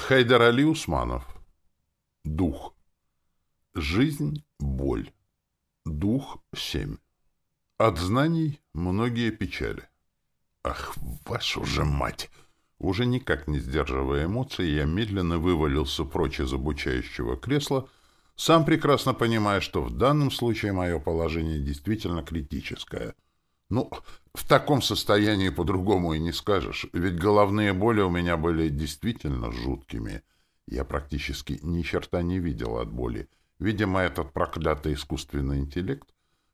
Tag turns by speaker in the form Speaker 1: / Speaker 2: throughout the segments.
Speaker 1: Хайдар Али Усманов. Дух. Жизнь — боль. Дух — семь. От знаний многие печали. Ах, вашу же мать! Уже никак не сдерживая эмоций, я медленно вывалился прочь из обучающего кресла, сам прекрасно понимая, что в данном случае мое положение действительно критическое. Ну, в таком состоянии по-другому и не скажешь, ведь головные боли у меня были действительно жуткими. Я практически ни черта не видел от боли. Видимо, этот проклятый искусственный интеллект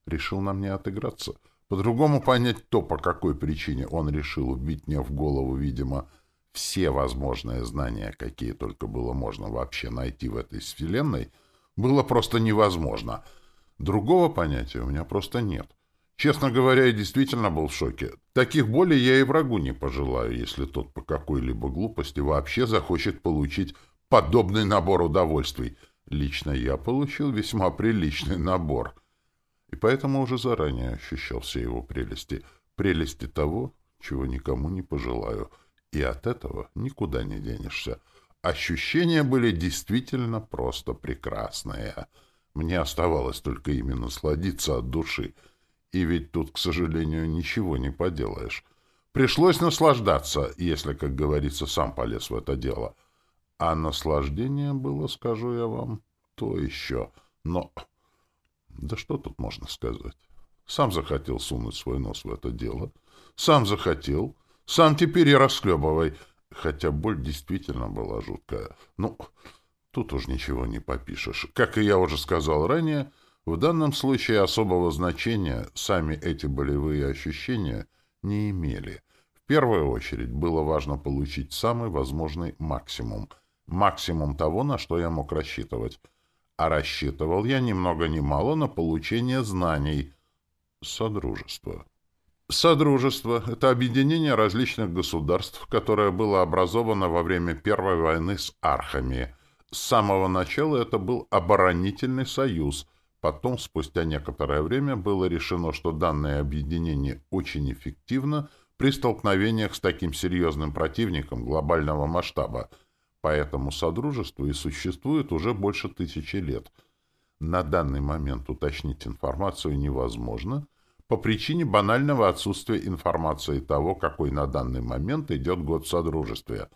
Speaker 1: решил на мне отыграться — по-другому понять то, по какой причине он решил убить мне в голову, видимо, все возможные знания, какие только было можно вообще найти в этой вселенной, было просто невозможно. Другого понятия у меня просто нет. Честно говоря, я действительно был в шоке. Таких болей я и врагу не пожелаю, если тот по какой-либо глупости вообще захочет получить подобный набор удовольствий. Лично я получил весьма приличный набор — и поэтому уже заранее ощущал все его прелести, прелести того, чего никому не пожелаю, и от этого никуда не денешься. Ощущения были действительно просто прекрасные. Мне оставалось только ими насладиться от души. И ведь тут, к сожалению, ничего не поделаешь. Пришлось наслаждаться, если, как говорится, сам полез в это дело. А наслаждение было, скажу я вам, то еще. Но да что тут можно сказать? Сам захотел сунуть свой нос в это дело. Сам захотел. Сам теперь и расхлебывай. Хотя боль действительно была жуткая. Ну, тут уж ничего не попишешь. Как и я уже сказал ранее, в данном случае особого значения сами эти болевые ощущения не имели. В первую очередь было важно получить самый возможный максимум. Максимум того, на что я мог рассчитывать — а рассчитывал я ни много ни мало на получение знаний. Содружество. Содружество — это объединение различных государств, которое было образовано во время Первой войны с архами. С самого начала это был оборонительный союз. Потом, спустя некоторое время, было решено, что данное объединение очень эффективно при столкновениях с таким серьезным противником глобального масштаба — Поэтому Содружество и существует уже больше тысячи лет. На данный момент уточнить информацию невозможно по причине банального отсутствия информации того, какой на данный момент идет год Содружествия.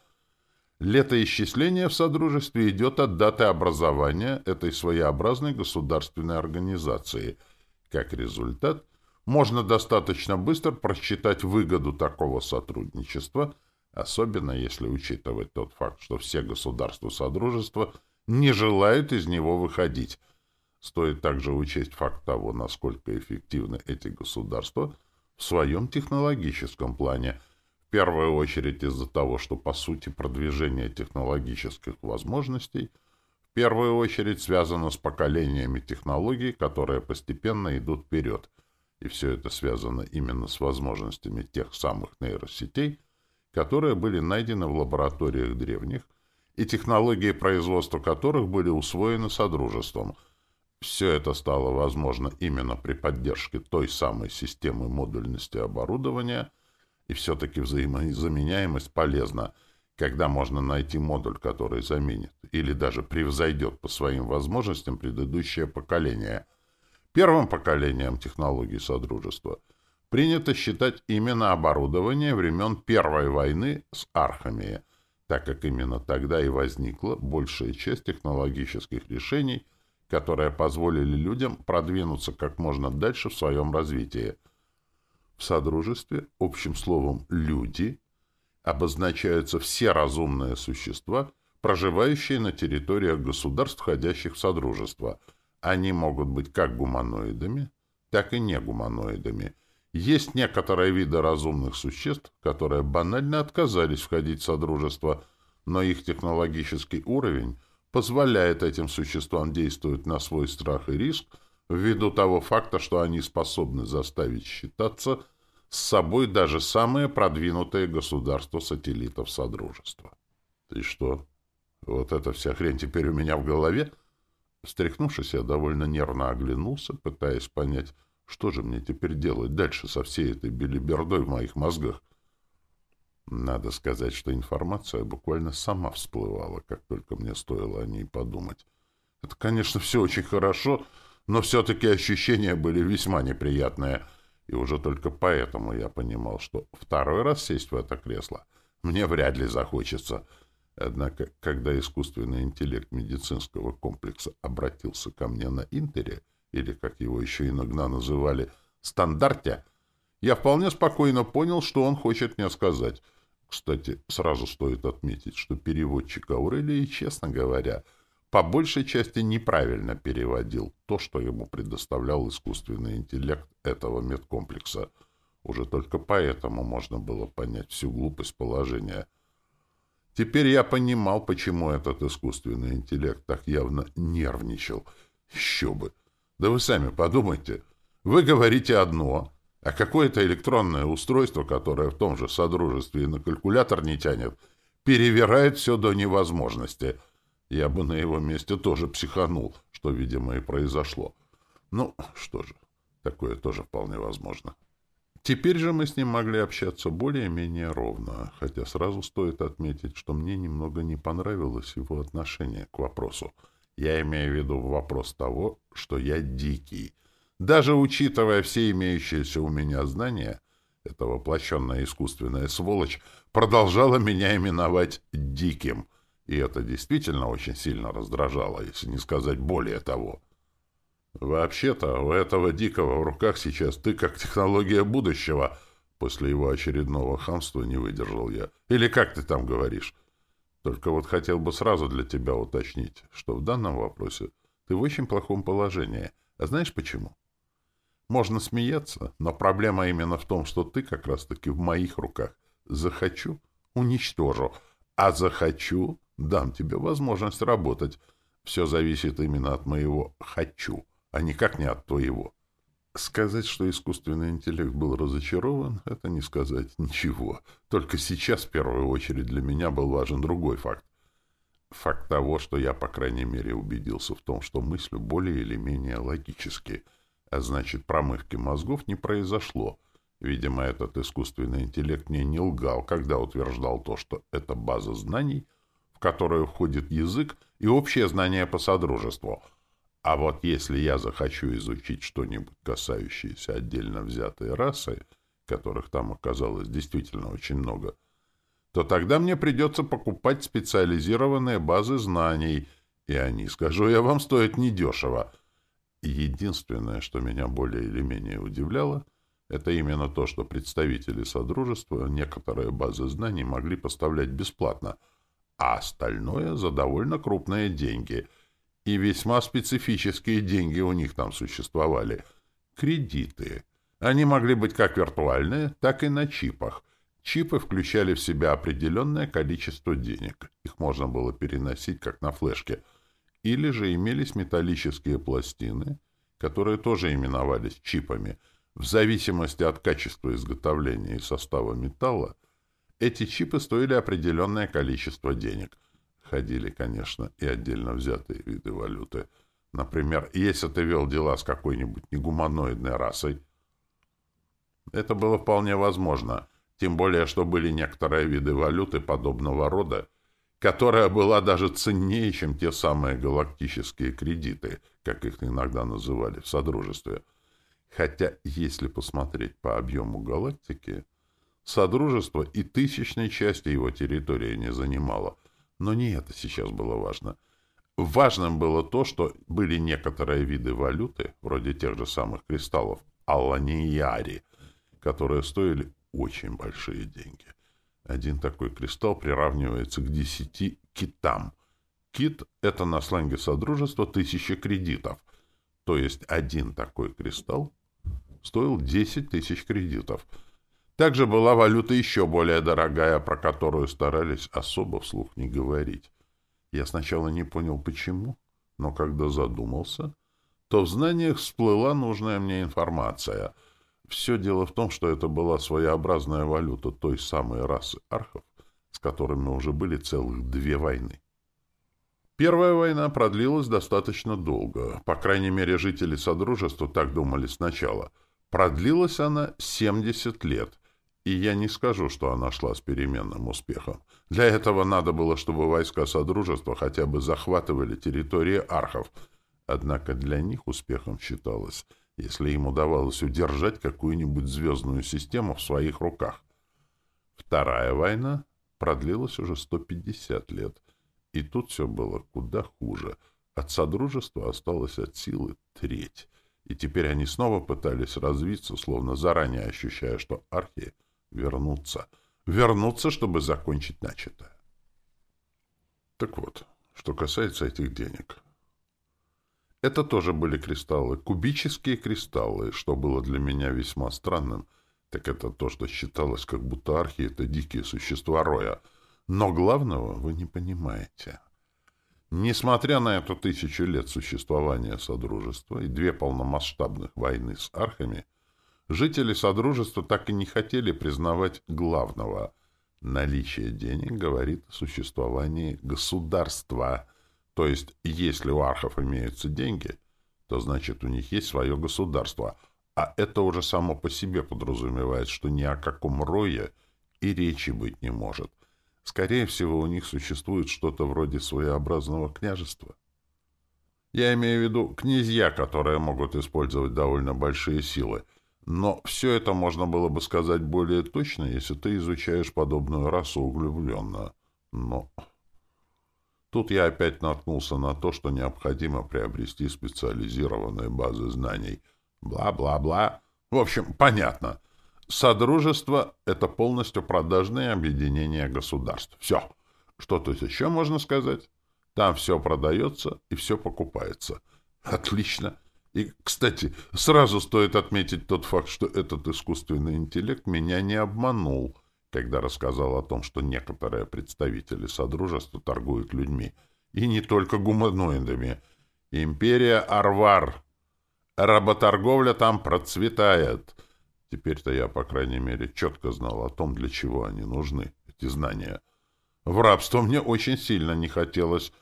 Speaker 1: Летоисчисление в Содружестве идет от даты образования этой своеобразной государственной организации. Как результат, можно достаточно быстро просчитать выгоду такого сотрудничества – особенно если учитывать тот факт, что все государства Содружества не желают из него выходить. Стоит также учесть факт того, насколько эффективны эти государства в своем технологическом плане, первую очередь из-за того, что, по сути, продвижение технологических возможностей в первую очередь связано с поколениями технологий, которые постепенно идут вперед, и все это связано именно с возможностями тех самых нейросетей, которые были найдены в лабораториях древних и технологии производства которых были усвоены Содружеством. Все это стало возможно именно при поддержке той самой системы модульности оборудования, и все-таки взаимозаменяемость полезна, когда можно найти модуль, который заменит или даже превзойдет по своим возможностям предыдущее поколение. Первым поколением технологий Содружества – принято считать именно оборудование времен Первой войны с архами, так как именно тогда и возникла большая часть технологических решений, которые позволили людям продвинуться как можно дальше в своем развитии. В Содружестве общим словом «люди» обозначаются все разумные существа, проживающие на территориях государств, входящих в Содружество. Они могут быть как гуманоидами, так и негуманоидами – есть некоторые виды разумных существ, которые банально отказались входить в Содружество, но их технологический уровень позволяет этим существам действовать на свой страх и риск ввиду того факта, что они способны заставить считаться с собой даже самые продвинутые государства сателлитов Содружества. Ты что, вот эта вся хрень теперь у меня в голове? Встряхнувшись, я довольно нервно оглянулся, пытаясь понять, что же мне теперь делать дальше со всей этой белибердой в моих мозгах? Надо сказать, что информация буквально сама всплывала, как только мне стоило о ней подумать. Это, конечно, все очень хорошо, но все-таки ощущения были весьма неприятные, и уже только поэтому я понимал, что второй раз сесть в это кресло мне вряд ли захочется. Однако, когда искусственный интеллект медицинского комплекса обратился ко мне на Интере, или, как его еще иногда называли, стандарте, я вполне спокойно понял, что он хочет мне сказать. Кстати, сразу стоит отметить, что переводчик Аурелии, честно говоря, по большей части неправильно переводил то, что ему предоставлял искусственный интеллект этого медкомплекса. Уже только поэтому можно было понять всю глупость положения. Теперь я понимал, почему этот искусственный интеллект так явно нервничал. Еще бы! Да вы сами подумайте. Вы говорите одно, а какое-то электронное устройство, которое в том же содружестве и на калькулятор не тянет, перевирает все до невозможности. Я бы на его месте тоже психанул, что, видимо, и произошло. Ну, что же, такое тоже вполне возможно. Теперь же мы с ним могли общаться более-менее ровно, хотя сразу стоит отметить, что мне немного не понравилось его отношение к вопросу. Я имею в виду вопрос того, что я дикий — даже учитывая все имеющиеся у меня знания, эта воплощенная искусственная сволочь продолжала меня именовать «диким», и это действительно очень сильно раздражало, если не сказать более того. Вообще-то, у этого дикого в руках сейчас ты как технология будущего. После его очередного хамства не выдержал я. Или как ты там говоришь? Только вот хотел бы сразу для тебя уточнить, что в данном вопросе ты в очень плохом положении. А знаешь почему? Можно смеяться, но проблема именно в том, что ты как раз-таки в моих руках. Захочу — уничтожу, а захочу — дам тебе возможность работать. Все зависит именно от моего «хочу», а никак не от твоего. Сказать, что искусственный интеллект был разочарован, это не сказать ничего. Только сейчас, в первую очередь, для меня был важен другой факт. Факт того, что я, по крайней мере, убедился в том, что мыслю более или менее логически — а значит, промывки мозгов не произошло. Видимо, этот искусственный интеллект мне не лгал, когда утверждал то, что это база знаний, которую входит язык и общее знание по содружеству. А вот если я захочу изучить что-нибудь, касающееся отдельно взятой расы, которых там оказалось действительно очень много, то тогда мне придется покупать специализированные базы знаний, и они, скажу я вам, стоят недешево — Единственное, что меня более или менее удивляло, это именно то, что представители Содружества некоторые базы знаний могли поставлять бесплатно, а остальное за довольно крупные деньги. И весьма специфические деньги у них там существовали. Кредиты. Они могли быть как виртуальные, так и на чипах. Чипы включали в себя определенное количество денег. Их можно было переносить как на флешке – или же имелись металлические пластины, которые тоже именовались чипами. В зависимости от качества изготовления и состава металла, эти чипы стоили определенное количество денег. Ходили, конечно, и отдельно взятые виды валюты. Например, если ты вел дела с какой-нибудь негуманоидной расой, это было вполне возможно, тем более, что были некоторые виды валюты подобного рода, которая была даже ценнее, чем те самые галактические кредиты, как их иногда называли в Содружестве. Хотя, если посмотреть по объему галактики, Содружество и тысячной части его территории не занимало. Но не это сейчас было важно. Важным было то, что были некоторые виды валюты, вроде тех же самых кристаллов, алланияри, которые стоили очень большие деньги. Один такой кристалл приравнивается к десяти китам. Кит — это на сленге Содружества тысяча кредитов. То есть один такой кристалл стоил десять тысяч кредитов. Также была валюта еще более дорогая, про которую старались особо вслух не говорить. Я сначала не понял, почему, но когда задумался, то в знаниях всплыла нужная мне информация — все дело в том, что это была своеобразная валюта той самой расы архов, с которыми уже были целых две войны. Первая война продлилась достаточно долго, по крайней мере, жители Содружества так думали сначала. Продлилась она 70 лет, и я не скажу, что она шла с переменным успехом. Для этого надо было, чтобы войска Содружества хотя бы захватывали территории архов. Однако для них успехом считалось, если им удавалось удержать какую-нибудь звездную систему в своих руках. Вторая война продлилась уже 150 лет, и тут все было куда хуже. От Содружества осталось от силы треть, и теперь они снова пытались развиться, словно заранее ощущая, что архи вернутся. Вернутся, чтобы закончить начатое. Так вот, что касается этих денег. Это тоже были кристаллы, кубические кристаллы, что было для меня весьма странным — так это то, что считалось, как будто архи — это дикие существа роя. Но главного вы не понимаете. Несмотря на эту тысячу лет существования Содружества и две полномасштабных войны с архами, жители Содружества так и не хотели признавать главного. Наличие денег говорит о существовании государства. То есть, если у архов имеются деньги, то значит у них есть свое государство — а это уже само по себе подразумевает, что ни о каком рое и речи быть не может. Скорее всего, у них существует что-то вроде своеобразного княжества. Я имею в виду князья, которые могут использовать довольно большие силы. Но все это можно было бы сказать более точно, если ты изучаешь подобную расу углубленно. Но тут я опять наткнулся на то, что необходимо приобрести специализированные базы знаний — Бла-бла-бла. В общем, понятно. Содружество — это полностью продажное объединение государств. Все. Что тут еще можно сказать? Там все продается и все покупается. Отлично. И, кстати, сразу стоит отметить тот факт, что этот искусственный интеллект меня не обманул, когда рассказал о том, что некоторые представители Содружества торгуют людьми. И не только гуманоидами. Империя Арвар Работорговля там процветает. Теперь-то я, по крайней мере, четко знал о том, для чего они нужны, эти знания. В рабство мне очень сильно не хотелось,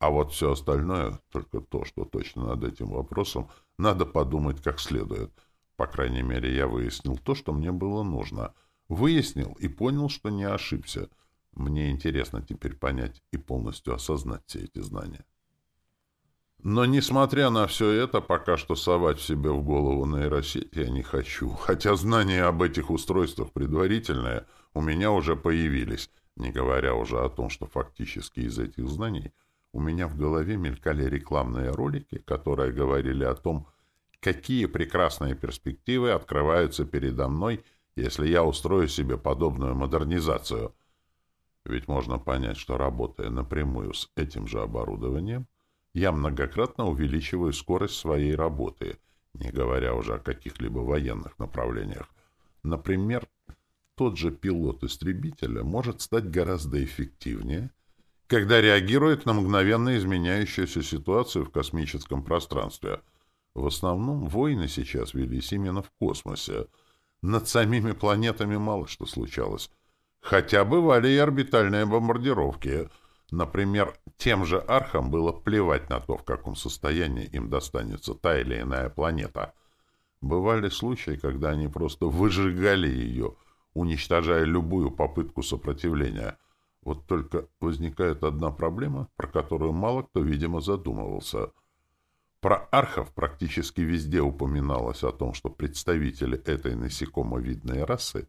Speaker 1: а вот все остальное, только то, что точно над этим вопросом, надо подумать как следует. По крайней мере, я выяснил то, что мне было нужно. Выяснил и понял, что не ошибся. Мне интересно теперь понять и полностью осознать все эти знания. Но, несмотря на все это, пока что совать себе в голову нейросеть я не хочу. Хотя знания об этих устройствах предварительные у меня уже появились, не говоря уже о том, что фактически из этих знаний у меня в голове мелькали рекламные ролики, которые говорили о том, какие прекрасные перспективы открываются передо мной, если я устрою себе подобную модернизацию. Ведь можно понять, что работая напрямую с этим же оборудованием, я многократно увеличиваю скорость своей работы, не говоря уже о каких-либо военных направлениях. Например, тот же пилот истребителя может стать гораздо эффективнее, когда реагирует на мгновенно изменяющуюся ситуацию в космическом пространстве. В основном войны сейчас велись именно в космосе. Над самими планетами мало что случалось. Хотя бывали и орбитальные бомбардировки — Например, тем же архам было плевать на то, в каком состоянии им достанется та или иная планета. Бывали случаи, когда они просто выжигали ее, уничтожая любую попытку сопротивления. Вот только возникает одна проблема, про которую мало кто, видимо, задумывался. Про архов практически везде упоминалось о том, что представители этой насекомовидной расы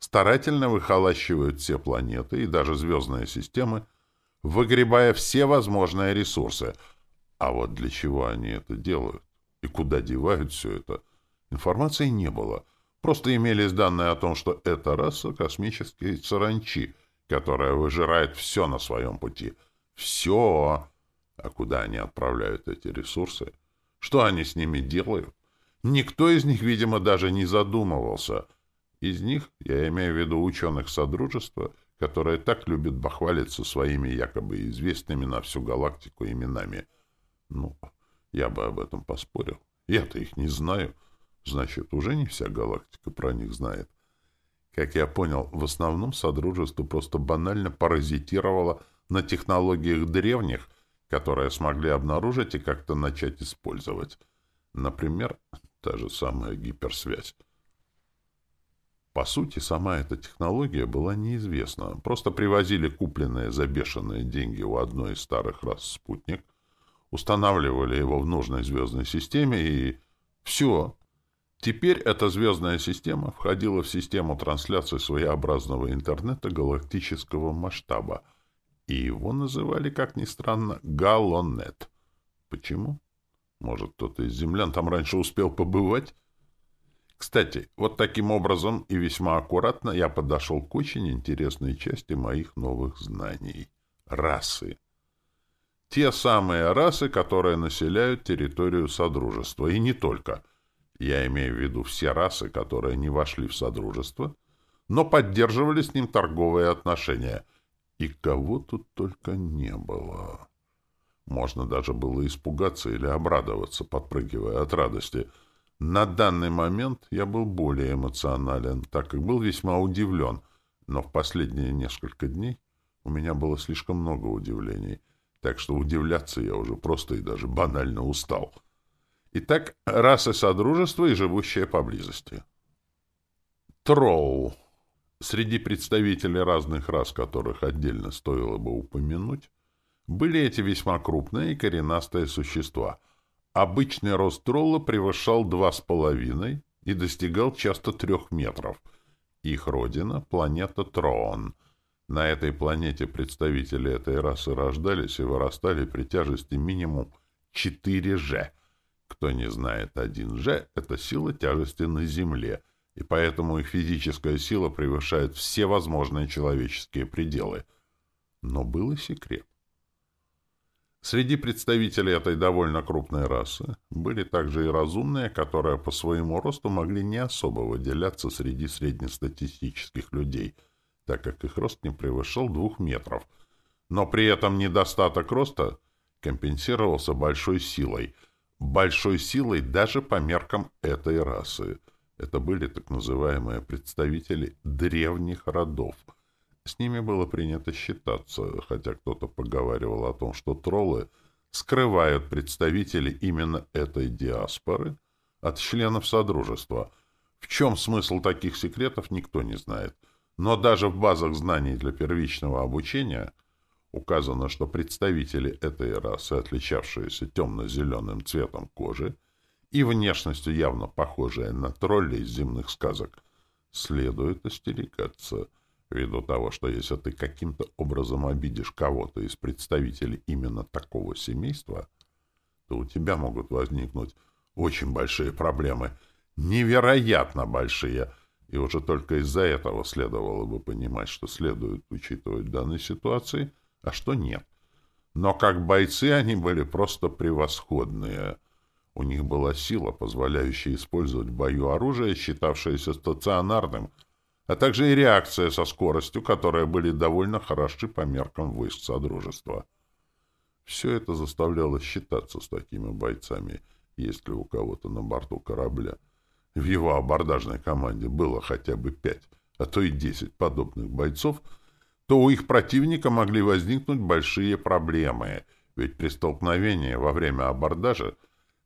Speaker 1: старательно выхолащивают все планеты и даже звездные системы, выгребая все возможные ресурсы. А вот для чего они это делают и куда девают все это, информации не было. Просто имелись данные о том, что это раса космические саранчи, которая выжирает все на своем пути. Все! А куда они отправляют эти ресурсы? Что они с ними делают? Никто из них, видимо, даже не задумывался. Из них, я имею в виду ученых Содружества, которая так любит бахвалиться своими якобы известными на всю галактику именами. Ну, я бы об этом поспорил. Я-то их не знаю. Значит, уже не вся галактика про них знает. Как я понял, в основном Содружество просто банально паразитировало на технологиях древних, которые смогли обнаружить и как-то начать использовать. Например, та же самая гиперсвязь. По сути, сама эта технология была неизвестна. Просто привозили купленные за бешеные деньги у одной из старых рас спутник, устанавливали его в нужной звездной системе и... Все. Теперь эта звездная система входила в систему трансляции своеобразного интернета галактического масштаба, и его называли, как ни странно, Галонет. Почему? Может, кто-то из землян там раньше успел побывать? Кстати, вот таким образом и весьма аккуратно я подошел к очень интересной части моих новых знаний. Расы. Те самые расы, которые населяют территорию Содружества. И не только. Я имею в виду все расы, которые не вошли в Содружество, но поддерживали с ним торговые отношения. И кого тут только не было. Можно даже было испугаться или обрадоваться, подпрыгивая от радости — на данный момент я был более эмоционален, так как был весьма удивлен, но в последние несколько дней у меня было слишком много удивлений, так что удивляться я уже просто и даже банально устал. Итак, расы Содружества и живущие поблизости. Тролл. Среди представителей разных рас, которых отдельно стоило бы упомянуть, были эти весьма крупные и коренастые существа — Обычный рост тролла превышал два с половиной и достигал часто трех метров. Их родина — планета Троон. На этой планете представители этой расы рождались и вырастали при тяжести минимум 4G. Кто не знает 1G — это сила тяжести на Земле, и поэтому их физическая сила превышает все возможные человеческие пределы. Но был и секрет. Среди представителей этой довольно крупной расы были также и разумные, которые по своему росту могли не особо выделяться среди среднестатистических людей, так как их рост не превышал двух метров. Но при этом недостаток роста компенсировался большой силой. Большой силой даже по меркам этой расы. Это были так называемые представители древних родов — с ними было принято считаться, хотя кто-то поговаривал о том, что троллы скрывают представителей именно этой диаспоры от членов Содружества. В чем смысл таких секретов, никто не знает. Но даже в базах знаний для первичного обучения указано, что представители этой расы, отличавшиеся темно-зеленым цветом кожи и внешностью явно похожие на троллей из земных сказок, следует остерегаться – ввиду того, что если ты каким-то образом обидишь кого-то из представителей именно такого семейства, то у тебя могут возникнуть очень большие проблемы, невероятно большие, и уже только из-за этого следовало бы понимать, что следует учитывать в данной ситуации, а что нет. Но как бойцы они были просто превосходные. У них была сила, позволяющая использовать в бою оружие, считавшееся стационарным — а также и реакция со скоростью, которые были довольно хороши по меркам войск Содружества. Все это заставляло считаться с такими бойцами, если у кого-то на борту корабля. В его абордажной команде было хотя бы пять, а то и десять подобных бойцов, то у их противника могли возникнуть большие проблемы, ведь при столкновении во время абордажа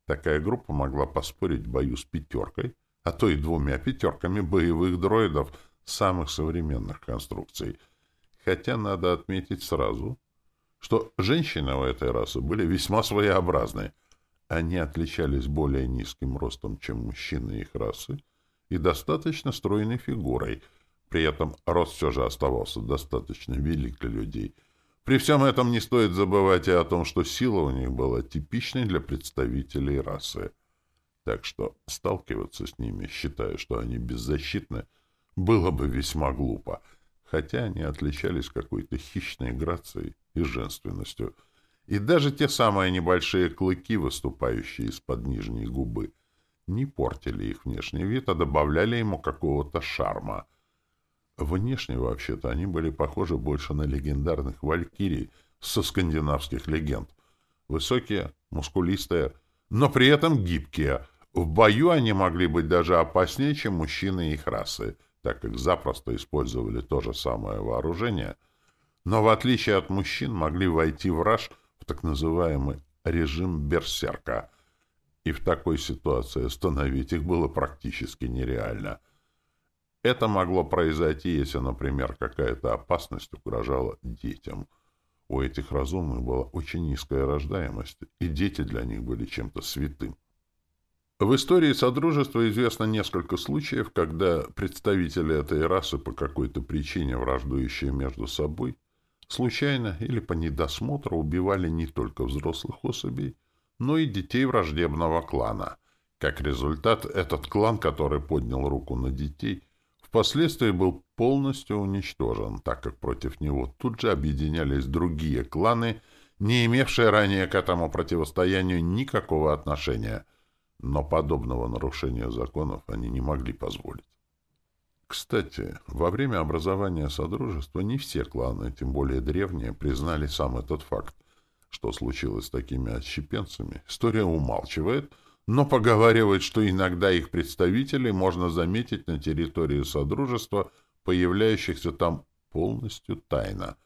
Speaker 1: такая группа могла поспорить в бою с пятеркой, а то и двумя пятерками боевых дроидов — самых современных конструкций. Хотя надо отметить сразу, что женщины у этой расы были весьма своеобразны. Они отличались более низким ростом, чем мужчины их расы, и достаточно стройной фигурой. При этом рост все же оставался достаточно велик для людей. При всем этом не стоит забывать и о том, что сила у них была типичной для представителей расы. Так что сталкиваться с ними, считая, что они беззащитны, было бы весьма глупо, хотя они отличались какой-то хищной грацией и женственностью. И даже те самые небольшие клыки, выступающие из-под нижней губы, не портили их внешний вид, а добавляли ему какого-то шарма. Внешне, вообще-то, они были похожи больше на легендарных валькирий со скандинавских легенд. Высокие, мускулистые, но при этом гибкие. В бою они могли быть даже опаснее, чем мужчины их расы — так как запросто использовали то же самое вооружение, но в отличие от мужчин могли войти в раж в так называемый режим берсерка, и в такой ситуации остановить их было практически нереально. Это могло произойти, если, например, какая-то опасность угрожала детям. У этих разумных была очень низкая рождаемость, и дети для них были чем-то святым. В истории Содружества известно несколько случаев, когда представители этой расы по какой-то причине, враждующие между собой, случайно или по недосмотру убивали не только взрослых особей, но и детей враждебного клана. Как результат, этот клан, который поднял руку на детей, впоследствии был полностью уничтожен, так как против него тут же объединялись другие кланы, не имевшие ранее к этому противостоянию никакого отношения – но подобного нарушения законов они не могли позволить. Кстати, во время образования Содружества не все кланы, тем более древние, признали сам этот факт. Что случилось с такими отщепенцами, история умалчивает, но поговаривает, что иногда их представителей можно заметить на территории Содружества, появляющихся там полностью тайно.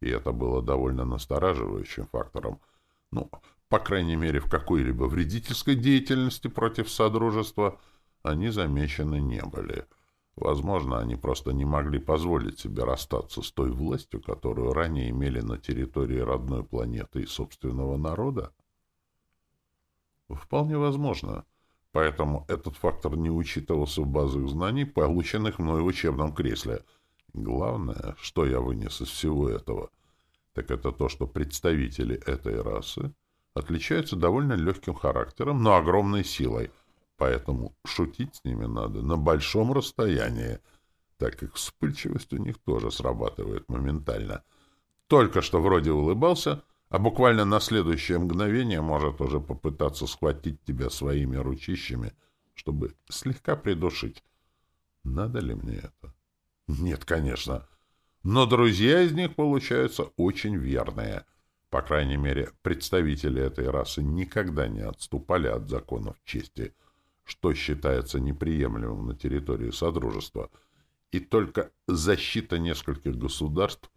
Speaker 1: И это было довольно настораживающим фактором. Ну, по крайней мере, в какой-либо вредительской деятельности против Содружества они замечены не были. Возможно, они просто не могли позволить себе расстаться с той властью, которую ранее имели на территории родной планеты и собственного народа? Вполне возможно. Поэтому этот фактор не учитывался в базах знаний, полученных мной в учебном кресле. Главное, что я вынес из всего этого, так это то, что представители этой расы отличаются довольно легким характером, но огромной силой, поэтому шутить с ними надо на большом расстоянии, так как вспыльчивость у них тоже срабатывает моментально. Только что вроде улыбался, а буквально на следующее мгновение может уже попытаться схватить тебя своими ручищами, чтобы слегка придушить. Надо ли мне это? Нет, конечно. Но друзья из них получаются очень верные — по крайней мере, представители этой расы никогда не отступали от законов чести, что считается неприемлемым на территории Содружества, и только защита нескольких государств,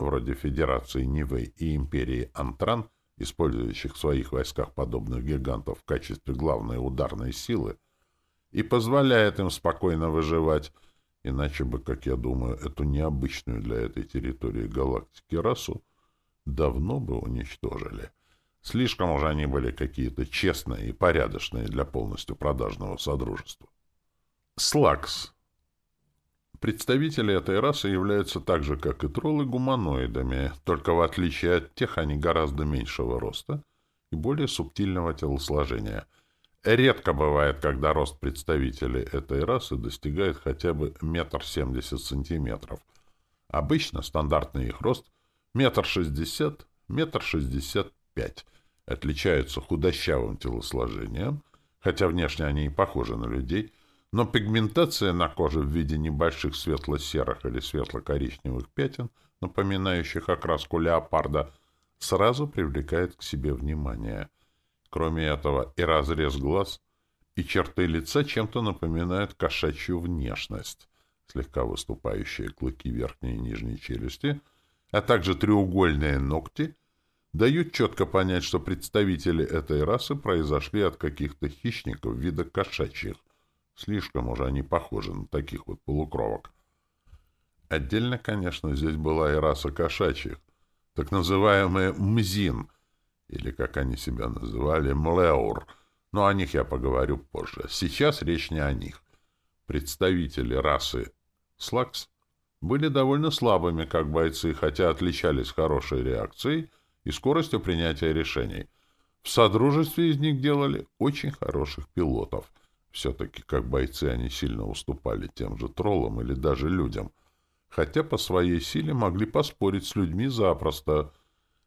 Speaker 1: вроде Федерации Нивэй и Империи Антран, использующих в своих войсках подобных гигантов в качестве главной ударной силы, и позволяет им спокойно выживать, иначе бы, как я думаю, эту необычную для этой территории галактики расу давно бы уничтожили. Слишком уже они были какие-то честные и порядочные для полностью продажного содружества. Слакс. Представители этой расы являются так же, как и троллы, гуманоидами, только в отличие от тех они гораздо меньшего роста и более субтильного телосложения. Редко бывает, когда рост представителей этой расы достигает хотя бы метр семьдесят сантиметров. Обычно стандартный их рост – метр шестьдесят, метр шестьдесят пять. Отличаются худощавым телосложением, хотя внешне они и похожи на людей, но пигментация на коже в виде небольших светло-серых или светло-коричневых пятен, напоминающих окраску леопарда, сразу привлекает к себе внимание. Кроме этого, и разрез глаз, и черты лица чем-то напоминают кошачью внешность, слегка выступающие клыки верхней и нижней челюсти — а также треугольные ногти, дают четко понять, что представители этой расы произошли от каких-то хищников вида кошачьих. Слишком уже они похожи на таких вот полукровок. Отдельно, конечно, здесь была и раса кошачьих, так называемые мзин, или, как они себя называли, млеур, но о них я поговорю позже. Сейчас речь не о них. Представители расы слакс были довольно слабыми как бойцы, хотя отличались хорошей реакцией и скоростью принятия решений. В содружестве из них делали очень хороших пилотов. Все-таки как бойцы они сильно уступали тем же троллам или даже людям, хотя по своей силе могли поспорить с людьми запросто.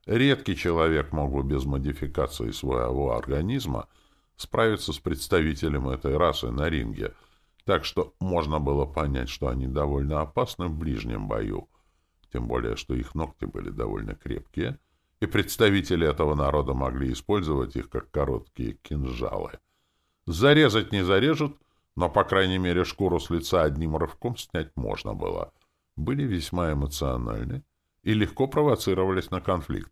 Speaker 1: Редкий человек мог бы без модификации своего организма справиться с представителем этой расы на ринге — так что можно было понять, что они довольно опасны в ближнем бою, тем более, что их ногти были довольно крепкие, и представители этого народа могли использовать их как короткие кинжалы. Зарезать не зарежут, но, по крайней мере, шкуру с лица одним рывком снять можно было. Были весьма эмоциональны и легко провоцировались на конфликт.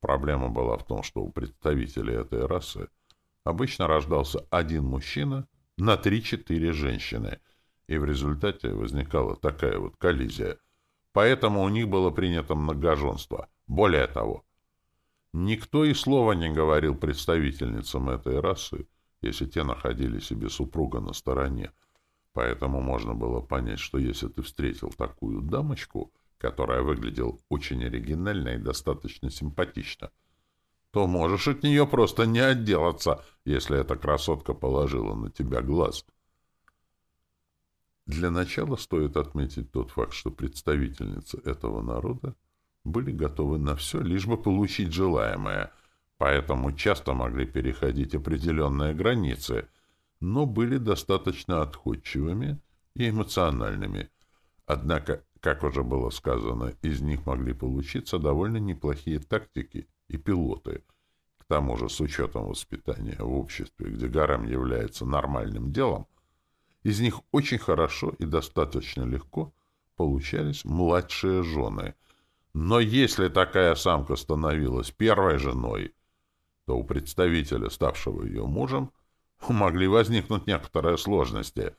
Speaker 1: Проблема была в том, что у представителей этой расы обычно рождался один мужчина — на 3-4 женщины, и в результате возникала такая вот коллизия. Поэтому у них было принято многоженство. Более того, никто и слова не говорил представительницам этой расы, если те находили себе супруга на стороне. Поэтому можно было понять, что если ты встретил такую дамочку, которая выглядела очень оригинально и достаточно симпатично, то можешь от нее просто не отделаться, если эта красотка положила на тебя глаз. Для начала стоит отметить тот факт, что представительницы этого народа были готовы на все, лишь бы получить желаемое, поэтому часто могли переходить определенные границы, но были достаточно отходчивыми и эмоциональными. Однако, как уже было сказано, из них могли получиться довольно неплохие тактики и пилоты. К тому же, с учетом воспитания в обществе, где гарем является нормальным делом, из них очень хорошо и достаточно легко получались младшие жены. Но если такая самка становилась первой женой, то у представителя, ставшего ее мужем, могли возникнуть некоторые сложности.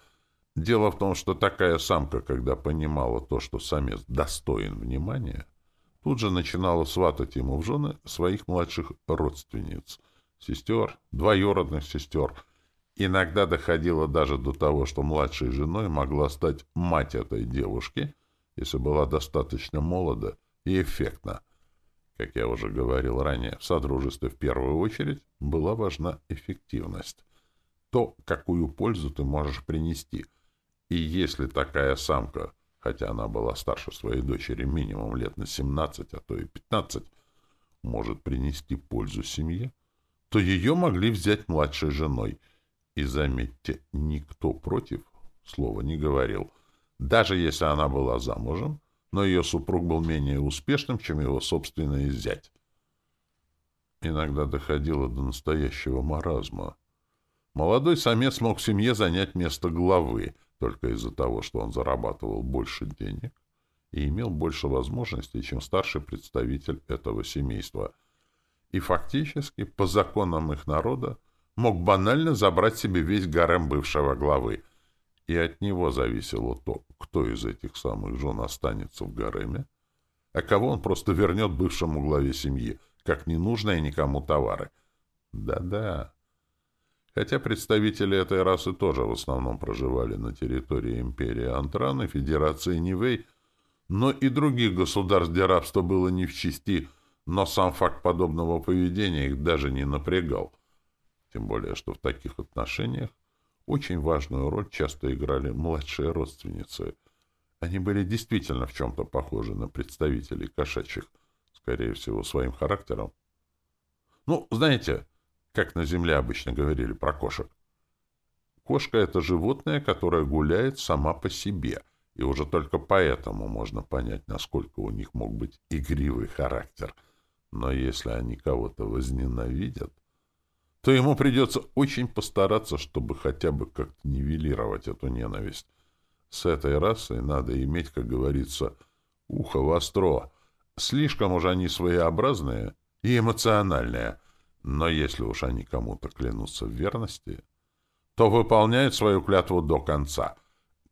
Speaker 1: Дело в том, что такая самка, когда понимала то, что самец достоин внимания, тут же начинала сватать ему в жены своих младших родственниц, сестер, двоюродных сестер. Иногда доходило даже до того, что младшей женой могла стать мать этой девушки, если была достаточно молода и эффектна. Как я уже говорил ранее, в содружестве в первую очередь была важна эффективность. То, какую пользу ты можешь принести. И если такая самка хотя она была старше своей дочери минимум лет на 17, а то и 15, может принести пользу семье, то ее могли взять младшей женой. И, заметьте, никто против слова не говорил. Даже если она была замужем, но ее супруг был менее успешным, чем его собственный зять. Иногда доходило до настоящего маразма. Молодой самец мог в семье занять место главы, только из-за того, что он зарабатывал больше денег и имел больше возможностей, чем старший представитель этого семейства. И фактически, по законам их народа, мог банально забрать себе весь гарем бывшего главы. И от него зависело то, кто из этих самых жен останется в гареме, а кого он просто вернет бывшему главе семьи, как ненужные никому товары. Да-да, Хотя представители этой расы тоже в основном проживали на территории империи Антран и Федерации Нивей, но и других государств, где рабство было не в чести, но сам факт подобного поведения их даже не напрягал. Тем более, что в таких отношениях очень важную роль часто играли младшие родственницы. Они были действительно в чем-то похожи на представителей кошачьих, скорее всего, своим характером. Ну, знаете, как на Земле обычно говорили про кошек. Кошка — это животное, которое гуляет сама по себе, и уже только поэтому можно понять, насколько у них мог быть игривый характер. Но если они кого-то возненавидят, то ему придется очень постараться, чтобы хотя бы как-то нивелировать эту ненависть. С этой расой надо иметь, как говорится, ухо востро. Слишком уж они своеобразные и эмоциональные — но если уж они кому-то клянутся в верности, то выполняют свою клятву до конца.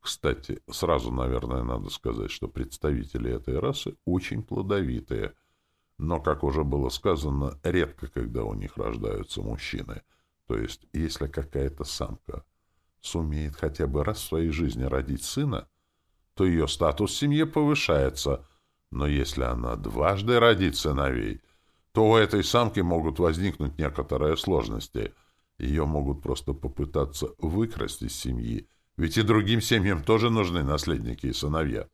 Speaker 1: Кстати, сразу, наверное, надо сказать, что представители этой расы очень плодовитые, но, как уже было сказано, редко, когда у них рождаются мужчины. То есть, если какая-то самка сумеет хотя бы раз в своей жизни родить сына, то ее статус в семье повышается, но если она дважды родит сыновей — то у этой самки могут возникнуть некоторые сложности. Ее могут просто попытаться выкрасть из семьи, ведь и другим семьям тоже нужны наследники и сыновья.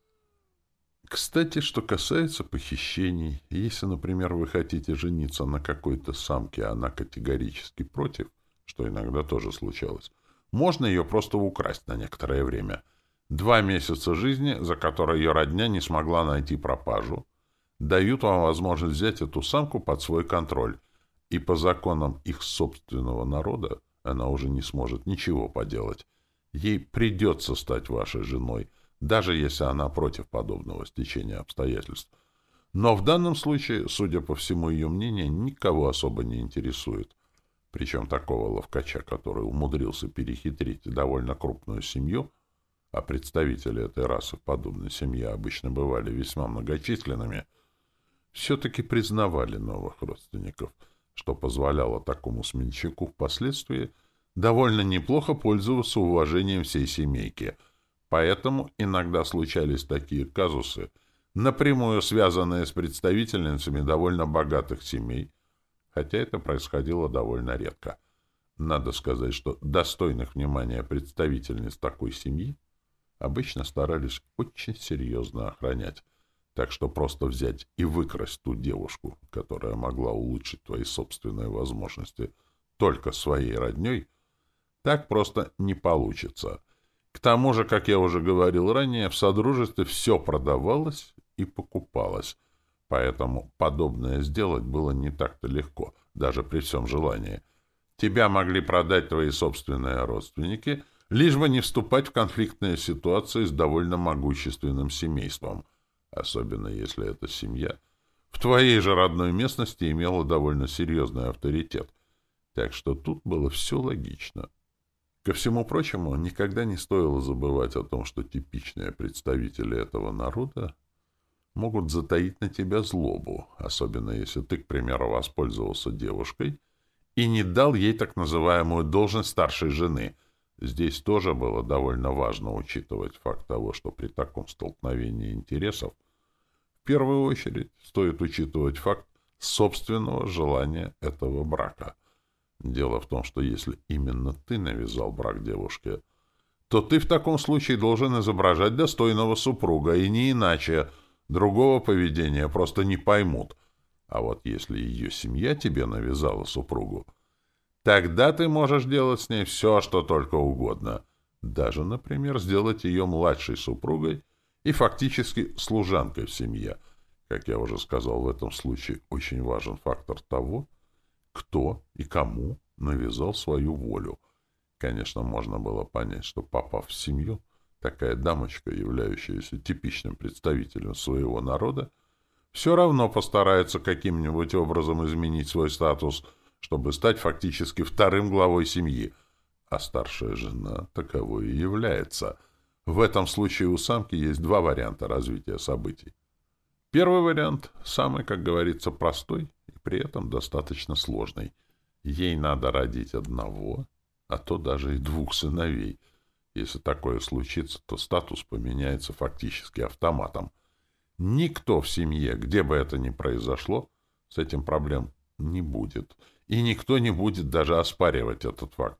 Speaker 1: Кстати, что касается похищений, если, например, вы хотите жениться на какой-то самке, а она категорически против, что иногда тоже случалось, можно ее просто украсть на некоторое время. Два месяца жизни, за которые ее родня не смогла найти пропажу, дают вам возможность взять эту самку под свой контроль, и по законам их собственного народа она уже не сможет ничего поделать. Ей придется стать вашей женой, даже если она против подобного стечения обстоятельств. Но в данном случае, судя по всему, ее мнение никого особо не интересует. Причем такого ловкача, который умудрился перехитрить довольно крупную семью, а представители этой расы в подобной семье обычно бывали весьма многочисленными, все-таки признавали новых родственников, что позволяло такому сменщику впоследствии довольно неплохо пользоваться уважением всей семейки. Поэтому иногда случались такие казусы, напрямую связанные с представительницами довольно богатых семей, хотя это происходило довольно редко. Надо сказать, что достойных внимания представительниц такой семьи обычно старались очень серьезно охранять, так что просто взять и выкрасть ту девушку, которая могла улучшить твои собственные возможности только своей родней, так просто не получится. К тому же, как я уже говорил ранее, в Содружестве все продавалось и покупалось, поэтому подобное сделать было не так-то легко, даже при всем желании. Тебя могли продать твои собственные родственники — лишь бы не вступать в конфликтные ситуации с довольно могущественным семейством, особенно если эта семья в твоей же родной местности имела довольно серьезный авторитет. Так что тут было все логично. Ко всему прочему, никогда не стоило забывать о том, что типичные представители этого народа могут затаить на тебя злобу, особенно если ты, к примеру, воспользовался девушкой и не дал ей так называемую должность старшей жены — Здесь тоже было довольно важно учитывать факт того, что при таком столкновении интересов в первую очередь стоит учитывать факт собственного желания этого брака. Дело в том, что если именно ты навязал брак девушке, то ты в таком случае должен изображать достойного супруга, и не иначе. Другого поведения просто не поймут. А вот если ее семья тебе навязала супругу, Тогда ты можешь делать с ней все, что только угодно. Даже, например, сделать ее младшей супругой и фактически служанкой в семье. Как я уже сказал, в этом случае очень важен фактор того, кто и кому навязал свою волю. Конечно, можно было понять, что, попав в семью, такая дамочка, являющаяся типичным представителем своего народа, все равно постарается каким-нибудь образом изменить свой статус – чтобы стать фактически вторым главой семьи, а старшая жена таковой и является. В этом случае у самки есть два варианта развития событий. Первый вариант – самый, как говорится, простой при этом достаточно сложный. Ей надо родить одного, а то даже и двух сыновей. Если такое случится, то статус поменяется фактически автоматом. Никто в семье, где бы это ни произошло, с этим проблем не будет – и никто не будет даже оспаривать этот факт.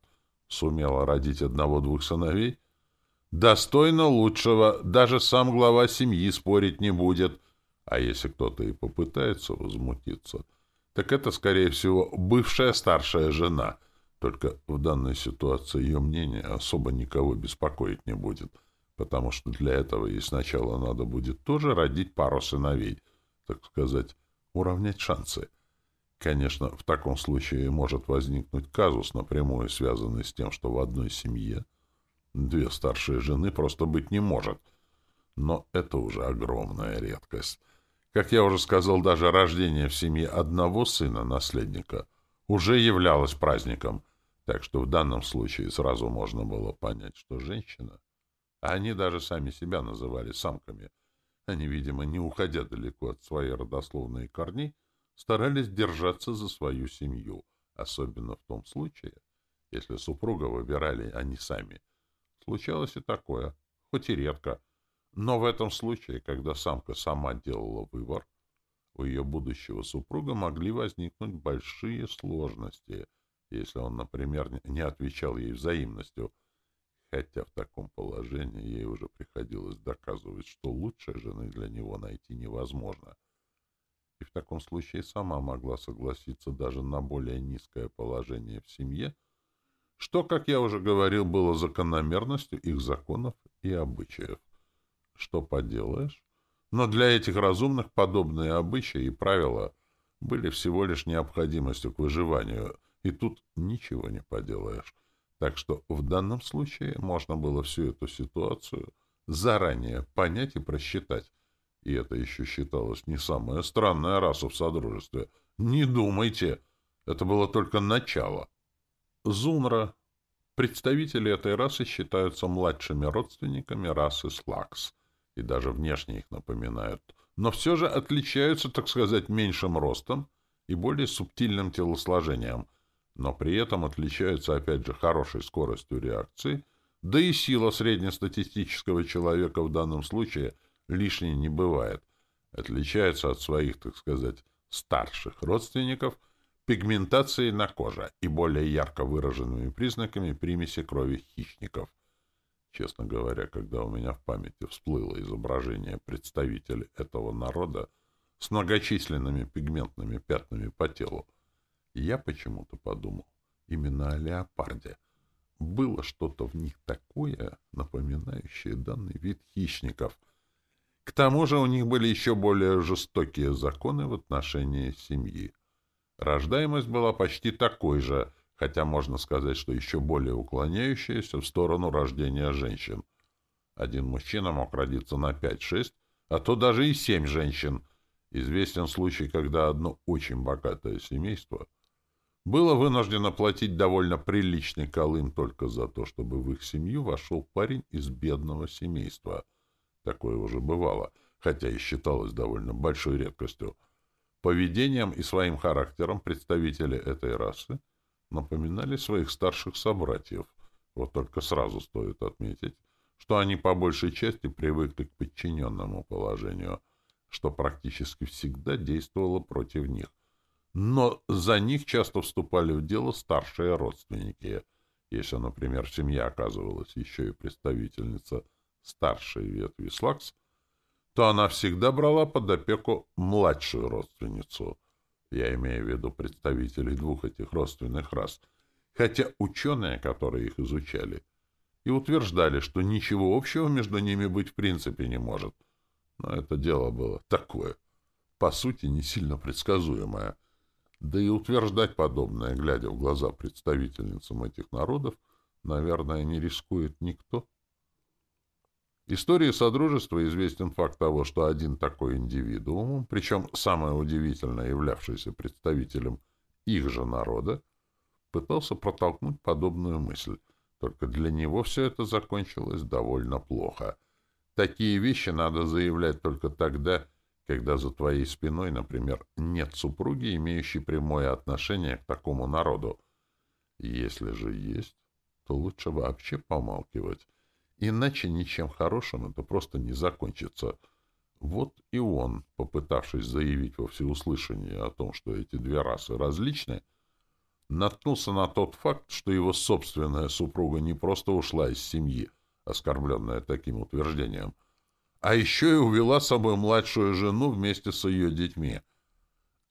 Speaker 1: Сумела родить одного-двух сыновей? Достойно лучшего, даже сам глава семьи спорить не будет. А если кто-то и попытается возмутиться, так это, скорее всего, бывшая старшая жена. Только в данной ситуации ее мнение особо никого беспокоить не будет, потому что для этого ей сначала надо будет тоже родить пару сыновей, так сказать, уравнять шансы. Конечно, в таком случае может возникнуть казус, напрямую связанный с тем, что в одной семье две старшие жены просто быть не может. Но это уже огромная редкость. Как я уже сказал, даже рождение в семье одного сына, наследника, уже являлось праздником. Так что в данном случае сразу можно было понять, что женщина, а они даже сами себя называли самками, они, видимо, не уходя далеко от своей родословной корней, старались держаться за свою семью, особенно в том случае, если супруга выбирали они сами. Случалось и такое, хоть и редко, но в этом случае, когда самка сама делала выбор, у ее будущего супруга могли возникнуть большие сложности, если он, например, не отвечал ей взаимностью, хотя в таком положении ей уже приходилось доказывать, что лучшей жены для него найти невозможно — и в таком случае сама могла согласиться даже на более низкое положение в семье, что, как я уже говорил, было закономерностью их законов и обычаев. Что поделаешь? Но для этих разумных подобные обычаи и правила были всего лишь необходимостью к выживанию, и тут ничего не поделаешь. Так что в данном случае можно было всю эту ситуацию заранее понять и просчитать, и это еще считалось не самая странная раса в Содружестве. Не думайте, это было только начало. Зунра, Представители этой расы считаются младшими родственниками расы Слакс, и даже внешне их напоминают, но все же отличаются, так сказать, меньшим ростом и более субтильным телосложением, но при этом отличаются, опять же, хорошей скоростью реакции, да и сила среднестатистического человека в данном случае лишней не бывает, отличаются от своих, так сказать, старших родственников – пигментацией на коже и более ярко выраженными признаками примеси крови хищников. Честно говоря, когда у меня в памяти всплыло изображение представителей этого народа с многочисленными пигментными пятнами по телу, я почему-то подумал именно о леопарде. Было что-то в них такое, напоминающее данный вид хищников. К тому же у них были еще более жестокие законы в отношении семьи. Рождаемость была почти такой же, хотя можно сказать, что еще более уклоняющаяся в сторону рождения женщин. Один мужчина мог родиться на 5-6, а то даже и 7 женщин. Известен случай, когда одно очень богатое семейство было вынуждено платить довольно приличный колым только за то, чтобы в их семью вошел парень из бедного семейства. Такое уже бывало, хотя и считалось довольно большой редкостью. Поведением и своим характером представители этой расы напоминали своих старших собратьев. Вот только сразу стоит отметить, что они по большей части привыкли к подчиненному положению, что практически всегда действовало против них. Но за них часто вступали в дело старшие родственники. Если, например, семья оказывалась еще и представительница старшей ветви Слакс — то она всегда брала под опеку младшую родственницу. Я имею в виду представителей двух этих родственных рас. Хотя ученые, которые их изучали, и утверждали, что ничего общего между ними быть в принципе не может. Но это дело было такое, по сути, не сильно предсказуемое. Да и утверждать подобное, глядя в глаза представительницам этих народов, наверное, не рискует никто. Истории Содружества известен факт того, что один такой индивидуум, причем самое удивительное, являвшийся представителем их же народа, пытался протолкнуть подобную мысль. Только для него все это закончилось довольно плохо. Такие вещи надо заявлять только тогда, когда за твоей спиной, например, нет супруги, имеющей прямое отношение к такому народу. Если же есть, то лучше вообще помалкивать. Иначе ничем хорошим это просто не закончится. Вот и он, попытавшись заявить во всеуслышание о том, что эти две расы различны, наткнулся на тот факт, что его собственная супруга не просто ушла из семьи, оскорбленная таким утверждением, а еще и увела с собой младшую жену вместе с ее детьми.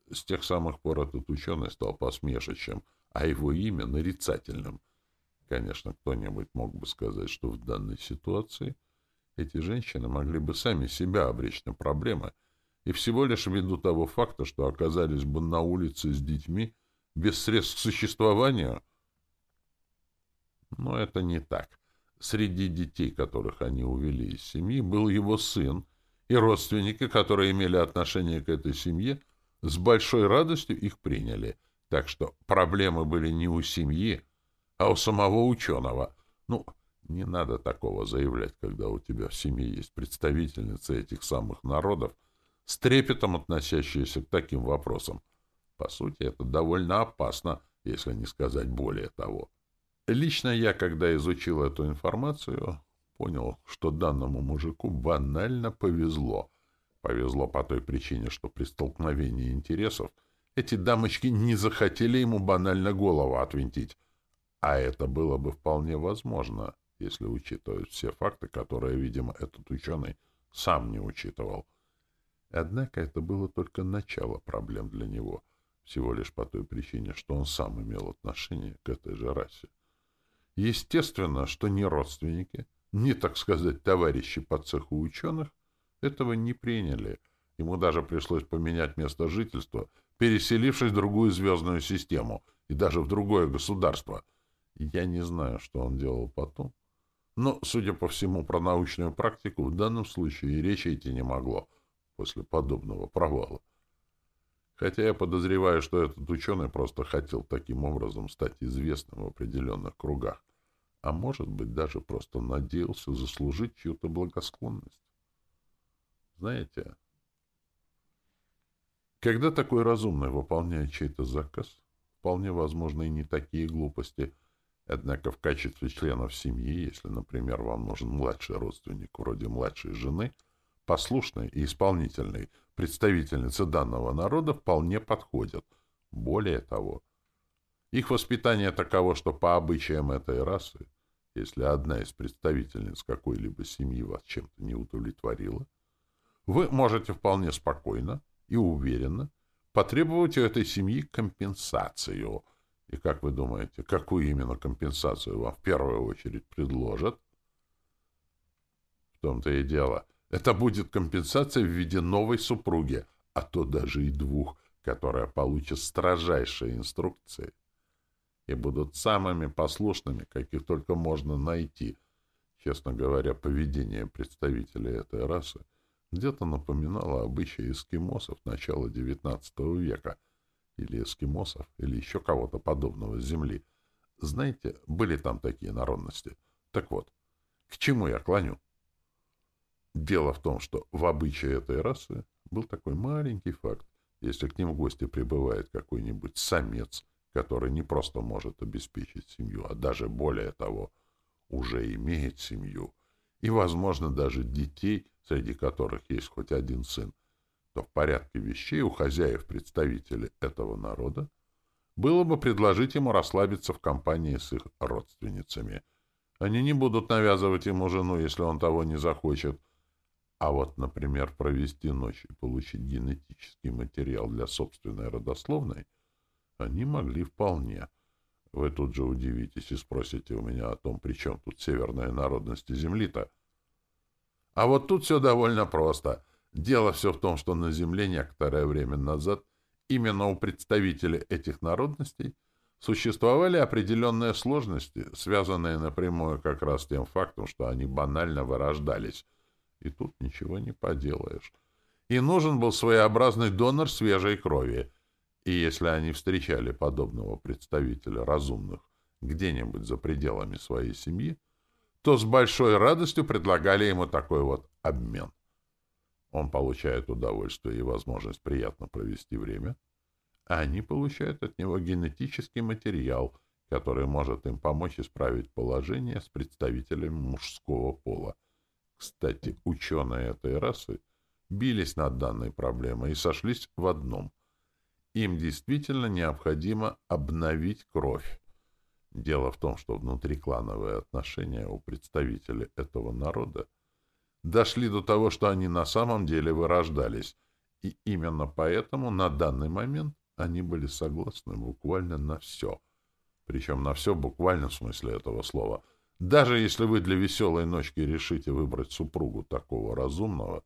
Speaker 1: С тех самых пор этот ученый стал посмешищем, а его имя — нарицательным. Конечно, кто-нибудь мог бы сказать, что в данной ситуации эти женщины могли бы сами себя обречь на проблемы, и всего лишь ввиду того факта, что оказались бы на улице с детьми без средств к существованию. Но это не так. Среди детей, которых они увели из семьи, был его сын, и родственники, которые имели отношение к этой семье, с большой радостью их приняли. Так что проблемы были не у семьи, а у самого ученого. Ну, не надо такого заявлять, когда у тебя в семье есть представительницы этих самых народов, с трепетом относящиеся к таким вопросам. По сути, это довольно опасно, если не сказать более того. Лично я, когда изучил эту информацию, понял, что данному мужику банально повезло. Повезло по той причине, что при столкновении интересов эти дамочки не захотели ему банально голову отвинтить, а это было бы вполне возможно, если учитывать все факты, которые, видимо, этот ученый сам не учитывал. Однако это было только начало проблем для него, всего лишь по той причине, что он сам имел отношение к этой же расе. Естественно, что ни родственники, ни, так сказать, товарищи по цеху ученых этого не приняли. Ему даже пришлось поменять место жительства, переселившись в другую звездную систему и даже в другое государство — я не знаю, что он делал потом, но, судя по всему, про научную практику в данном случае и речи идти не могло после подобного провала. Хотя я подозреваю, что этот ученый просто хотел таким образом стать известным в определенных кругах. а может быть, даже просто надеялся заслужить чью-то благосклонность. Знаете, когда такой разумный выполняет чей-то заказ, вполне возможно и не такие глупости. Однако в качестве членов семьи, если, например, вам нужен младший родственник вроде младшей жены, послушной и исполнительной представительницы данного народа вполне подходят. Более того, их воспитание таково, что по обычаям этой расы, если одна из представительниц какой-либо семьи вас чем-то не удовлетворила, вы можете вполне спокойно и уверенно потребовать у этой семьи компенсацию. И как вы думаете, какую именно компенсацию вам в первую очередь предложат? В том-то и дело. Это будет компенсация в виде новой супруги, а то даже и двух, которая получит строжайшие инструкции и будут самыми послушными, каких только можно найти. Честно говоря, поведение представителей этой расы где-то напоминало обычаи эскимосов начала XIX века, или эскимосов, или еще кого-то подобного с Земли. Знаете, были там такие народности. Так вот, к чему я клоню? Дело в том, что в обычае этой расы был такой маленький факт. Если к ним в гости прибывает какой-нибудь самец — который не просто может обеспечить семью, а даже более того, уже имеет семью, и, возможно, даже детей, среди которых есть хоть один сын, то в порядке вещей у хозяев представителей этого народа было бы предложить ему расслабиться в компании с их родственницами. Они не будут навязывать ему жену, если он того не захочет. А вот, например, провести ночь и получить генетический материал для собственной родословной — они могли вполне. Вы тут же удивитесь и спросите у меня о том, при чем тут северные народности Земли-то. А вот тут все довольно просто. Дело все в том, что на Земле некоторое время назад именно у представителей этих народностей существовали определенные сложности, связанные напрямую как раз тем фактом, что они банально вырождались. И тут ничего не поделаешь. И нужен был своеобразный донор свежей крови — и если они встречали подобного представителя разумных где-нибудь за пределами своей семьи, то с большой радостью предлагали ему такой вот обмен. Он получает удовольствие и возможность приятно провести время, а они получают от него генетический материал, который может им помочь исправить положение с представителями мужского пола. Кстати, ученые этой расы бились над данной проблемой и сошлись в одном. Им действительно необходимо обновить кровь. Дело в том, что внутриклановые отношения у представителей этого народа дошли до того, что они на самом деле вырождались, и именно поэтому на данный момент они были согласны буквально на все. Причем на все буквально в смысле этого слова. Даже если вы для веселой ночки решите выбрать супругу такого разумного,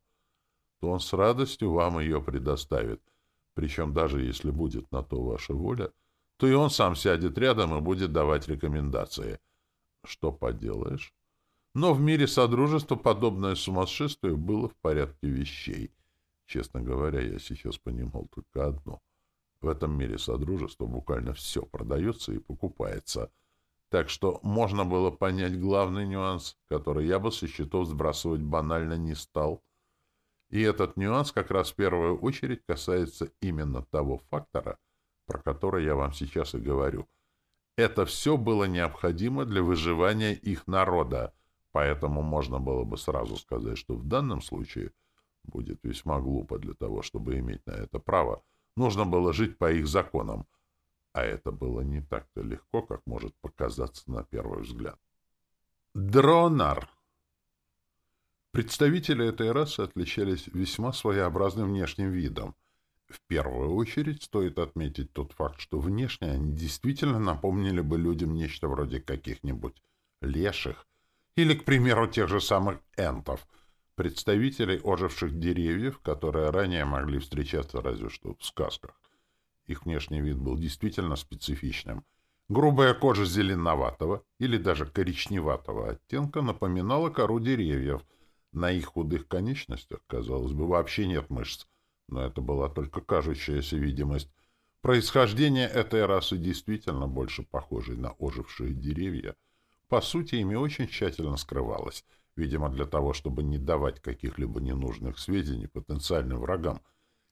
Speaker 1: то он с радостью вам ее предоставит — причем даже если будет на то ваша воля, то и он сам сядет рядом и будет давать рекомендации. Что поделаешь? Но в мире Содружества подобное сумасшествие было в порядке вещей. Честно говоря, я сейчас понимал только одно. В этом мире Содружества буквально все продается и покупается. Так что можно было понять главный нюанс, который я бы со счетов сбрасывать банально не стал — и этот нюанс как раз в первую очередь касается именно того фактора, про который я вам сейчас и говорю. Это все было необходимо для выживания их народа, поэтому можно было бы сразу сказать, что в данном случае будет весьма глупо для того, чтобы иметь на это право. Нужно было жить по их законам, а это было не так-то легко, как может показаться на первый взгляд. Дронар Представители этой расы отличались весьма своеобразным внешним видом. В первую очередь стоит отметить тот факт, что внешне они действительно напомнили бы людям нечто вроде каких-нибудь леших или, к примеру, тех же самых энтов, представителей оживших деревьев, которые ранее могли встречаться разве что в сказках. Их внешний вид был действительно специфичным. Грубая кожа зеленоватого или даже коричневатого оттенка напоминала кору деревьев — на их худых конечностях, казалось бы, вообще нет мышц, но это была только кажущаяся видимость. Происхождение этой расы действительно больше похоже на ожившие деревья, по сути, ими очень тщательно скрывалось, видимо, для того, чтобы не давать каких-либо ненужных сведений потенциальным врагам.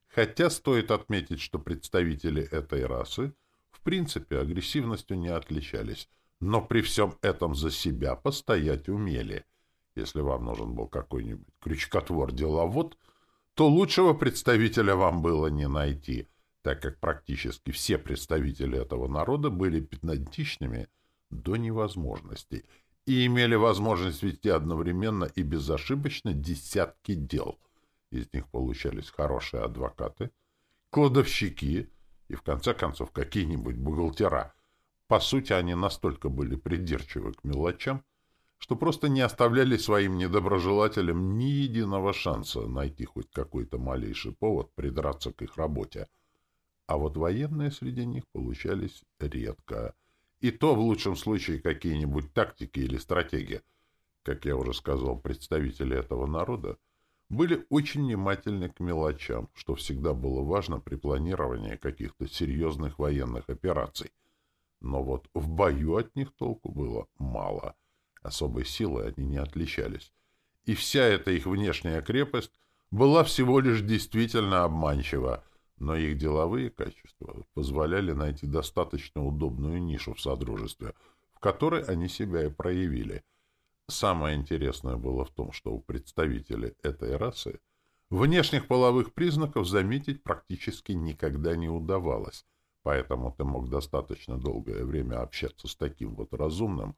Speaker 1: Хотя стоит отметить, что представители этой расы в принципе агрессивностью не отличались, но при всем этом за себя постоять умели. Если вам нужен был какой-нибудь крючкотвор-деловод, то лучшего представителя вам было не найти, так как практически все представители этого народа были пятнатичными до невозможности и имели возможность вести одновременно и безошибочно десятки дел. Из них получались хорошие адвокаты, кладовщики и, в конце концов, какие-нибудь бухгалтера. По сути, они настолько были придирчивы к мелочам, что просто не оставляли своим недоброжелателям ни единого шанса найти хоть какой-то малейший повод придраться к их работе. А вот военные среди них получались редко. И то в лучшем случае какие-нибудь тактики или стратегии. Как я уже сказал, представители этого народа были очень внимательны к мелочам, что всегда было важно при планировании каких-то серьезных военных операций. Но вот в бою от них толку было мало — Особой силой они не отличались. И вся эта их внешняя крепость была всего лишь действительно обманчива, но их деловые качества позволяли найти достаточно удобную нишу в Содружестве, в которой они себя и проявили. Самое интересное было в том, что у представителей этой расы внешних половых признаков заметить практически никогда не удавалось, поэтому ты мог достаточно долгое время общаться с таким вот разумным,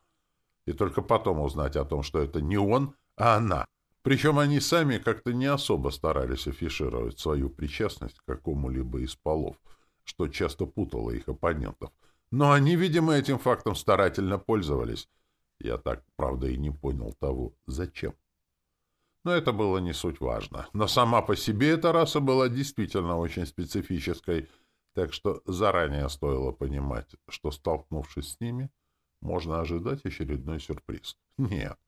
Speaker 1: и только потом узнать о том, что это не он, а она. Причем они сами как-то не особо старались афишировать свою причастность к какому-либо из полов, что часто путало их оппонентов. Но они, видимо, этим фактом старательно пользовались. Я так, правда, и не понял того, зачем. Но это было не суть важно. Но сама по себе эта раса была действительно очень специфической, так что заранее стоило понимать, что, столкнувшись с ними, можно ожидать очередной сюрприз. Нет.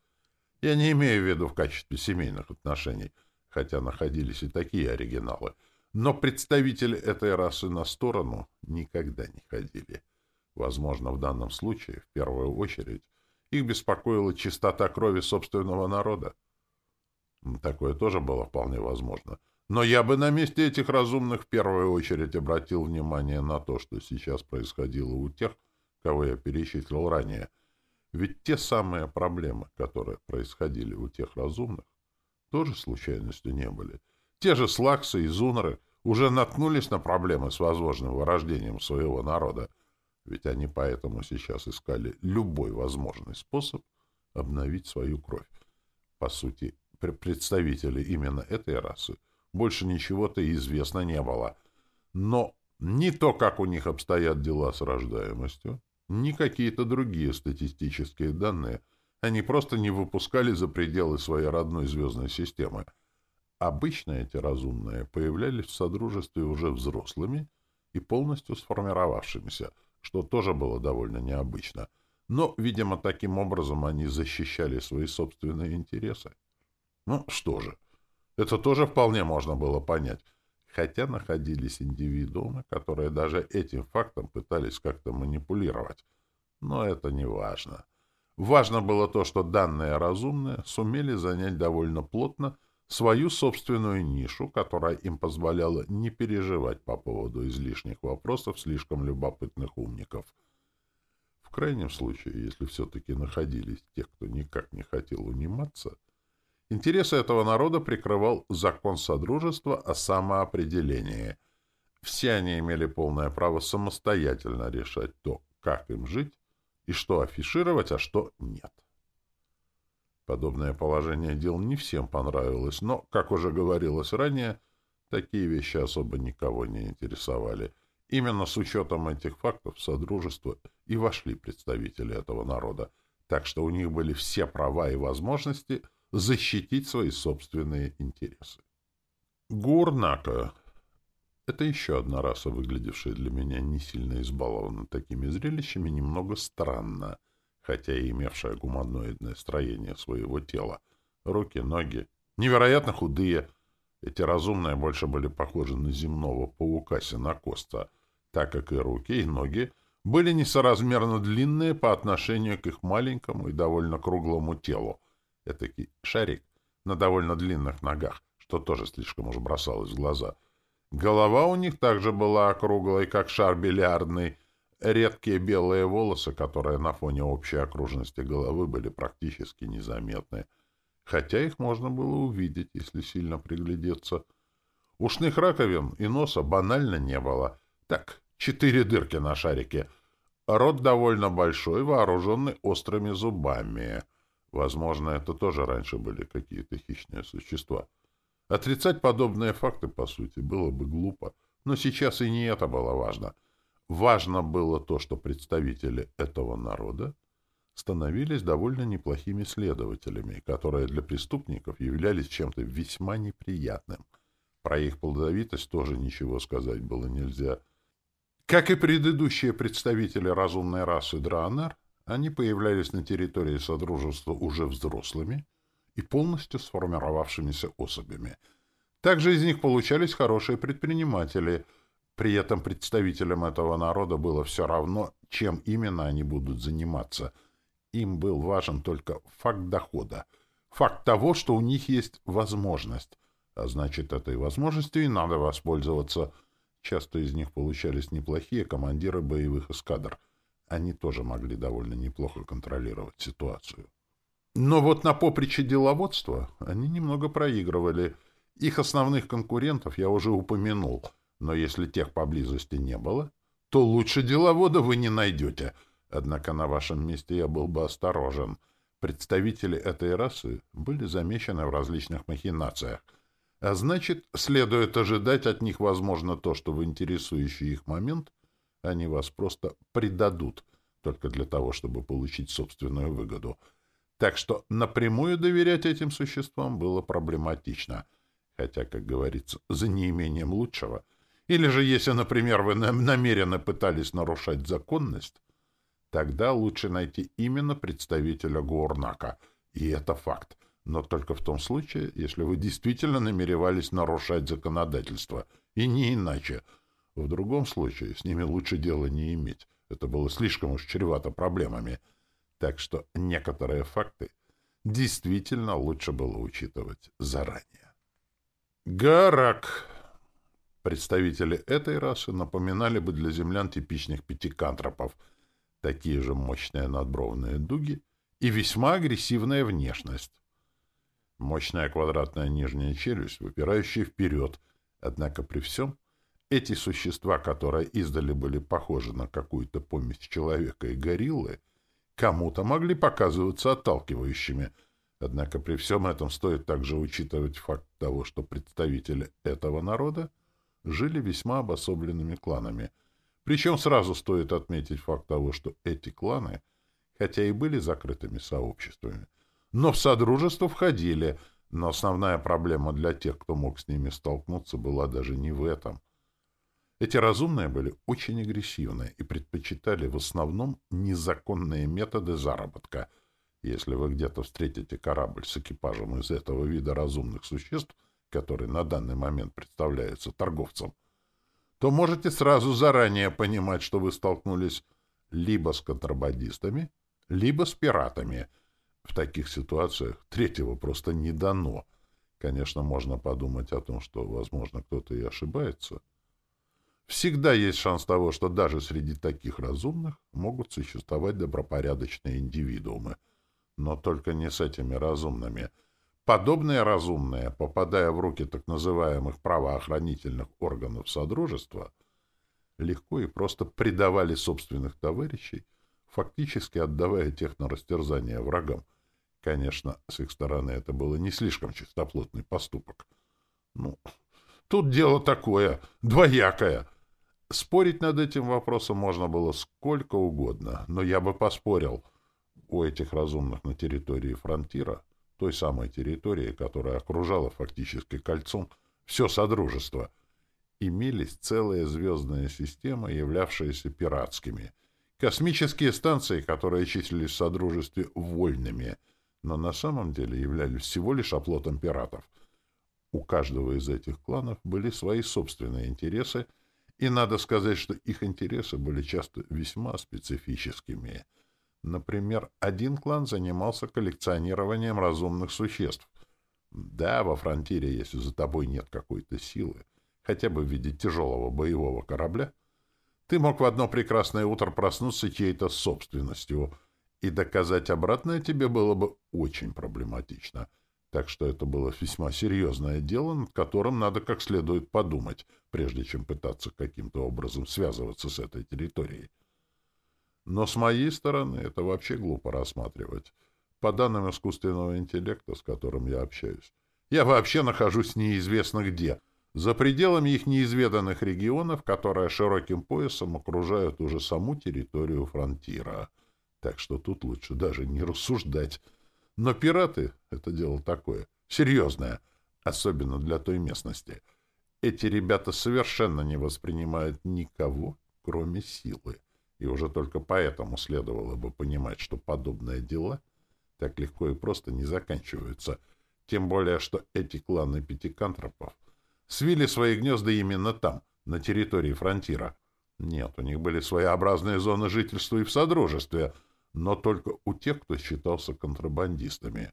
Speaker 1: Я не имею в виду в качестве семейных отношений, хотя находились и такие оригиналы. Но представители этой расы на сторону никогда не ходили. Возможно, в данном случае, в первую очередь, их беспокоила чистота крови собственного народа. Такое тоже было вполне возможно. Но я бы на месте этих разумных в первую очередь обратил внимание на то, что сейчас происходило у тех, кого я перечислил ранее. Ведь те самые проблемы, которые происходили у тех разумных, тоже случайностью не были. Те же слаксы и зунры уже наткнулись на проблемы с возможным вырождением своего народа, ведь они поэтому сейчас искали любой возможный способ обновить свою кровь. По сути, представители именно этой расы больше ничего-то известно не было. Но ни то, как у них обстоят дела с рождаемостью, ни какие-то другие статистические данные они просто не выпускали за пределы своей родной звездной системы. Обычно эти разумные появлялись в Содружестве уже взрослыми и полностью сформировавшимися, что тоже было довольно необычно. Но, видимо, таким образом они защищали свои собственные интересы. Ну, что же, это тоже вполне можно было понять хотя находились индивидуумы, которые даже этим фактом пытались как-то манипулировать. Но это не важно. Важно было то, что данные разумные сумели занять довольно плотно свою собственную нишу, которая им позволяла не переживать по поводу излишних вопросов слишком любопытных умников. В крайнем случае, если все-таки находились те, кто никак не хотел униматься, Интересы этого народа прикрывал закон Содружества о самоопределении. Все они имели полное право самостоятельно решать то, как им жить, и что афишировать, а что нет. Подобное положение дел не всем понравилось, но, как уже говорилось ранее, такие вещи особо никого не интересовали. Именно с учетом этих фактов в Содружество и вошли представители этого народа, так что у них были все права и возможности – защитить свои собственные интересы. Гурнака — это еще одна раса, выглядевшая для меня не сильно избалована такими зрелищами, немного странно, хотя и имевшая гуманоидное строение своего тела. Руки, ноги, невероятно худые. Эти разумные больше были похожи на земного паука Синокоста, так как и руки, и ноги были несоразмерно длинные по отношению к их маленькому и довольно круглому телу. Этакий шарик на довольно длинных ногах, что тоже слишком уж бросалось в глаза. Голова у них также была округлой, как шар бильярдный. Редкие белые волосы, которые на фоне общей окружности головы были практически незаметны, хотя их можно было увидеть, если сильно приглядеться. Ушных раковин и носа банально не было. Так, четыре дырки на шарике. Рот довольно большой, вооруженный острыми зубами. Возможно, это тоже раньше были какие-то хищные существа. Отрицать подобные факты, по сути, было бы глупо. Но сейчас и не это было важно. Важно было то, что представители этого народа становились довольно неплохими следователями, которые для преступников являлись чем-то весьма неприятным. Про их плодовитость тоже ничего сказать было нельзя — как и предыдущие представители разумной расы Драанар, они появлялись на территории Содружества уже взрослыми и полностью сформировавшимися особями. Также из них получались хорошие предприниматели. При этом представителям этого народа было все равно, чем именно они будут заниматься. Им был важен только факт дохода, факт того, что у них есть возможность. А значит, этой возможностью и надо воспользоваться – Часто из них получались неплохие командиры боевых эскадр. Они тоже могли довольно неплохо контролировать ситуацию. Но вот на поприче деловодства они немного проигрывали. Их основных конкурентов я уже упомянул, но если тех поблизости не было, то лучше деловода вы не найдете. Однако на вашем месте я был бы осторожен. Представители этой расы были замечены в различных махинациях — а значит, следует ожидать от них, возможно, то, что в интересующий их момент они вас просто предадут, только для того, чтобы получить собственную выгоду. Так что напрямую доверять этим существам было проблематично. Хотя, как говорится, за неимением лучшего. Или же, если, например, вы намеренно пытались нарушать законность, тогда лучше найти именно представителя Гуорнака. И это факт но только в том случае, если вы действительно намеревались нарушать законодательство, и не иначе. В другом случае с ними лучше дела не иметь. Это было слишком уж чревато проблемами. Так что некоторые факты действительно лучше было учитывать заранее. Гарак. Представители этой расы напоминали бы для землян типичных пятикантропов. Такие же мощные надбровные дуги и весьма агрессивная внешность. Мощная квадратная нижняя челюсть, выпирающая вперед. Однако при всем эти существа, которые издали были похожи на какую-то помесь человека и гориллы, кому-то могли показываться отталкивающими. Однако при всем этом стоит также учитывать факт того, что представители этого народа жили весьма обособленными кланами. Причем сразу стоит отметить факт того, что эти кланы, хотя и были закрытыми сообществами, но в Содружество входили, но основная проблема для тех, кто мог с ними столкнуться, была даже не в этом. Эти разумные были очень агрессивны и предпочитали в основном незаконные методы заработка. Если вы где-то встретите корабль с экипажем из этого вида разумных существ, который на данный момент представляется торговцем, то можете сразу заранее понимать, что вы столкнулись либо с контрабандистами, либо с пиратами — в таких ситуациях третьего просто не дано. Конечно, можно подумать о том, что, возможно, кто-то и ошибается. Всегда есть шанс того, что даже среди таких разумных могут существовать добропорядочные индивидуумы. Но только не с этими разумными. Подобные разумные, попадая в руки так называемых правоохранительных органов Содружества, легко и просто предавали собственных товарищей, фактически отдавая тех на растерзание врагам, Конечно, с их стороны это было не слишком чистоплотный поступок. Ну, тут дело такое, двоякое. Спорить над этим вопросом можно было сколько угодно, но я бы поспорил. У этих разумных на территории фронтира, той самой территории, которая окружала фактически кольцом все Содружество, имелись целые звездные системы, являвшиеся пиратскими, космические станции, которые числились в Содружестве вольными — но на самом деле являлись всего лишь оплотом пиратов. У каждого из этих кланов были свои собственные интересы, И надо сказать, что их интересы были часто весьма специфическими. Например, один клан занимался коллекционированием разумных существ. Да, во фронтире, если за тобой нет какой-то силы, хотя бы в виде тяжелого боевого корабля, ты мог в одно прекрасное утро проснуться чьей-то собственностью, и доказать обратное тебе было бы очень проблематично — так что это было весьма серьезное дело, над которым надо как следует подумать, прежде чем пытаться каким-то образом связываться с этой территорией. Но с моей стороны это вообще глупо рассматривать. По данным искусственного интеллекта, с которым я общаюсь, я вообще нахожусь неизвестно где, за пределами их неизведанных регионов, которые широким поясом окружают уже саму территорию фронтира. Так что тут лучше даже не рассуждать, но пираты — это дело такое, серьезное, особенно для той местности. Эти ребята совершенно не воспринимают никого, кроме силы. И уже только поэтому следовало бы понимать, что подобные дела так легко и просто не заканчиваются. Тем более, что эти кланы пятикантропов свили свои гнезда именно там, на территории фронтира. Нет, у них были своеобразные зоны жительства и в Содружестве — но только у тех, кто считался контрабандистами.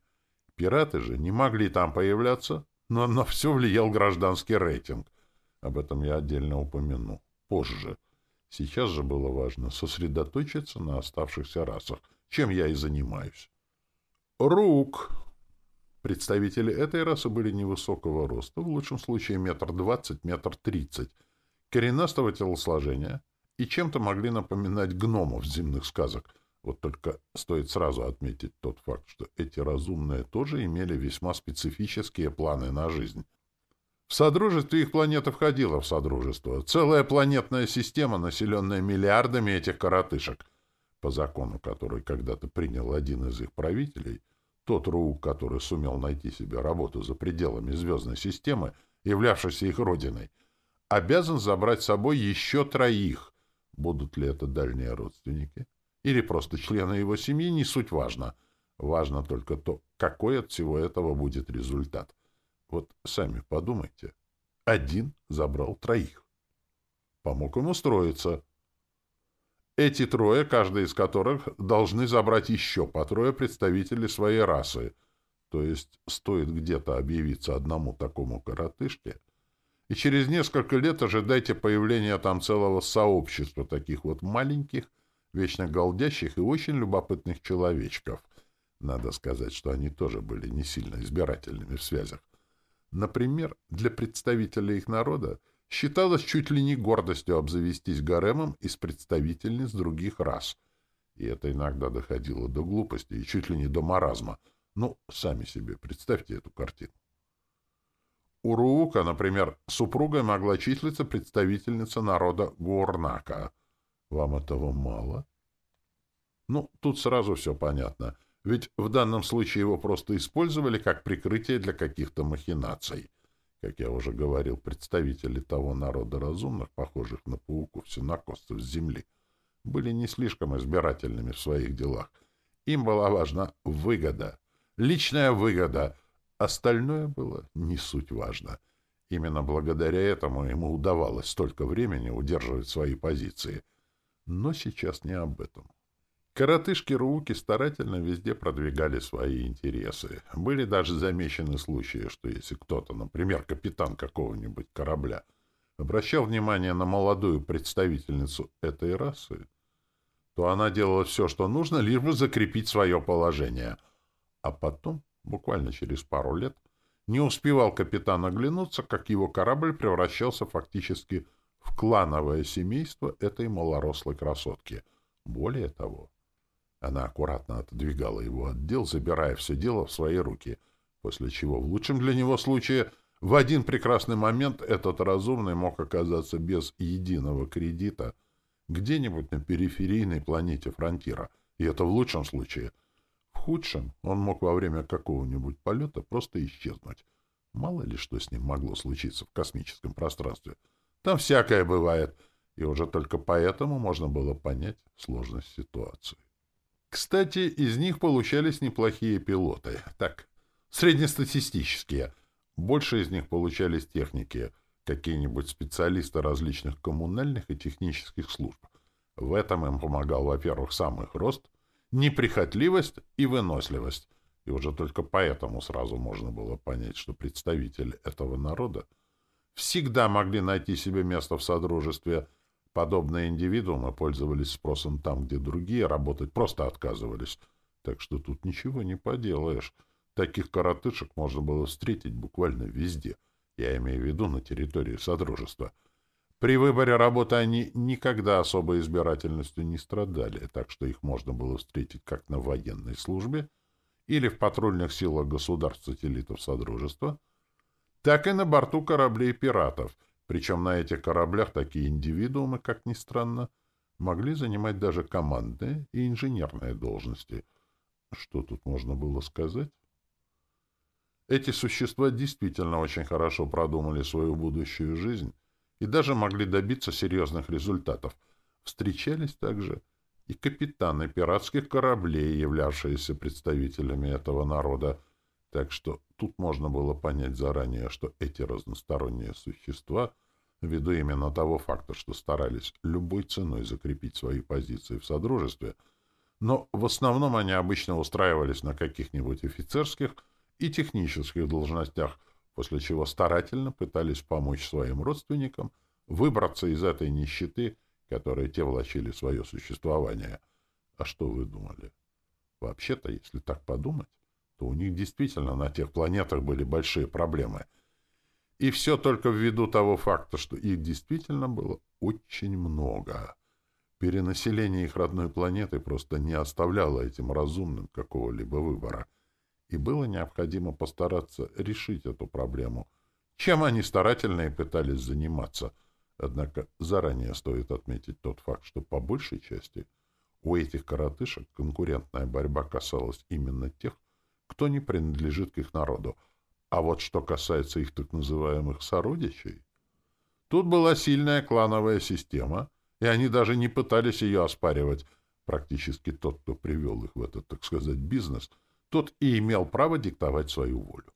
Speaker 1: Пираты же не могли там появляться, но на все влиял гражданский рейтинг. Об этом я отдельно упомяну. Позже. Сейчас же было важно сосредоточиться на оставшихся расах, чем я и занимаюсь. Рук. Представители этой расы были невысокого роста, в лучшем случае метр двадцать, метр тридцать, коренастого телосложения и чем-то могли напоминать гномов земных сказок — вот только стоит сразу отметить тот факт, что эти разумные тоже имели весьма специфические планы на жизнь. В Содружестве их планета входила в Содружество. Целая планетная система, населенная миллиардами этих коротышек. По закону, который когда-то принял один из их правителей, тот Руук, который сумел найти себе работу за пределами звездной системы, являвшейся их родиной, обязан забрать с собой еще троих. Будут ли это дальние родственники? Или просто члены его семьи, не суть важно. Важно только то, какой от всего этого будет результат. Вот сами подумайте. Один забрал троих. Помог им устроиться. Эти трое, каждый из которых, должны забрать еще по трое представителей своей расы. То есть стоит где-то объявиться одному такому коротышке, и через несколько лет ожидайте появления там целого сообщества таких вот маленьких, вечно голдящих и очень любопытных человечков. Надо сказать, что они тоже были не сильно избирательными в связях. Например, для представителей их народа считалось чуть ли не гордостью обзавестись гаремом из представительниц других рас. И это иногда доходило до глупости и чуть ли не до маразма. Ну, сами себе представьте эту картину. У Руука, например, супругой могла числиться представительница народа Гурнака — вам этого мало? Ну, тут сразу все понятно. Ведь в данном случае его просто использовали как прикрытие для каких-то махинаций. Как я уже говорил, представители того народа разумных, похожих на пауков-синокосцев с земли, были не слишком избирательными в своих делах. Им была важна выгода, личная выгода. Остальное было не суть важно. Именно благодаря этому ему удавалось столько времени удерживать свои позиции. Но сейчас не об этом. Коротышки-руки старательно везде продвигали свои интересы. Были даже замечены случаи, что если кто-то, например, капитан какого-нибудь корабля, обращал внимание на молодую представительницу этой расы, то она делала все, что нужно, лишь бы закрепить свое положение. А потом, буквально через пару лет, не успевал капитан оглянуться, как его корабль превращался фактически в в клановое семейство этой малорослой красотки. Более того, она аккуратно отодвигала его от дел, забирая все дело в свои руки, после чего в лучшем для него случае в один прекрасный момент этот разумный мог оказаться без единого кредита где-нибудь на периферийной планете Фронтира, и это в лучшем случае. В худшем он мог во время какого-нибудь полета просто исчезнуть. Мало ли что с ним могло случиться в космическом пространстве — там всякое бывает, и уже только поэтому можно было понять сложность ситуации. Кстати, из них получались неплохие пилоты. Так, среднестатистические. Больше из них получались техники. какие-нибудь специалисты различных коммунальных и технических служб. В этом им помогал, во-первых, сам их рост, неприхотливость и выносливость. И уже только поэтому сразу можно было понять, что представители этого народа всегда могли найти себе место в Содружестве. Подобные индивидуумы пользовались спросом там, где другие работать просто отказывались. Так что тут ничего не поделаешь. Таких коротышек можно было встретить буквально везде. Я имею в виду на территории Содружества. При выборе работы они никогда особой избирательностью не страдали, так что их можно было встретить как на военной службе или в патрульных силах государств-сателлитов Содружества, так и на борту кораблей пиратов, причем на этих кораблях такие индивидуумы, как ни странно, могли занимать даже командные и инженерные должности. Что тут можно было сказать? Эти существа действительно очень хорошо продумали свою будущую жизнь и даже могли добиться серьезных результатов. Встречались также и капитаны пиратских кораблей, являвшиеся представителями этого народа, так что тут можно было понять заранее, что эти разносторонние существа, ввиду именно того факта, что старались любой ценой закрепить свои позиции в Содружестве, но в основном они обычно устраивались на каких-нибудь офицерских и технических должностях – после чего старательно пытались помочь своим родственникам выбраться из этой нищеты, которой те влачили свое существование. А что вы думали? Вообще-то, если так подумать, то у них действительно на тех планетах были большие проблемы. И все только ввиду того факта, что их действительно было очень много. Перенаселение их родной планеты просто не оставляло этим разумным какого-либо выбора — и было необходимо постараться решить эту проблему, чем они старательно и пытались заниматься. Однако заранее стоит отметить тот факт, что по большей части у этих коротышек конкурентная борьба касалась именно тех, кто не принадлежит к их народу. А вот что касается их так называемых сородичей, тут была сильная клановая система, и они даже не пытались ее оспаривать. Практически тот, кто привел их в этот, так сказать, бизнес — тот и имел право диктовать свою волю.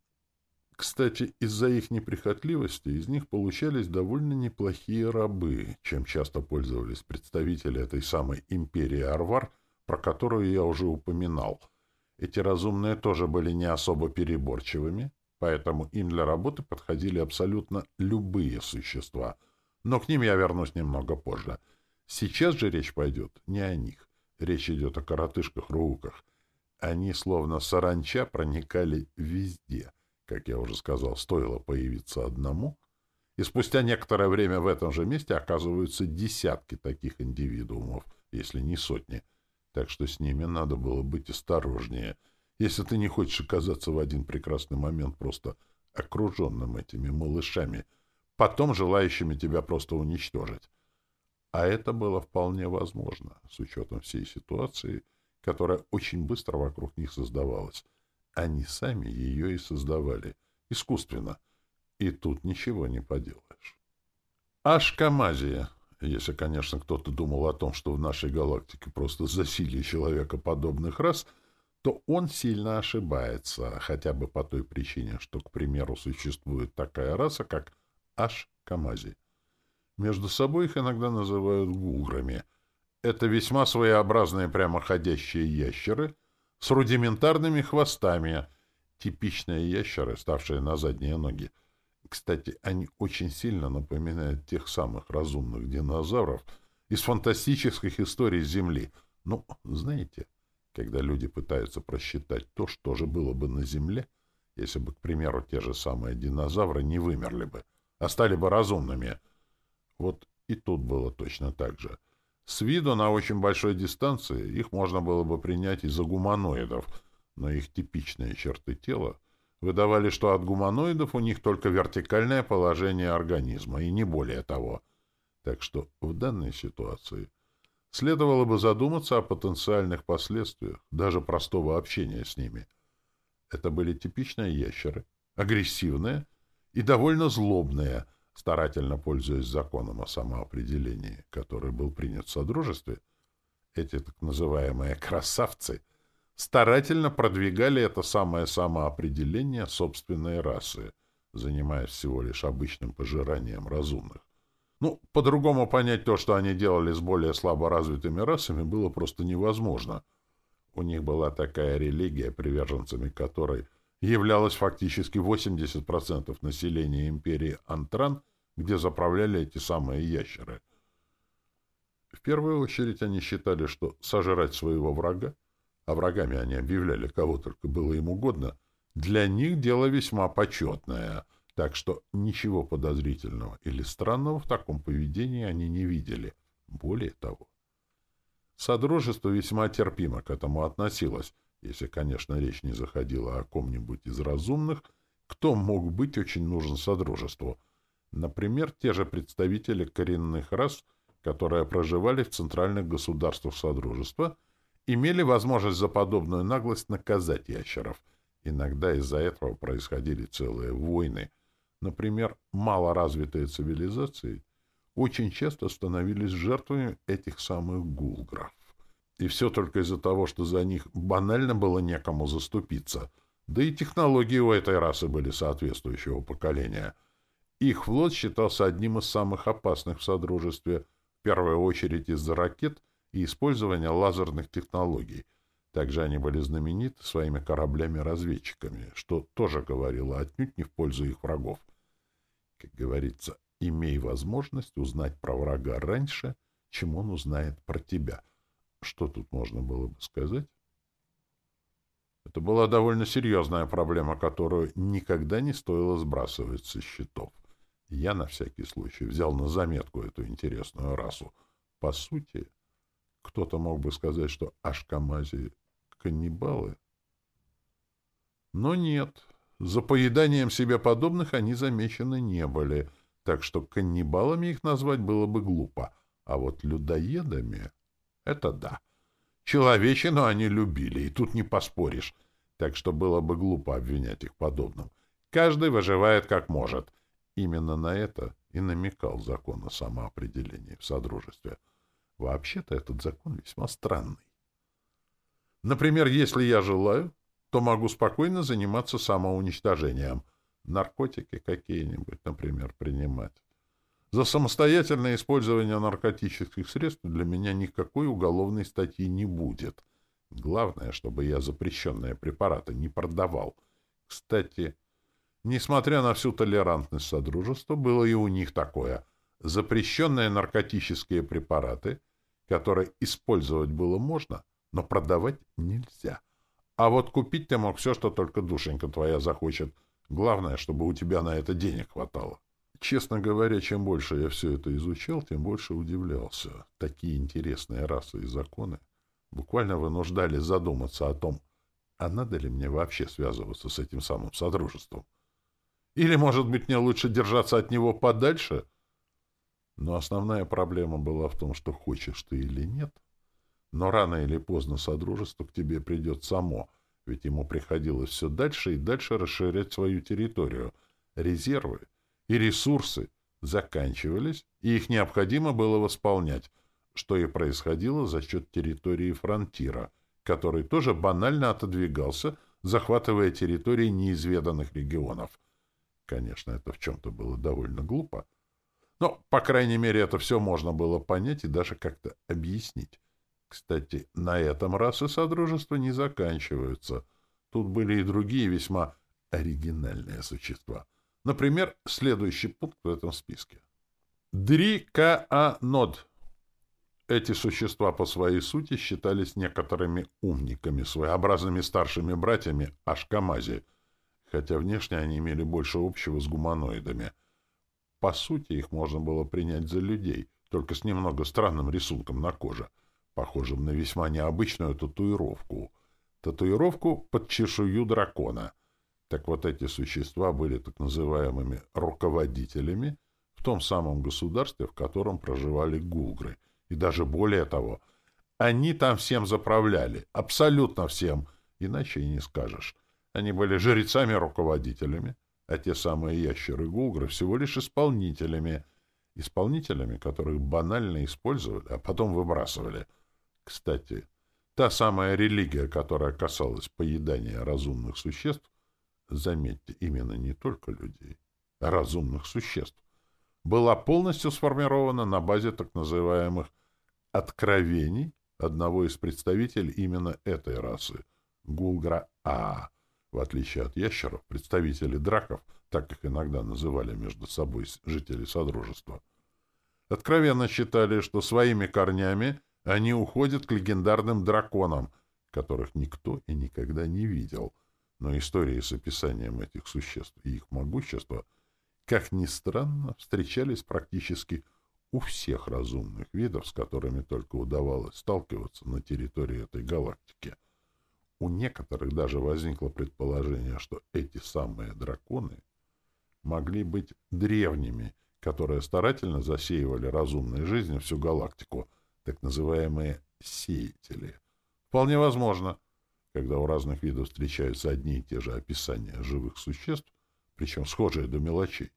Speaker 1: Кстати, из-за их неприхотливости из них получались довольно неплохие рабы, чем часто пользовались представители этой самой империи Арвар, про которую я уже упоминал. Эти разумные тоже были не особо переборчивыми, поэтому им для работы подходили абсолютно любые существа. Но к ним я вернусь немного позже. Сейчас же речь пойдет не о них. Речь идет о коротышках-роуках — они, словно саранча, проникали везде. Как я уже сказал, стоило появиться одному, и спустя некоторое время в этом же месте оказываются десятки таких индивидуумов, если не сотни. Так что с ними надо было быть осторожнее, если ты не хочешь оказаться в один прекрасный момент просто окруженным этими малышами, потом желающими тебя просто уничтожить. А это было вполне возможно, с учетом всей ситуации — которая очень быстро вокруг них создавалась. Они сами ее и создавали. Искусственно. И тут ничего не поделаешь. Ашкамазия. Если, конечно, кто-то думал о том, что в нашей галактике просто засилие человекоподобных рас, то он сильно ошибается, хотя бы по той причине, что, к примеру, существует такая раса, как Ашкамази. Между собой их иногда называют гуграми — это весьма своеобразные прямоходящие ящеры с рудиментарными хвостами, типичные ящеры, ставшие на задние ноги. Кстати, они очень сильно напоминают тех самых разумных динозавров из фантастических историй Земли. Ну, знаете, когда люди пытаются просчитать то, что же было бы на Земле, если бы, к примеру, те же самые динозавры не вымерли бы, а стали бы разумными. Вот и тут было точно так же. С виду на очень большой дистанции их можно было бы принять из-за гуманоидов, но их типичные черты тела выдавали, что от гуманоидов у них только вертикальное положение организма, и не более того. Так что в данной ситуации следовало бы задуматься о потенциальных последствиях даже простого общения с ними. Это были типичные ящеры, агрессивные и довольно злобные — старательно пользуясь законом о самоопределении, который был принят в Содружестве, эти так называемые «красавцы» старательно продвигали это самое самоопределение собственной расы, занимаясь всего лишь обычным пожиранием разумных. Ну, по-другому понять то, что они делали с более слабо развитыми расами, было просто невозможно. У них была такая религия, приверженцами которой являлось фактически 80% населения империи Антран, где заправляли эти самые ящеры. В первую очередь они считали, что сожрать своего врага, а врагами они объявляли кого только было им угодно, для них дело весьма почетное — так что ничего подозрительного или странного в таком поведении они не видели. Более того, Содружество весьма терпимо к этому относилось, если, конечно, речь не заходила о ком-нибудь из разумных, кто мог быть очень нужен Содружеству. Например, те же представители коренных рас, которые проживали в центральных государствах Содружества, имели возможность за подобную наглость наказать ящеров. Иногда из-за этого происходили целые войны — например, малоразвитые цивилизации, очень часто становились жертвами этих самых гулгров. И все только из-за того, что за них банально было некому заступиться. Да и технологии у этой расы были соответствующего поколения. Их флот считался одним из самых опасных в Содружестве, в первую очередь из-за ракет и использования лазерных технологий. Также они были знамениты своими кораблями-разведчиками, что тоже говорило отнюдь не в пользу их врагов. Как говорится, имей возможность узнать про врага раньше, чем он узнает про тебя. Что тут можно было бы сказать? Это была довольно серьезная проблема, которую никогда не стоило сбрасывать со счетов. Я на всякий случай взял на заметку эту интересную расу. По сути, кто-то мог бы сказать, что ашкамази — каннибалы. Но нет, за поеданием себе подобных они замечены не были, так что каннибалами их назвать было бы глупо, а вот людоедами — это да. Человечину они любили, и тут не поспоришь, так что было бы глупо обвинять их подобным. Каждый выживает как может. Именно на это и намекал закон о самоопределении в Содружестве. Вообще-то этот закон весьма странный. Например, если я желаю, то могу спокойно заниматься самоуничтожением. Наркотики какие-нибудь, например, принимать. За самостоятельное использование наркотических средств для меня никакой уголовной статьи не будет. Главное, чтобы я запрещенные препараты не продавал. Кстати, несмотря на всю толерантность Содружества, было и у них такое. Запрещенные наркотические препараты, которые использовать было можно, но продавать нельзя. А вот купить ты мог все, что только душенька твоя захочет. Главное, чтобы у тебя на это денег хватало. Честно говоря, чем больше я все это изучал, тем больше удивлялся. Такие интересные расы и законы буквально вынуждали задуматься о том, а надо ли мне вообще связываться с этим самым содружеством? Или, может быть, мне лучше держаться от него подальше? Но основная проблема была в том, что хочешь ты или нет, но рано или поздно Содружество к тебе придет само, ведь ему приходилось все дальше и дальше расширять свою территорию. Резервы и ресурсы заканчивались, и их необходимо было восполнять, что и происходило за счет территории фронтира, который тоже банально отодвигался, захватывая территории неизведанных регионов. Конечно, это в чем-то было довольно глупо, но, по крайней мере, это все можно было понять и даже как-то объяснить. Кстати, на этом расы Содружества не заканчиваются. Тут были и другие весьма оригинальные существа. Например, следующий пункт в этом списке. Дрикаанод. Эти существа по своей сути считались некоторыми умниками, своеобразными старшими братьями Ашкамази, хотя внешне они имели больше общего с гуманоидами. По сути, их можно было принять за людей, только с немного странным рисунком на коже — похожим на весьма необычную татуировку. Татуировку под чешую дракона. Так вот эти существа были так называемыми руководителями в том самом государстве, в котором проживали гулгры. И даже более того, они там всем заправляли, абсолютно всем, иначе и не скажешь. Они были жрецами-руководителями, а те самые ящеры-гулгры всего лишь исполнителями, исполнителями, которых банально использовали, а потом выбрасывали — кстати, та самая религия, которая касалась поедания разумных существ, заметьте, именно не только людей, разумных существ, была полностью сформирована на базе так называемых «откровений» одного из представителей именно этой расы — Гулгра-А. В отличие от ящеров, представители драков, так их иногда называли между собой жители Содружества, откровенно считали, что своими корнями они уходят к легендарным драконам, которых никто и никогда не видел. Но истории с описанием этих существ и их могущества, как ни странно, встречались практически у всех разумных видов, с которыми только удавалось сталкиваться на территории этой галактики. У некоторых даже возникло предположение, что эти самые драконы могли быть древними, которые старательно засеивали разумной жизнью всю галактику, так называемые «сеятели». Вполне возможно, когда у разных видов встречаются одни и те же описания живых существ, причем схожие до мелочей,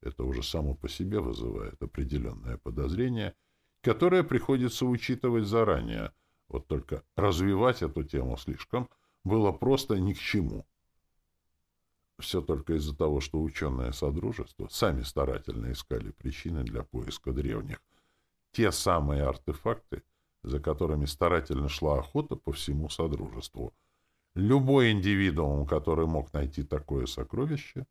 Speaker 1: это уже само по себе вызывает определенное подозрение, которое приходится учитывать заранее. Вот только развивать эту тему слишком было просто ни к чему. Все только из-за того, что ученые Содружества сами старательно искали причины для поиска древних. Те самые артефакты, за которыми старательно шла охота по всему Содружеству. Любой индивидуум, который мог найти такое сокровище,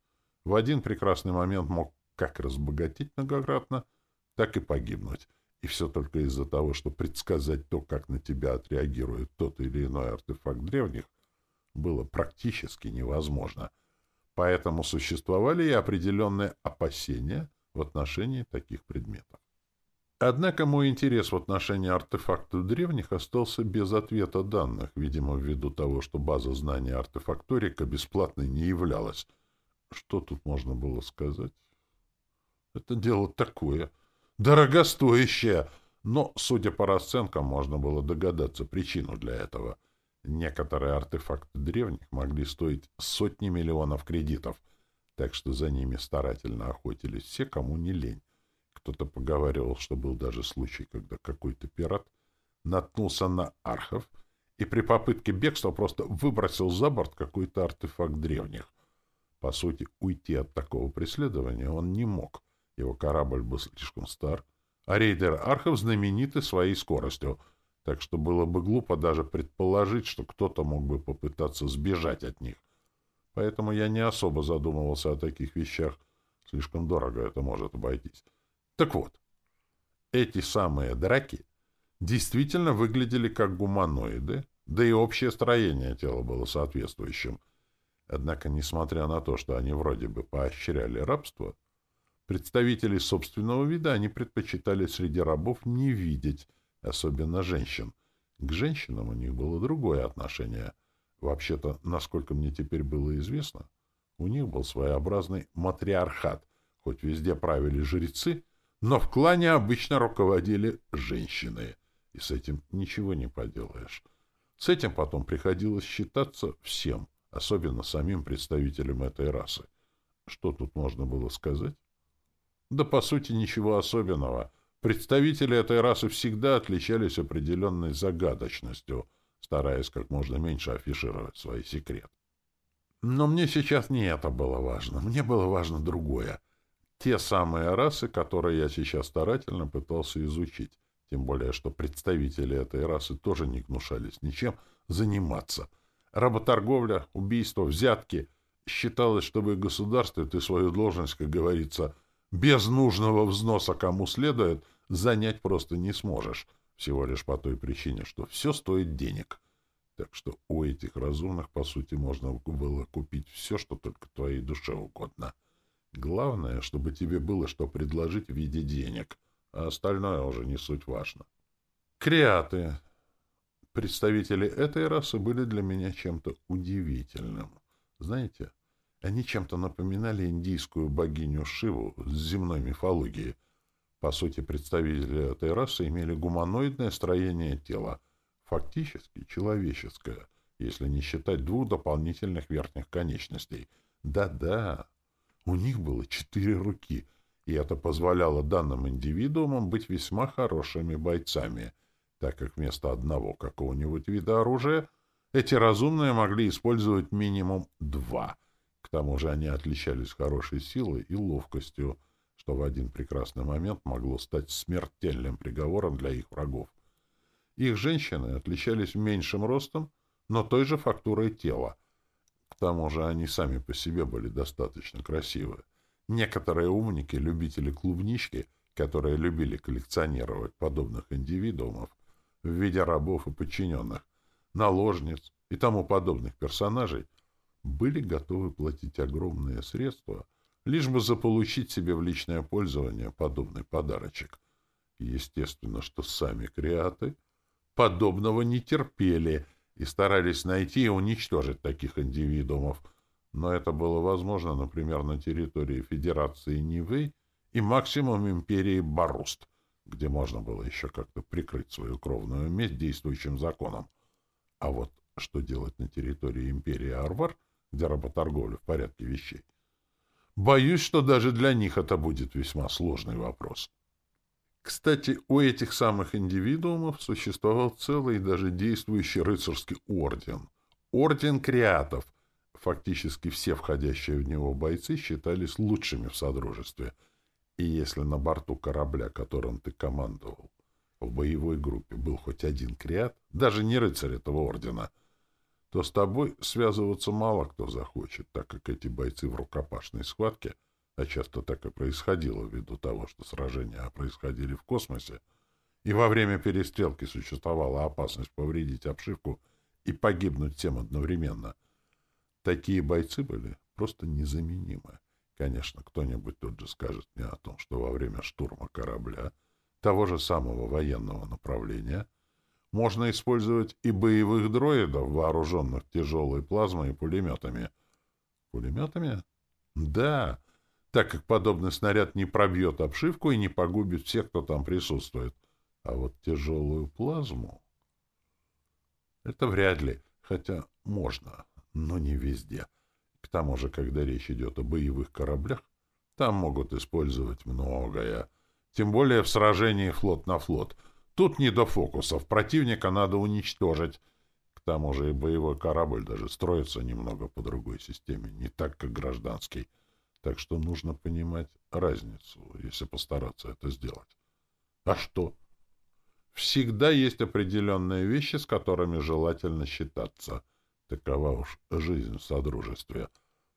Speaker 1: в один прекрасный момент мог как разбогатеть многократно, так и погибнуть. И все только из-за того, что предсказать то, как на тебя отреагирует тот или иной артефакт древних, было практически невозможно. Поэтому существовали и определенные опасения в отношении таких предметов. Однако мой интерес в отношении артефактов древних остался без ответа данных, видимо, ввиду того, что база знаний артефакторика бесплатной не являлась. Что тут можно было сказать? Это дело такое, дорогостоящее, но, судя по расценкам, можно было догадаться причину для этого. Некоторые артефакты древних могли стоить сотни миллионов кредитов, так что за ними старательно охотились все, кому не лень. Кто-то поговаривал, что был даже случай, когда какой-то пират наткнулся на архов и при попытке бегства просто выбросил за борт какой-то артефакт древних. По сути, уйти от такого преследования он не мог. Его корабль был слишком стар, а рейдеры архов знамениты своей скоростью, так что было бы глупо даже предположить, что кто-то мог бы попытаться сбежать от них. Поэтому я не особо задумывался о таких вещах. Слишком дорого это может обойтись. Так вот, эти самые драки действительно выглядели как гуманоиды, да и общее строение тела было соответствующим. Однако, несмотря на то, что они вроде бы поощряли рабство, представителей собственного вида они предпочитали среди рабов не видеть, особенно женщин. К женщинам у них было другое отношение. Вообще-то, насколько мне теперь было известно, у них был своеобразный матриархат, хоть везде правили жрецы, но в клане обычно руководили женщины, и с этим ничего не поделаешь. С этим потом приходилось считаться всем, особенно самим представителям этой расы. Что тут можно было сказать? Да, по сути, ничего особенного. Представители этой расы всегда отличались определенной загадочностью, стараясь как можно меньше афишировать свои секреты. Но мне сейчас не это было важно. Мне было важно другое — те самые расы, которые я сейчас старательно пытался изучить. Тем более, что представители этой расы тоже не гнушались ничем заниматься. Работорговля, убийство, взятки. Считалось, что в государстве ты свою должность, как говорится, без нужного взноса кому следует, занять просто не сможешь. Всего лишь по той причине, что все стоит денег. Так что у этих разумных, по сути, можно было купить все, что только твоей душе угодно. — Главное, чтобы тебе было что предложить в виде денег, а остальное уже не суть важно. Креаты. Представители этой расы были для меня чем-то удивительным. Знаете, они чем-то напоминали индийскую богиню Шиву с земной мифологии. По сути, представители этой расы имели гуманоидное строение тела, фактически человеческое, если не считать двух дополнительных верхних конечностей. Да-да, у них было четыре руки, и это позволяло данным индивидуумам быть весьма хорошими бойцами, так как вместо одного какого-нибудь вида оружия эти разумные могли использовать минимум два. К тому же они отличались хорошей силой и ловкостью, что в один прекрасный момент могло стать смертельным приговором для их врагов. Их женщины отличались меньшим ростом, но той же фактурой тела. К тому же они сами по себе были достаточно красивы. Некоторые умники, любители клубнички, которые любили коллекционировать подобных индивидуумов в виде рабов и подчиненных, наложниц и тому подобных персонажей, были готовы платить огромные средства, лишь бы заполучить себе в личное пользование подобный подарочек. Естественно, что сами креаты подобного не терпели и старались найти и уничтожить таких индивидуумов, но это было возможно, например, на территории Федерации Нивы и максимум империи Баруст, где можно было еще как-то прикрыть свою кровную месть действующим законом. А вот что делать на территории империи Арвар — где работорговля в порядке вещей. Боюсь, что даже для них это будет весьма сложный вопрос. Кстати, у этих самых индивидуумов существовал целый и даже действующий рыцарский орден. Орден креатов. Фактически все входящие в него бойцы считались лучшими в Содружестве. И если на борту корабля, которым ты командовал, в боевой группе был хоть один креат, даже не рыцарь этого ордена — то с тобой связываться мало кто захочет, так как эти бойцы в рукопашной схватке, а часто так и происходило ввиду того, что сражения происходили в космосе, и во время перестрелки существовала опасность повредить обшивку и погибнуть всем одновременно. Такие бойцы были просто незаменимы. Конечно, кто-нибудь тут же скажет мне о том, что во время штурма корабля, того же самого военного направления — можно использовать и боевых дроидов, вооруженных тяжелой плазмой и пулеметами. Пулеметами? Да, так как подобный снаряд не пробьет обшивку и не погубит всех, кто там присутствует. А вот тяжелую плазму... Это вряд ли, хотя можно, но не везде. К тому же, когда речь идет о боевых кораблях, там могут использовать многое. Тем более в сражении флот на флот — Тут не до фокусов. Противника надо уничтожить. К тому же и боевой корабль даже строится немного по другой системе, не так, как гражданский. Так что нужно понимать разницу, если постараться это сделать. А что? Всегда есть определенные вещи, с которыми желательно считаться. Такова уж жизнь в Содружестве.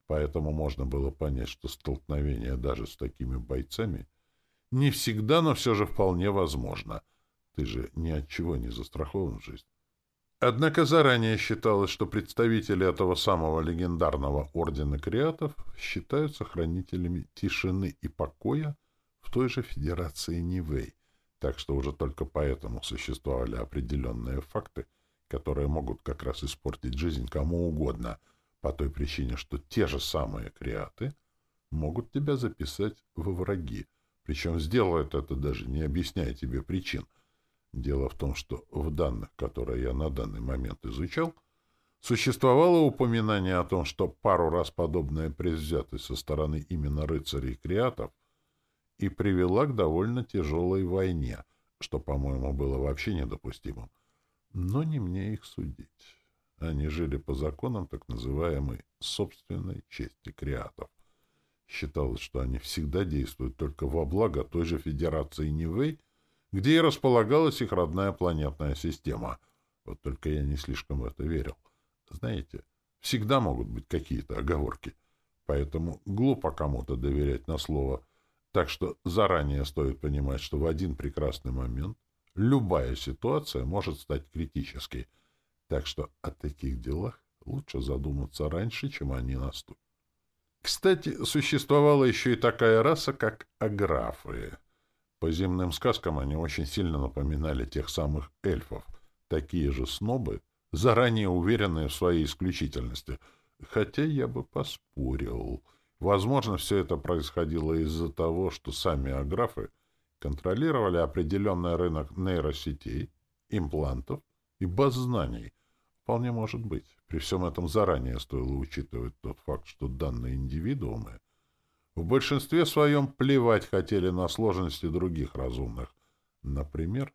Speaker 1: Поэтому можно было понять, что столкновение даже с такими бойцами не всегда, но все же вполне возможно — ты же ни от чего не застрахован в жизни. Однако заранее считалось, что представители этого самого легендарного ордена креатов считаются хранителями тишины и покоя в той же Федерации Нивэй, так что уже только поэтому существовали определенные факты, которые могут как раз испортить жизнь кому угодно, по той причине, что те же самые креаты могут тебя записать во враги, причем сделают это даже не объясняя тебе причин — Дело в том, что в данных, которые я на данный момент изучал, существовало упоминание о том, что пару раз подобная предвзятость со стороны именно рыцарей креатов и привела к довольно тяжелой войне, что, по-моему, было вообще недопустимым. Но не мне их судить. Они жили по законам так называемой собственной чести креатов. Считалось, что они всегда действуют только во благо той же Федерации Нивэй, где и располагалась их родная планетная система. Вот только я не слишком в это верил. Знаете, всегда могут быть какие-то оговорки, поэтому глупо кому-то доверять на слово. Так что заранее стоит понимать, что в один прекрасный момент любая ситуация может стать критической. Так что о таких делах лучше задуматься раньше, чем они наступят. Кстати, существовала еще и такая раса, как аграфы. По земным сказкам они очень сильно напоминали тех самых эльфов, такие же снобы, заранее уверенные в своей исключительности. Хотя я бы поспорил. Возможно, все это происходило из-за того, что сами аграфы контролировали определенный рынок нейросетей, имплантов и баз знаний. Вполне может быть. При всем этом заранее стоило учитывать тот факт, что данные индивидуумы — в большинстве своем плевать хотели на сложности других разумных. Например,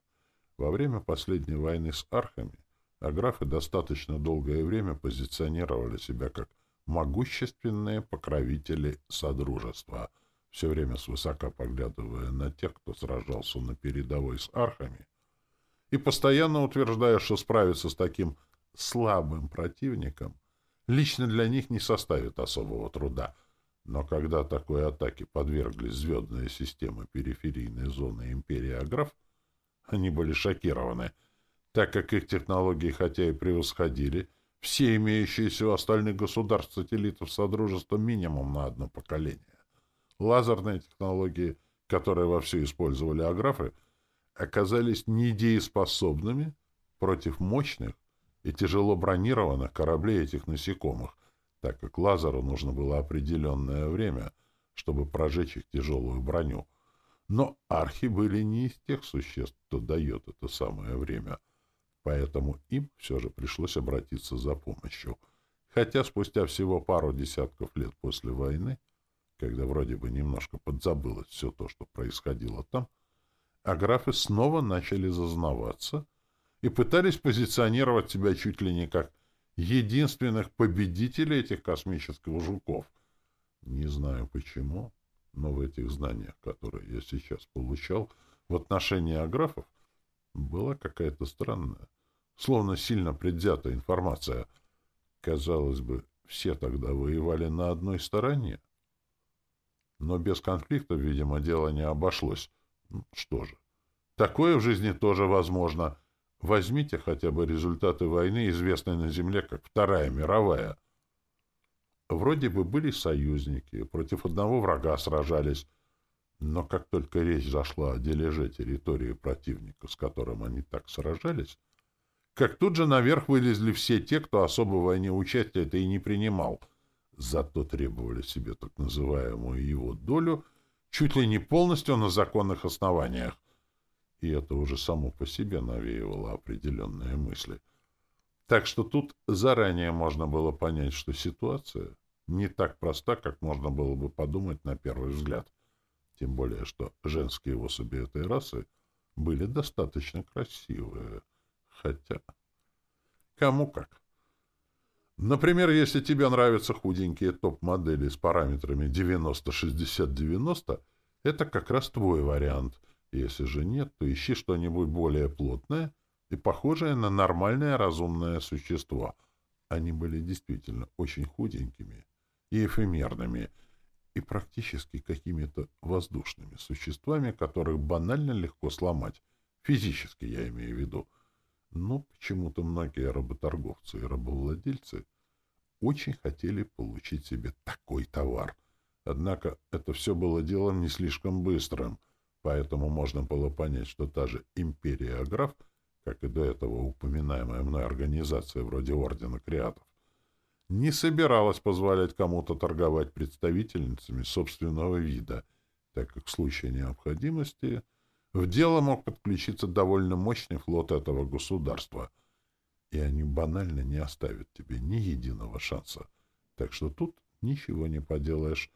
Speaker 1: во время последней войны с архами аграфы достаточно долгое время позиционировали себя как могущественные покровители Содружества, все время свысока поглядывая на тех, кто сражался на передовой с архами, и постоянно утверждая, что справиться с таким слабым противником лично для них не составит особого труда. Но когда такой атаке подверглись звездные системы периферийной зоны Империи Аграф, они были шокированы, так как их технологии хотя и превосходили все имеющиеся у остальных государств-сателлитов Содружества минимум на одно поколение. Лазерные технологии, которые вовсю использовали аграфы, оказались недееспособными против мощных и тяжело бронированных кораблей этих насекомых, так как лазеру нужно было определенное время, чтобы прожечь их тяжелую броню. Но архи были не из тех существ, кто дает это самое время, поэтому им все же пришлось обратиться за помощью. Хотя спустя всего пару десятков лет после войны, когда вроде бы немножко подзабылось все то, что происходило там, а графы снова начали зазнаваться и пытались позиционировать себя чуть ли не как единственных победителей этих космических жуков. Не знаю почему, но в этих знаниях, которые я сейчас получал в отношении аграфов, была какая-то странная, словно сильно предвзятая информация. Казалось бы, все тогда воевали на одной стороне. Но без конфликта, видимо, дело не обошлось. Ну, что же, такое в жизни тоже возможно. Возьмите хотя бы результаты войны, известной на Земле как Вторая мировая. Вроде бы были союзники, против одного врага сражались, но как только речь зашла о дележе территории противника, с которым они так сражались, как тут же наверх вылезли все те, кто особо в войне участия-то и не принимал, зато требовали себе так называемую его долю — чуть ли не полностью на законных основаниях. И это уже само по себе навеивало определенные мысли. Так что тут заранее можно было понять, что ситуация не так проста, как можно было бы подумать на первый взгляд. Тем более, что женские особи этой расы были достаточно красивые. Хотя... Кому как. Например, если тебе нравятся худенькие топ-модели с параметрами 90-60-90, это как раз твой вариант. Если же нет, то ищи что-нибудь более плотное и похожее на нормальное разумное существо. Они были действительно очень худенькими и эфемерными, и практически какими-то воздушными существами, которых банально легко сломать. Физически я имею в виду. Но почему-то многие работорговцы и рабовладельцы очень хотели получить себе такой товар. Однако это все было делом не слишком быстрым, поэтому можно было понять, что та же империя Аграф, как и до этого упоминаемая мной организация вроде Ордена Креатов, не собиралась позволять кому-то торговать представительницами собственного вида, так как в случае необходимости — в дело мог подключиться довольно мощный флот этого государства, и они банально не оставят тебе ни единого шанса. Так что тут ничего не поделаешь.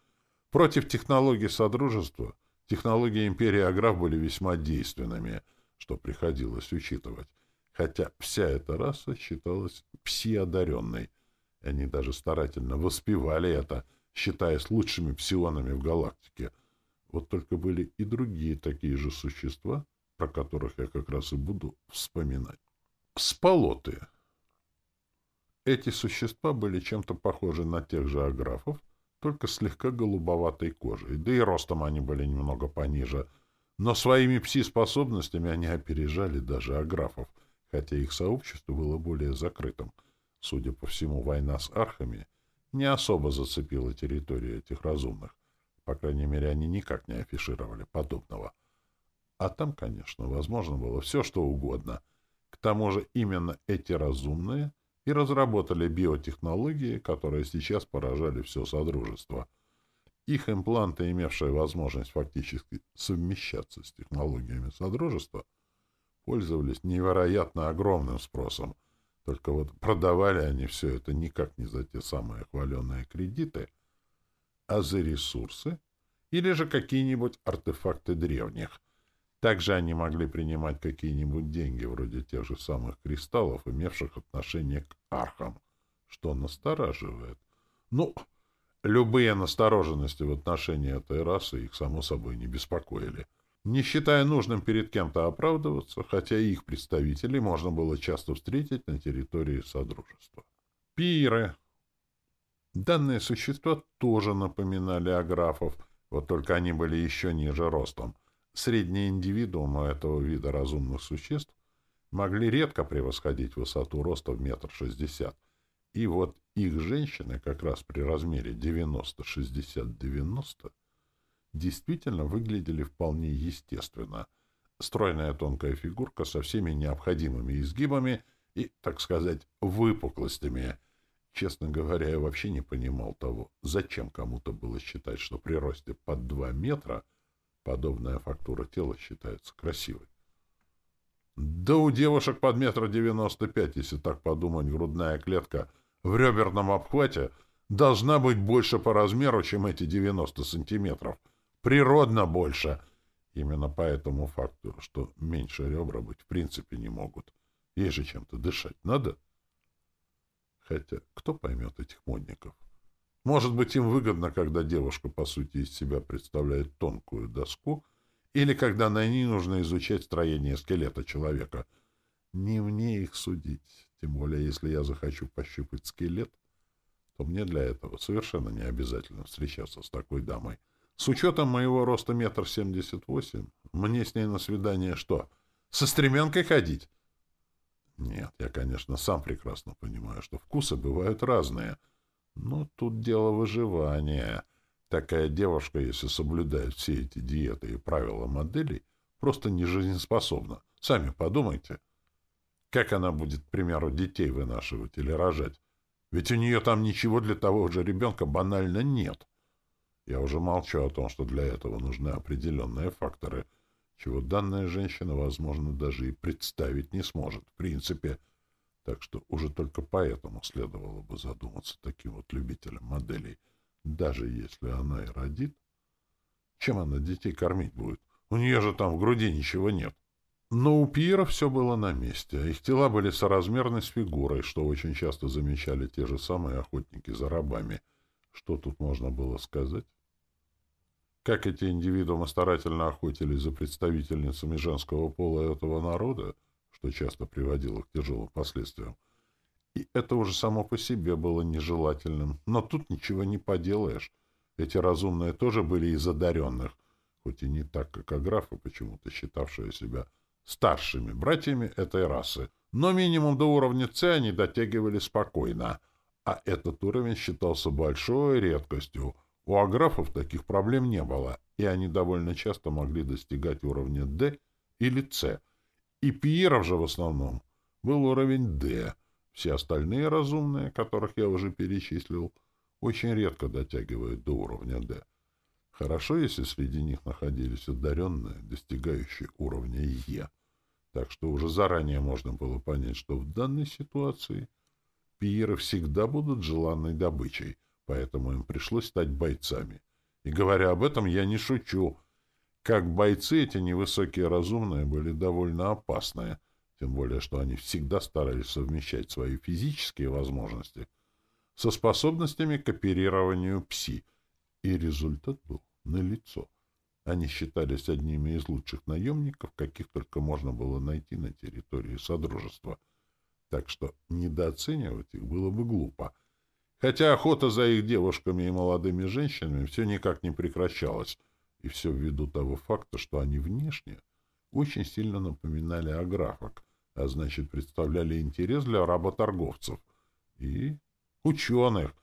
Speaker 1: Против технологий Содружества технологии Империи Аграф были весьма действенными, что приходилось учитывать. Хотя вся эта раса считалась пси-одаренной. Они даже старательно воспевали это, считаясь лучшими псионами в галактике — вот только были и другие такие же существа, про которых я как раз и буду вспоминать. Сполоты. Эти существа были чем-то похожи на тех же аграфов, только слегка голубоватой кожей, да и ростом они были немного пониже, но своими пси-способностями они опережали даже аграфов, хотя их сообщество было более закрытым. Судя по всему, война с архами не особо зацепила территорию этих разумных. По крайней мере, они никак не афишировали подобного. А там, конечно, возможно было все, что угодно. К тому же именно эти разумные и разработали биотехнологии, которые сейчас поражали все Содружество. Их импланты, имевшие возможность фактически совмещаться с технологиями Содружества, пользовались невероятно огромным спросом. Только вот продавали они все это никак не за те самые хваленные кредиты — а за ресурсы или же какие-нибудь артефакты древних. Также они могли принимать какие-нибудь деньги, вроде тех же самых кристаллов, имевших отношение к архам, что настораживает. Ну, любые настороженности в отношении этой расы их, само собой, не беспокоили. Не считая нужным перед кем-то оправдываться, хотя их представителей можно было часто встретить на территории Содружества. Пиры. Данные существа тоже напоминали аграфов, вот только они были еще ниже ростом. Средние индивидуумы этого вида разумных существ могли редко превосходить высоту роста в метр шестьдесят. И вот их женщины как раз при размере 90-60-90 действительно выглядели вполне естественно. Стройная тонкая фигурка со всеми необходимыми изгибами и, так сказать, выпуклостями. Честно говоря, я вообще не понимал того, зачем кому-то было считать, что при росте под 2 метра подобная фактура тела считается красивой. Да у девушек под метр девяносто пять, если так подумать, грудная клетка в реберном обхвате должна быть больше по размеру, чем эти девяносто сантиметров. Природно больше. Именно по этому факту, что меньше ребра быть в принципе не могут. Ей же чем-то дышать надо. Хотя кто поймет этих модников? Может быть, им выгодно, когда девушка, по сути, из себя представляет тонкую доску — или когда на ней нужно изучать строение скелета человека. Не мне их судить, тем более если я захочу пощупать скелет, то мне для этого совершенно не обязательно встречаться с такой дамой. С учетом моего роста метр семьдесят восемь, мне с ней на свидание что, со стремянкой ходить? Нет, я, конечно, сам прекрасно понимаю, что вкусы бывают разные, но тут дело выживания — Такая девушка, если соблюдает все эти диеты и правила моделей, просто не жизнеспособна. Сами подумайте. Как она будет, к примеру, детей вынашивать или рожать? Ведь у нее там ничего для того же ребенка банально нет. Я уже молчу о том, что для этого нужны определенные факторы, чего данная женщина, возможно, даже и представить не сможет, в принципе. Так что уже только поэтому следовало бы задуматься таким вот любителям моделей — даже если она и родит, чем она детей кормить будет? У нее же там в груди ничего нет. Но у Пьера все было на месте. Их тела были соразмерны с фигурой, что очень часто замечали те же самые охотники за рабами. Что тут можно было сказать? Как эти индивидуумы старательно охотились за представительницами женского пола этого народа, что часто приводило к тяжелым последствиям, и это уже само по себе было нежелательным. Но тут ничего не поделаешь. Эти разумные тоже были из одаренных, хоть и не так, как аграфы, почему-то считавшие себя старшими братьями этой расы. Но минимум до уровня С они дотягивали спокойно, а этот уровень считался большой редкостью. У аграфов таких проблем не было, и они довольно часто могли достигать уровня D или С. И пиеров же в основном был уровень D — все остальные разумные, которых я уже перечислил, очень редко дотягивают до уровня D. Хорошо, если среди них находились одаренные, достигающие уровня Е. Так что уже заранее можно было понять, что в данной ситуации пиеры всегда будут желанной добычей, поэтому им пришлось стать бойцами. И говоря об этом, я не шучу. Как бойцы эти невысокие разумные были довольно опасные — тем более, что они всегда старались совмещать свои физические возможности со способностями к оперированию пси, и результат был налицо. Они считались одними из лучших наемников, каких только можно было найти на территории Содружества, так что недооценивать их было бы глупо. Хотя охота за их девушками и молодыми женщинами все никак не прекращалась, и все ввиду того факта, что они внешне очень сильно напоминали аграфок, а значит, представляли интерес для работорговцев и ученых.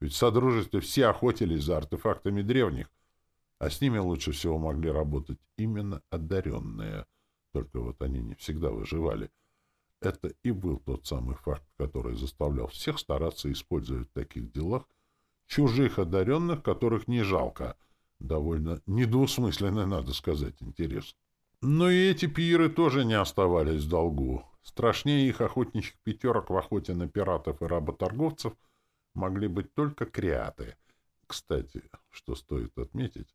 Speaker 1: Ведь в Содружестве все охотились за артефактами древних, а с ними лучше всего могли работать именно одаренные. Только вот они не всегда выживали. Это и был тот самый факт, который заставлял всех стараться использовать в таких делах чужих одаренных, которых не жалко. Довольно недвусмысленный, надо сказать, интерес. Но и эти пиры тоже не оставались в долгу. Страшнее их охотничьих пятерок в охоте на пиратов и работорговцев могли быть только креаты. Кстати, что стоит отметить,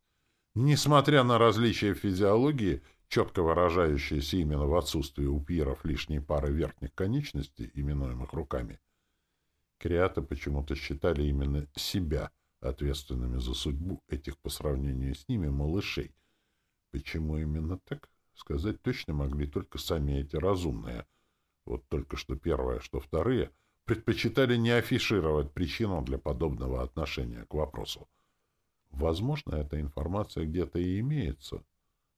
Speaker 1: несмотря на различия в физиологии, четко выражающиеся именно в отсутствии у пиров лишней пары верхних конечностей, именуемых руками, Креаты почему-то считали именно себя ответственными за судьбу этих по сравнению с ними малышей. Почему именно так? Сказать точно могли только сами эти разумные. Вот только что первое, что вторые предпочитали не афишировать причину для подобного отношения к вопросу. Возможно, эта информация где-то и имеется.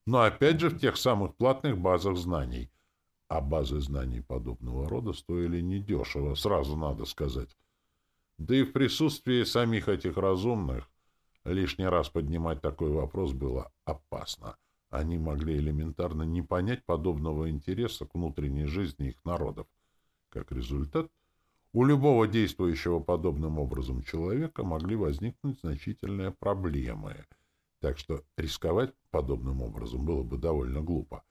Speaker 1: Но опять же в тех самых платных базах знаний. А базы знаний подобного рода стоили недешево, сразу надо сказать. Да и в присутствии самих этих разумных лишний раз поднимать такой вопрос было опасно. Они могли элементарно не понять подобного интереса к внутренней жизни их народов. Как результат, у любого действующего подобным образом человека могли возникнуть значительные проблемы. Так что рисковать подобным образом было бы довольно глупо.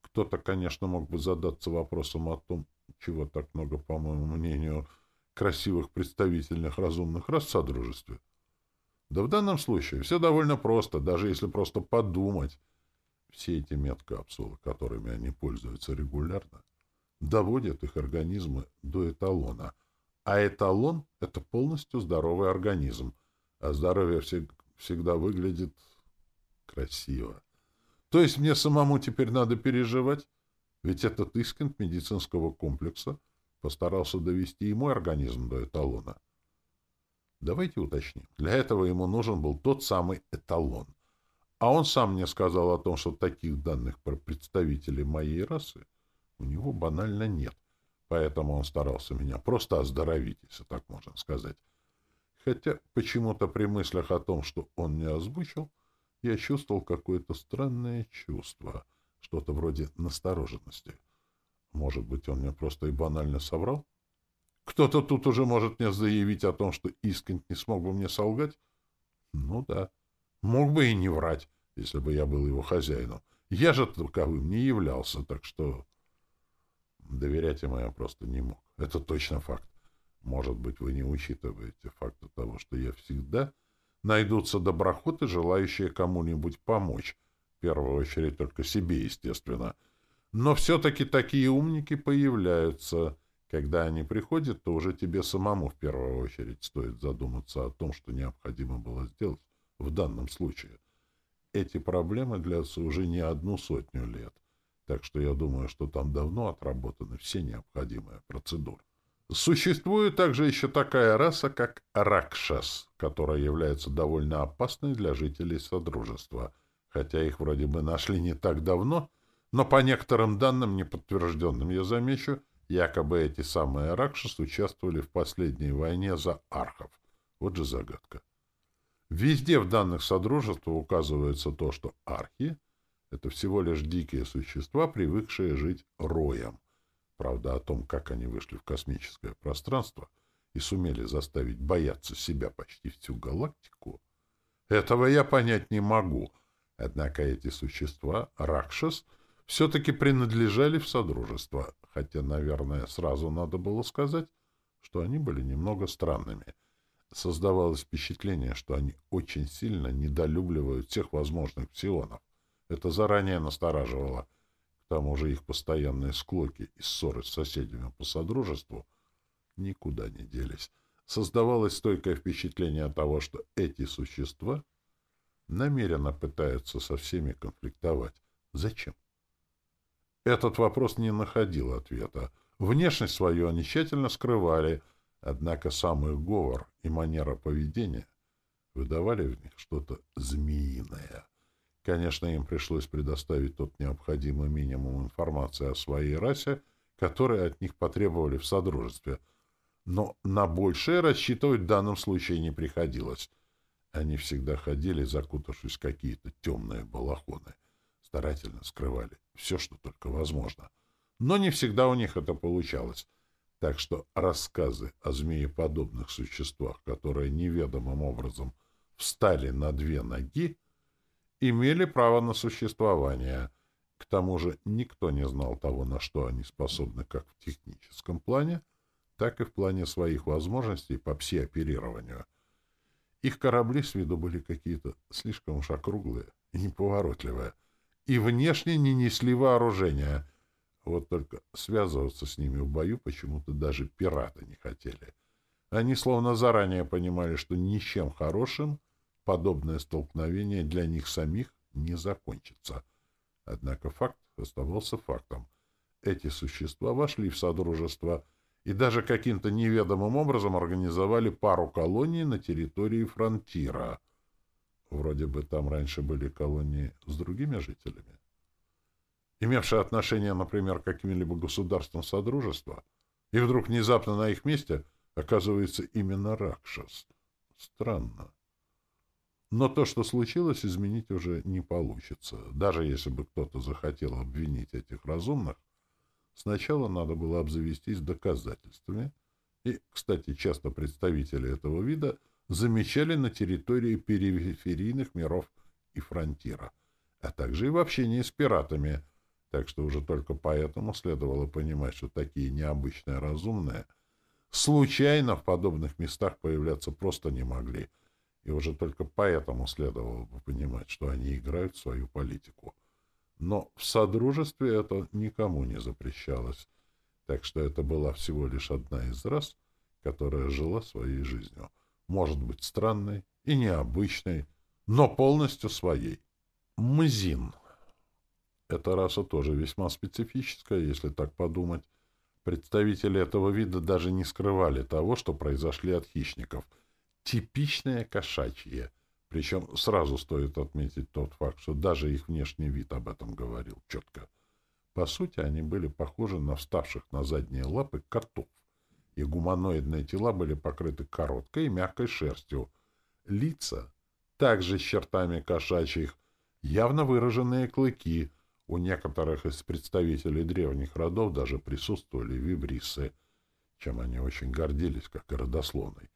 Speaker 1: Кто-то, конечно, мог бы задаться вопросом о том, чего так много, по моему мнению, красивых представительных разумных рас в Содружестве. Да в данном случае все довольно просто, даже если просто подумать. Все эти медкапсулы, которыми они пользуются регулярно, доводят их организмы до эталона. А эталон — это полностью здоровый организм. А здоровье всег всегда выглядит красиво. То есть мне самому теперь надо переживать? Ведь этот искент медицинского комплекса постарался довести и мой организм до эталона. Давайте уточним. Для этого ему нужен был тот самый эталон. А он сам мне сказал о том, что таких данных про представителей моей расы у него банально нет. Поэтому он старался меня просто оздоровить, если так можно сказать. Хотя почему-то при мыслях о том, что он не озвучил, я чувствовал какое-то странное чувство, что-то вроде настороженности. Может быть, он мне просто и банально соврал? Кто-то тут уже может мне заявить о том, что Искрент не смог бы мне солгать? Ну да. Мог бы и не врать, если бы я был его хозяином. Я же таковым не являлся, так что... Доверять ему я просто не мог. Это точно факт. Может быть, вы не учитываете факта того, что я всегда найдутся доброхоты, желающие кому-нибудь помочь. В первую очередь только себе, естественно. Но все-таки такие умники появляются. Когда они приходят, то уже тебе самому в первую очередь стоит задуматься о том, что необходимо было сделать в данном случае. Эти проблемы длятся уже не одну сотню лет. Так что я думаю, что там давно отработаны все необходимые процедуры. Существует также еще такая раса, как Ракшас, которая является довольно опасной для жителей Содружества. Хотя их вроде бы нашли не так давно, но по некоторым данным, неподтвержденным, я замечу, якобы эти самые Ракшас участвовали в последней войне за архов. Вот же загадка. Везде в данных Содружества указывается то, что архи — это всего лишь дикие существа, привыкшие жить роем. Правда, о том, как они вышли в космическое пространство и сумели заставить бояться себя почти всю галактику, этого я понять не могу. Однако эти существа, Ракшас, все-таки принадлежали в Содружество, хотя, наверное, сразу надо было сказать, что они были немного странными. Создавалось впечатление, что они очень сильно недолюбливают всех возможных псионов. Это заранее настораживало — к тому же их постоянные склоки и ссоры с соседями по содружеству никуда не делись. Создавалось стойкое впечатление того, что эти существа намеренно пытаются со всеми конфликтовать. Зачем? Этот вопрос не находил ответа. Внешность свою они тщательно скрывали, однако сам их говор и манера поведения выдавали в них что-то змеиное — Конечно, им пришлось предоставить тот необходимый минимум информации о своей расе, который от них потребовали в Содружестве. Но на большее рассчитывать в данном случае не приходилось. Они всегда ходили, закутавшись в какие-то темные балахоны. Старательно скрывали все, что только возможно. Но не всегда у них это получалось. Так что рассказы о змееподобных существах, которые неведомым образом встали на две ноги, имели право на существование. К тому же никто не знал того, на что они способны как в техническом плане, так и в плане своих возможностей по пси-оперированию. Их корабли с виду были какие-то слишком уж округлые и неповоротливые, и внешне не несли вооружения. Вот только связываться с ними в бою почему-то даже пираты не хотели. Они словно заранее понимали, что ничем хорошим подобное столкновение для них самих не закончится. Однако факт оставался фактом. Эти существа вошли в Содружество и даже каким-то неведомым образом организовали пару колоний на территории фронтира. Вроде бы там раньше были колонии с другими жителями. Имевшие отношение, например, к каким-либо государствам Содружества, и вдруг внезапно на их месте оказывается именно Ракшас. Странно. Но то, что случилось, изменить уже не получится. Даже если бы кто-то захотел обвинить этих разумных, сначала надо было обзавестись доказательствами. И, кстати, часто представители этого вида замечали на территории периферийных миров и фронтира, а также и в общении с пиратами. Так что уже только поэтому следовало понимать, что такие необычные разумные случайно в подобных местах появляться просто не могли — и уже только поэтому следовало бы понимать, что они играют свою политику. Но в Содружестве это никому не запрещалось, так что это была всего лишь одна из рас, которая жила своей жизнью. Может быть, странной и необычной, но полностью своей. Мзин. Эта раса тоже весьма специфическая, если так подумать. Представители этого вида даже не скрывали того, что произошли от хищников — типичное кошачье. Причем сразу стоит отметить тот факт, что даже их внешний вид об этом говорил четко. По сути, они были похожи на вставших на задние лапы котов. И гуманоидные тела были покрыты короткой и мягкой шерстью. Лица также с чертами кошачьих, явно выраженные клыки. У некоторых из представителей древних родов даже присутствовали вибрисы, чем они очень гордились, как и родословной.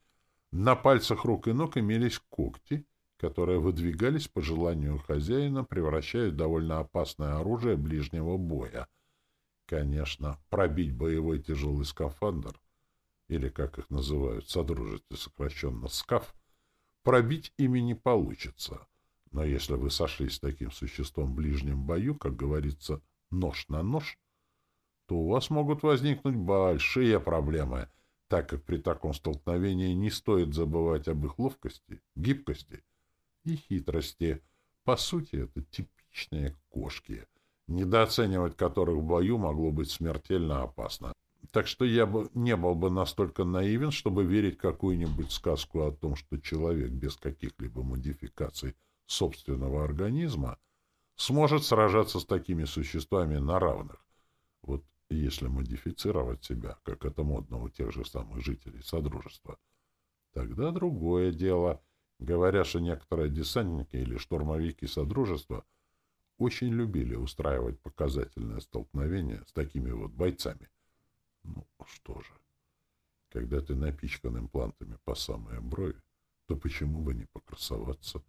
Speaker 1: На пальцах рук и ног имелись когти, которые выдвигались по желанию хозяина, превращая в довольно опасное оружие ближнего боя. Конечно, пробить боевой тяжелый скафандр, или, как их называют в Содружестве сокращенно «скаф», пробить ими не получится. Но если вы сошлись с таким существом в ближнем бою, как говорится, нож на нож, то у вас могут возникнуть большие проблемы — так как при таком столкновении не стоит забывать об их ловкости, гибкости и хитрости. По сути, это типичные кошки, недооценивать которых в бою могло быть смертельно опасно. Так что я бы не был бы настолько наивен, чтобы верить какую-нибудь сказку о том, что человек без каких-либо модификаций собственного организма сможет сражаться с такими существами на равных. Вот если модифицировать себя, как это модно у тех же самых жителей Содружества, тогда другое дело. Говоря, что некоторые десантники или штурмовики Содружества очень любили устраивать показательное столкновение с такими вот бойцами. Ну, что же, когда ты напичкан имплантами по самые брови, то почему бы не покрасоваться?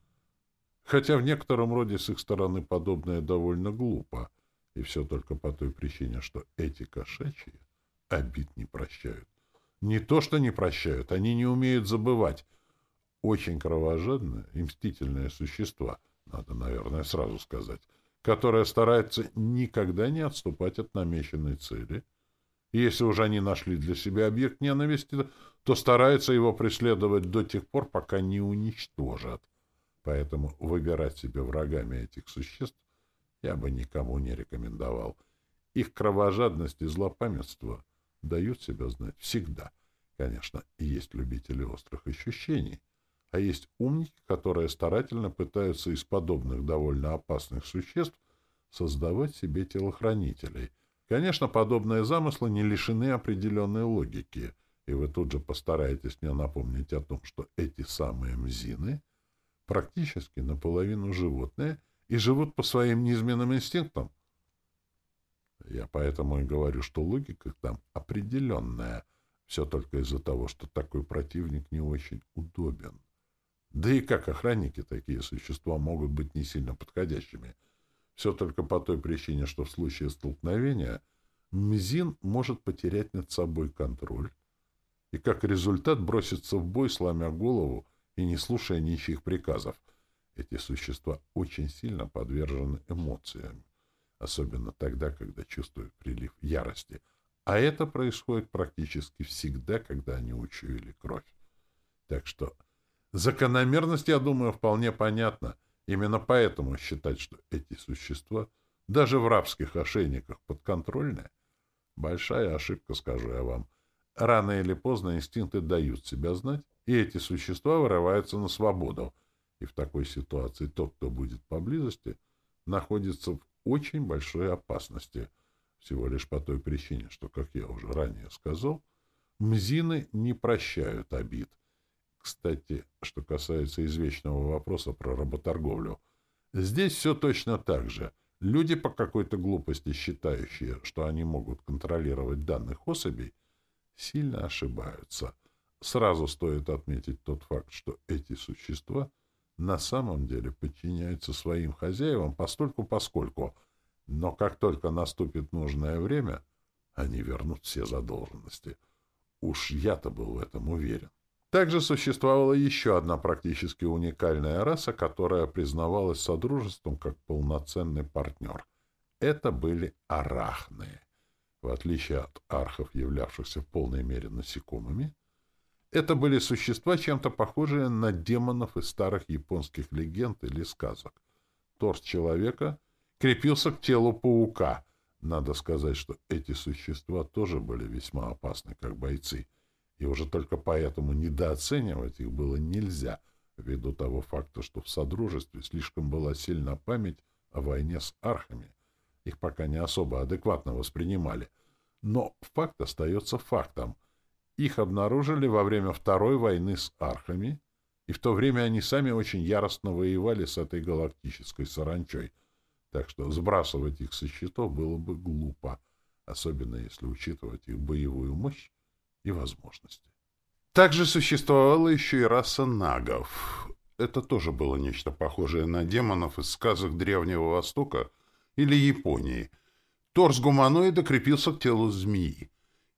Speaker 1: Хотя в некотором роде с их стороны подобное довольно глупо — и все только по той причине, что эти кошачьи обид не прощают. Не то, что не прощают, они не умеют забывать. Очень кровожадные и мстительные существа, надо, наверное, сразу сказать, которые стараются никогда не отступать от намеченной цели. Если уже они нашли для себя объект ненависти, то стараются его преследовать до тех пор, пока не уничтожат. Поэтому выбирать себе врагами этих существ я бы никому не рекомендовал. Их кровожадность и злопамятство дают себя знать всегда. Конечно, есть любители острых ощущений, а есть умники, которые старательно пытаются из подобных довольно опасных существ создавать себе телохранителей. Конечно, подобные замыслы не лишены определенной логики, и вы тут же постараетесь мне напомнить о том, что эти самые мзины практически наполовину животные — и живут по своим низменным инстинктам. Я поэтому и говорю, что логика там определенная. Все только из-за того, что такой противник не очень удобен. Да и как охранники такие существа могут быть не сильно подходящими. Все только по той причине, что в случае столкновения Мзин может потерять над собой контроль и как результат броситься в бой, сломя голову и не слушая ничьих приказов — эти существа очень сильно подвержены эмоциям, особенно тогда, когда чувствуют прилив ярости. А это происходит практически всегда, когда они учуяли кровь. Так что закономерность, я думаю, вполне понятна. Именно поэтому считать, что эти существа даже в рабских ошейниках подконтрольны, большая ошибка, скажу я вам. Рано или поздно инстинкты дают себя знать, и эти существа вырываются на свободу. И в такой ситуации тот, кто будет поблизости, находится в очень большой опасности. Всего лишь по той причине, что, как я уже ранее сказал, мзины не прощают обид. Кстати, что касается извечного вопроса про работорговлю, здесь все точно так же. Люди по какой-то глупости, считающие, что они могут контролировать данных особей, сильно ошибаются. Сразу стоит отметить тот факт, что эти существа на самом деле подчиняются своим хозяевам постольку-поскольку, но как только наступит нужное время, они вернут все задолженности. Уж я-то был в этом уверен. Также существовала еще одна практически уникальная раса, которая признавалась Содружеством как полноценный партнер. Это были арахны. В отличие от архов, являвшихся в полной мере насекомыми, это были существа, чем-то похожие на демонов из старых японских легенд или сказок. Торс человека крепился к телу паука. Надо сказать, что эти существа тоже были весьма опасны, как бойцы — и уже только поэтому недооценивать их было нельзя, ввиду того факта, что в Содружестве слишком была сильна память о войне с архами. Их пока не особо адекватно воспринимали. Но факт остается фактом. Их обнаружили во время Второй войны с архами, и в то время они сами очень яростно воевали с этой галактической саранчой. Так что сбрасывать их со счетов было бы глупо, особенно если учитывать их боевую мощь и возможности. Также существовала еще и раса нагов. Это тоже было нечто похожее на демонов из сказок Древнего Востока или Японии. Торс гуманоида крепился к телу змеи.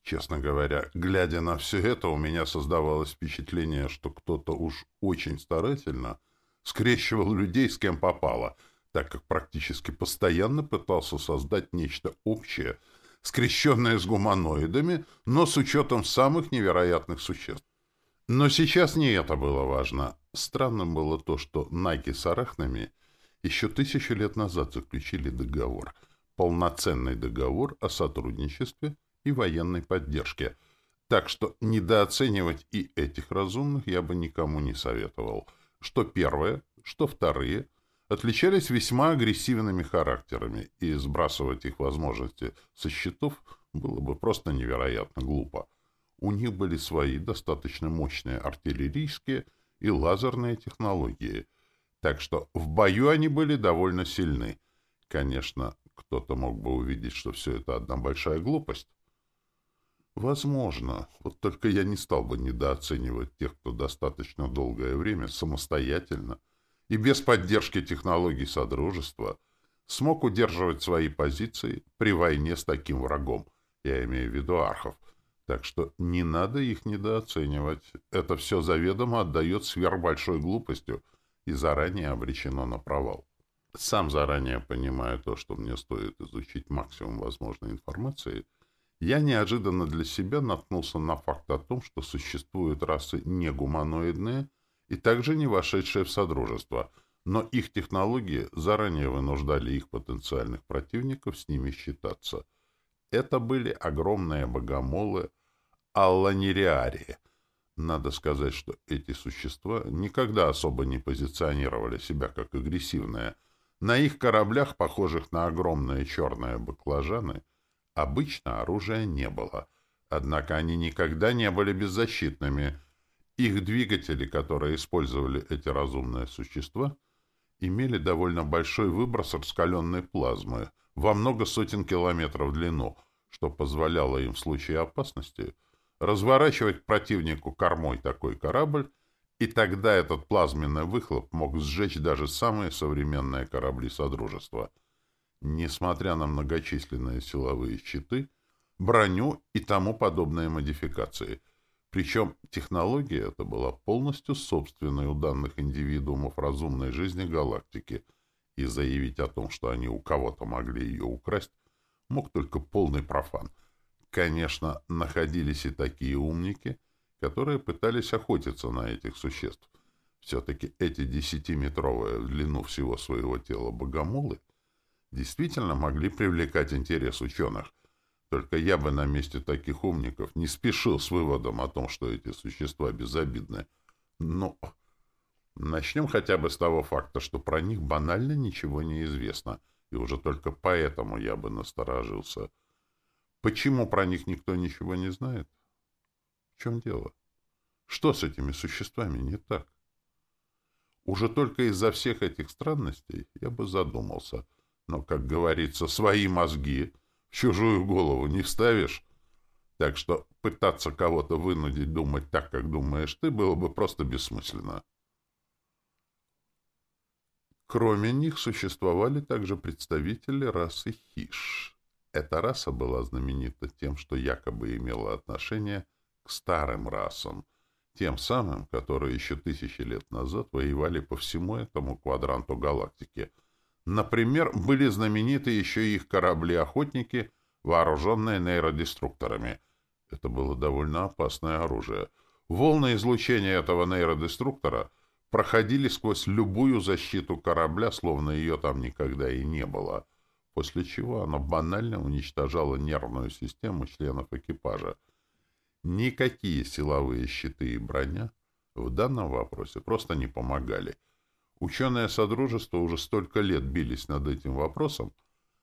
Speaker 1: Честно говоря, глядя на все это, у меня создавалось впечатление, что кто-то уж очень старательно скрещивал людей с кем попало, так как практически постоянно пытался создать нечто общее — скрещенная с гуманоидами, но с учетом самых невероятных существ. Но сейчас не это было важно. Странным было то, что Наги с арахнами еще тысячу лет назад заключили договор, полноценный договор о сотрудничестве и военной поддержке. Так что недооценивать и этих разумных я бы никому не советовал. Что первое, что вторые — отличались весьма агрессивными характерами, и сбрасывать их возможности со счетов было бы просто невероятно глупо. У них были свои достаточно мощные артиллерийские и лазерные технологии, так что в бою они были довольно сильны. Конечно, кто-то мог бы увидеть, что все это одна большая глупость. Возможно, вот только я не стал бы недооценивать тех, кто достаточно долгое время самостоятельно и без поддержки технологий Содружества смог удерживать свои позиции при войне с таким врагом, я имею в виду архов. Так что не надо их недооценивать. Это все заведомо отдает сверхбольшой глупостью и заранее обречено на провал. Сам заранее понимаю то, что мне стоит изучить максимум возможной информации, я неожиданно для себя наткнулся на факт о том, что существуют расы негуманоидные — и также не вошедшие в Содружество, но их технологии заранее вынуждали их потенциальных противников с ними считаться. Это были огромные богомолы Алланириарии. Надо сказать, что эти существа никогда особо не позиционировали себя как агрессивные. На их кораблях, похожих на огромные черные баклажаны, обычно оружия не было. Однако они никогда не были беззащитными — их двигатели, которые использовали эти разумные существа, имели довольно большой выброс раскаленной плазмы во много сотен километров в длину, что позволяло им в случае опасности разворачивать противнику кормой такой корабль, и тогда этот плазменный выхлоп мог сжечь даже самые современные корабли Содружества. Несмотря на многочисленные силовые щиты, броню и тому подобные модификации — причем технология эта была полностью собственной у данных индивидуумов разумной жизни галактики, и заявить о том, что они у кого-то могли ее украсть, мог только полный профан. Конечно, находились и такие умники, которые пытались охотиться на этих существ. Все-таки эти десятиметровые в длину всего своего тела богомолы действительно могли привлекать интерес ученых. Только я бы на месте таких умников не спешил с выводом о том, что эти существа безобидны. Но начнем хотя бы с того факта, что про них банально ничего не известно, и уже только поэтому я бы насторожился. Почему про них никто ничего не знает? В чем дело? Что с этими существами не так? Уже только из-за всех этих странностей я бы задумался. Но, как говорится, свои мозги чужую голову не вставишь. Так что пытаться кого-то вынудить думать так, как думаешь ты, было бы просто бессмысленно. Кроме них существовали также представители расы Хиш. Эта раса была знаменита тем, что якобы имела отношение к старым расам, тем самым, которые еще тысячи лет назад воевали по всему этому квадранту галактики. Например, были знамениты еще их корабли-охотники, вооруженные нейродеструкторами. Это было довольно опасное оружие. Волны излучения этого нейродеструктора проходили сквозь любую защиту корабля, словно ее там никогда и не было, после чего оно банально уничтожало нервную систему членов экипажа — Никакие силовые щиты и броня в данном вопросе просто не помогали. Ученые Содружества уже столько лет бились над этим вопросом,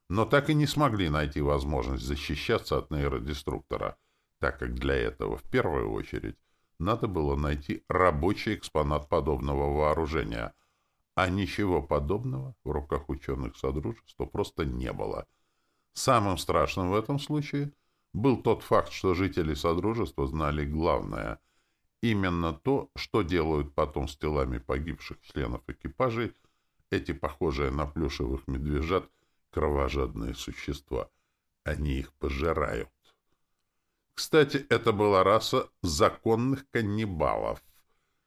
Speaker 1: но так и не смогли найти возможность защищаться от нейродеструктора, так как для этого в первую очередь надо было найти рабочий экспонат подобного вооружения, а ничего подобного в руках ученых Содружества просто не было. Самым страшным в этом случае был тот факт, что жители Содружества знали главное — именно то, что делают потом с телами погибших членов экипажей эти похожие на плюшевых медвежат кровожадные существа. Они их пожирают. Кстати, это была раса законных каннибалов.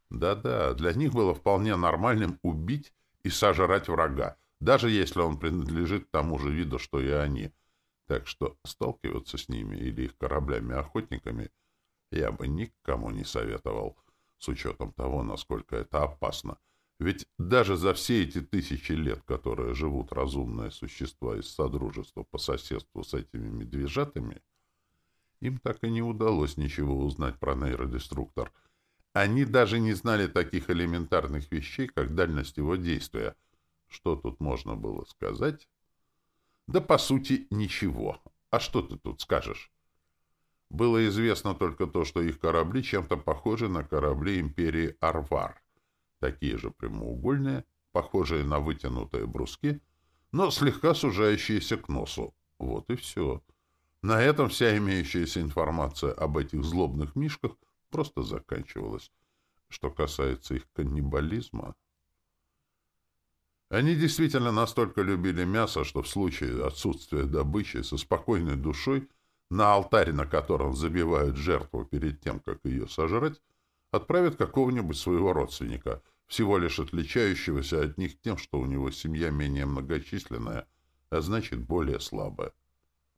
Speaker 1: Да-да, для них было вполне нормальным убить и сожрать врага, даже если он принадлежит тому же виду, что и они — так что сталкиваться с ними или их кораблями-охотниками я бы никому не советовал, с учетом того, насколько это опасно. Ведь даже за все эти тысячи лет, которые живут разумные существа из Содружества по соседству с этими медвежатами, им так и не удалось ничего узнать про нейродеструктор. Они даже не знали таких элементарных вещей, как дальность его действия. Что тут можно было сказать? Да, по сути, ничего. А что ты тут скажешь? Было известно только то, что их корабли чем-то похожи на корабли империи Арвар. Такие же прямоугольные, похожие на вытянутые бруски, но слегка сужающиеся к носу. Вот и все. На этом вся имеющаяся информация об этих злобных мишках просто заканчивалась. Что касается их каннибализма... Они действительно настолько любили мясо, что в случае отсутствия добычи со спокойной душой на алтарь, на котором забивают жертву перед тем, как ее сожрать, отправят какого-нибудь своего родственника, всего лишь отличающегося от них тем, что у него семья менее многочисленная, а значит, более слабая.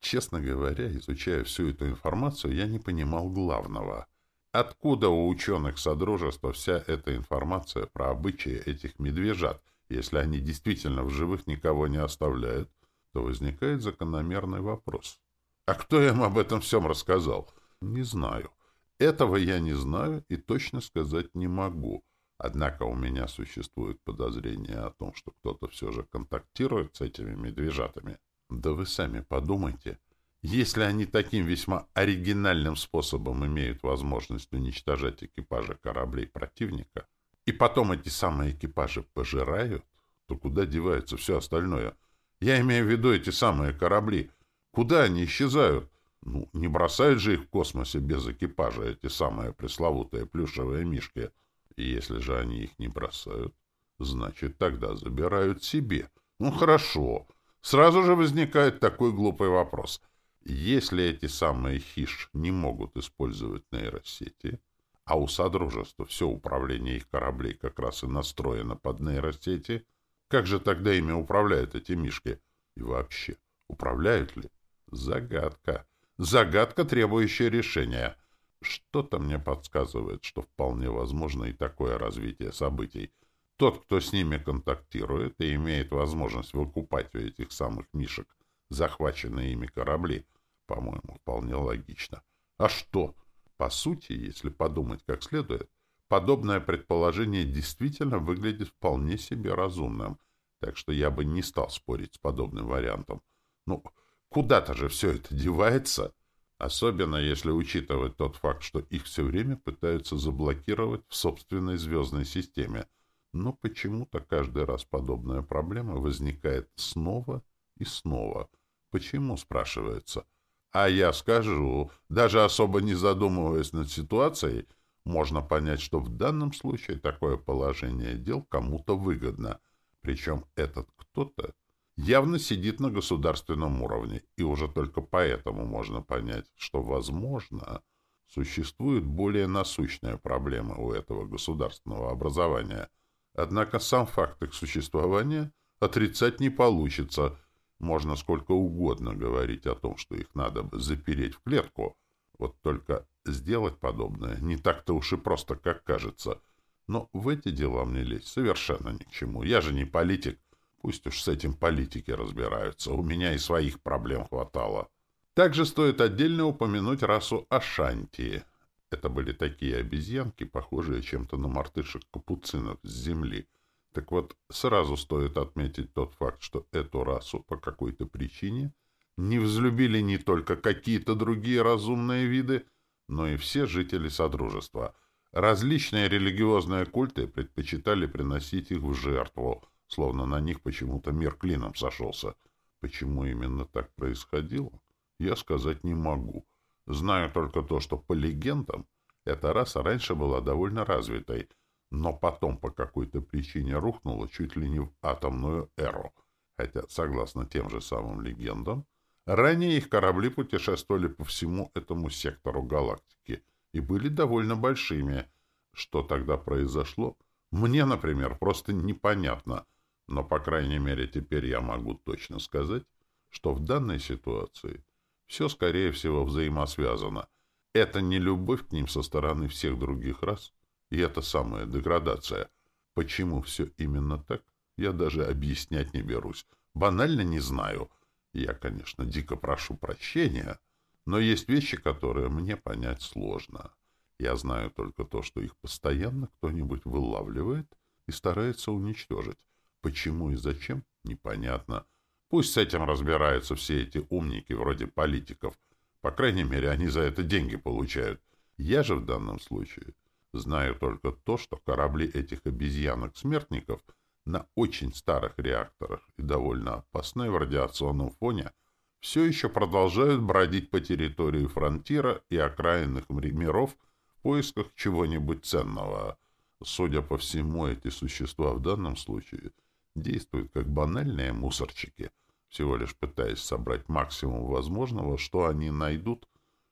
Speaker 1: Честно говоря, изучая всю эту информацию, я не понимал главного. Откуда у ученых Содружества вся эта информация про обычаи этих медвежат — если они действительно в живых никого не оставляют, то возникает закономерный вопрос. А кто им об этом всем рассказал? Не знаю. Этого я не знаю и точно сказать не могу. Однако у меня существует подозрение о том, что кто-то все же контактирует с этими медвежатами. Да вы сами подумайте. Если они таким весьма оригинальным способом имеют возможность уничтожать экипажи кораблей противника, и потом эти самые экипажи пожирают, то куда девается все остальное? Я имею в виду эти самые корабли. Куда они исчезают? Ну, не бросают же их в космосе без экипажа, эти самые пресловутые плюшевые мишки. И если же они их не бросают, значит, тогда забирают себе. Ну, хорошо. Сразу же возникает такой глупый вопрос. Если эти самые хиш не могут использовать нейросети, а у Содружества все управление их кораблей как раз и настроено под нейросети. Как же тогда ими управляют эти мишки? И вообще, управляют ли? Загадка. Загадка, требующая решения. Что-то мне подсказывает, что вполне возможно и такое развитие событий. Тот, кто с ними контактирует и имеет возможность выкупать у этих самых мишек захваченные ими корабли, по-моему, вполне логично. А что? По сути, если подумать как следует, подобное предположение действительно выглядит вполне себе разумным, так что я бы не стал спорить с подобным вариантом. Ну, куда-то же все это девается, особенно если учитывать тот факт, что их все время пытаются заблокировать в собственной звездной системе. Но почему-то каждый раз подобная проблема возникает снова и снова. Почему, спрашивается? А я скажу, даже особо не задумываясь над ситуацией, можно понять, что в данном случае такое положение дел кому-то выгодно. Причем этот кто-то явно сидит на государственном уровне, и уже только поэтому можно понять, что, возможно, существует более насущная проблема у этого государственного образования. Однако сам факт их существования отрицать не получится – можно сколько угодно говорить о том, что их надо запереть в клетку. Вот только сделать подобное не так-то уж и просто, как кажется. Но в эти дела мне лезть совершенно ни к чему. Я же не политик. Пусть уж с этим политики разбираются. У меня и своих проблем хватало. Также стоит отдельно упомянуть расу Ашантии. Это были такие обезьянки, похожие чем-то на мартышек-капуцинов с земли. Так вот, сразу стоит отметить тот факт, что эту расу по какой-то причине не взлюбили не только какие-то другие разумные виды, но и все жители Содружества. Различные религиозные культы предпочитали приносить их в жертву, словно на них почему-то мир клином сошелся. Почему именно так происходило, я сказать не могу. Знаю только то, что по легендам эта раса раньше была довольно развитой — но потом по какой-то причине рухнула чуть ли не в атомную эру, хотя, согласно тем же самым легендам, ранее их корабли путешествовали по всему этому сектору галактики и были довольно большими. Что тогда произошло? Мне, например, просто непонятно, но, по крайней мере, теперь я могу точно сказать, что в данной ситуации все, скорее всего, взаимосвязано. Это не любовь к ним со стороны всех других рас, и это самая деградация. Почему все именно так, я даже объяснять не берусь. Банально не знаю. Я, конечно, дико прошу прощения, но есть вещи, которые мне понять сложно. Я знаю только то, что их постоянно кто-нибудь вылавливает и старается уничтожить. Почему и зачем, непонятно. Пусть с этим разбираются все эти умники вроде политиков. По крайней мере, они за это деньги получают. Я же в данном случае Знаю только то, что корабли этих обезьянок-смертников на очень старых реакторах и довольно опасные в радиационном фоне все еще продолжают бродить по территории фронтира и окраинных миров в поисках чего-нибудь ценного. Судя по всему, эти существа в данном случае действуют как банальные мусорчики, всего лишь пытаясь собрать максимум возможного, что они найдут,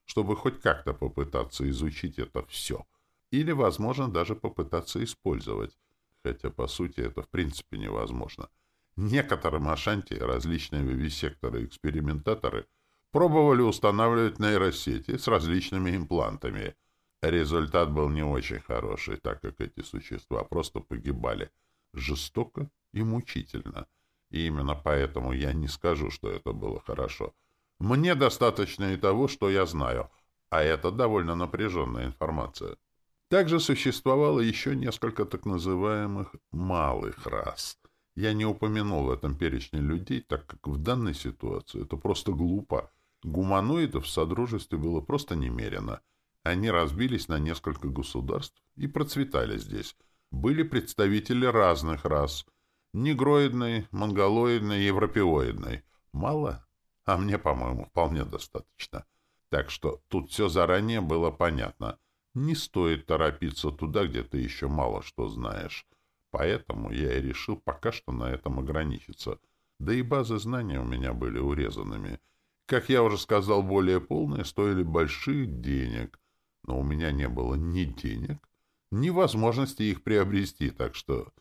Speaker 1: чтобы хоть как-то попытаться изучить это все — или, возможно, даже попытаться использовать, хотя, по сути, это в принципе невозможно. Некоторым Ашанти различные вивисекторы-экспериментаторы пробовали устанавливать нейросети с различными имплантами. Результат был не очень хороший, так как эти существа просто погибали жестоко и мучительно. И именно поэтому я не скажу, что это было хорошо. Мне достаточно и того, что я знаю, а это довольно напряженная информация. Также существовало еще несколько так называемых «малых рас». Я не упомянул в этом перечне людей, так как в данной ситуации это просто глупо. Гуманоидов в Содружестве было просто немерено. Они разбились на несколько государств и процветали здесь. Были представители разных рас. Негроидной, монголоидной, европеоидной. Мало? А мне, по-моему, вполне достаточно. Так что тут все заранее было понятно. Не стоит торопиться туда, где ты еще мало что знаешь. Поэтому я и решил пока что на этом ограничиться. Да и базы знаний у меня были урезанными. Как я уже сказал, более полные стоили больших денег. Но у меня не было ни денег, ни возможности их приобрести, так что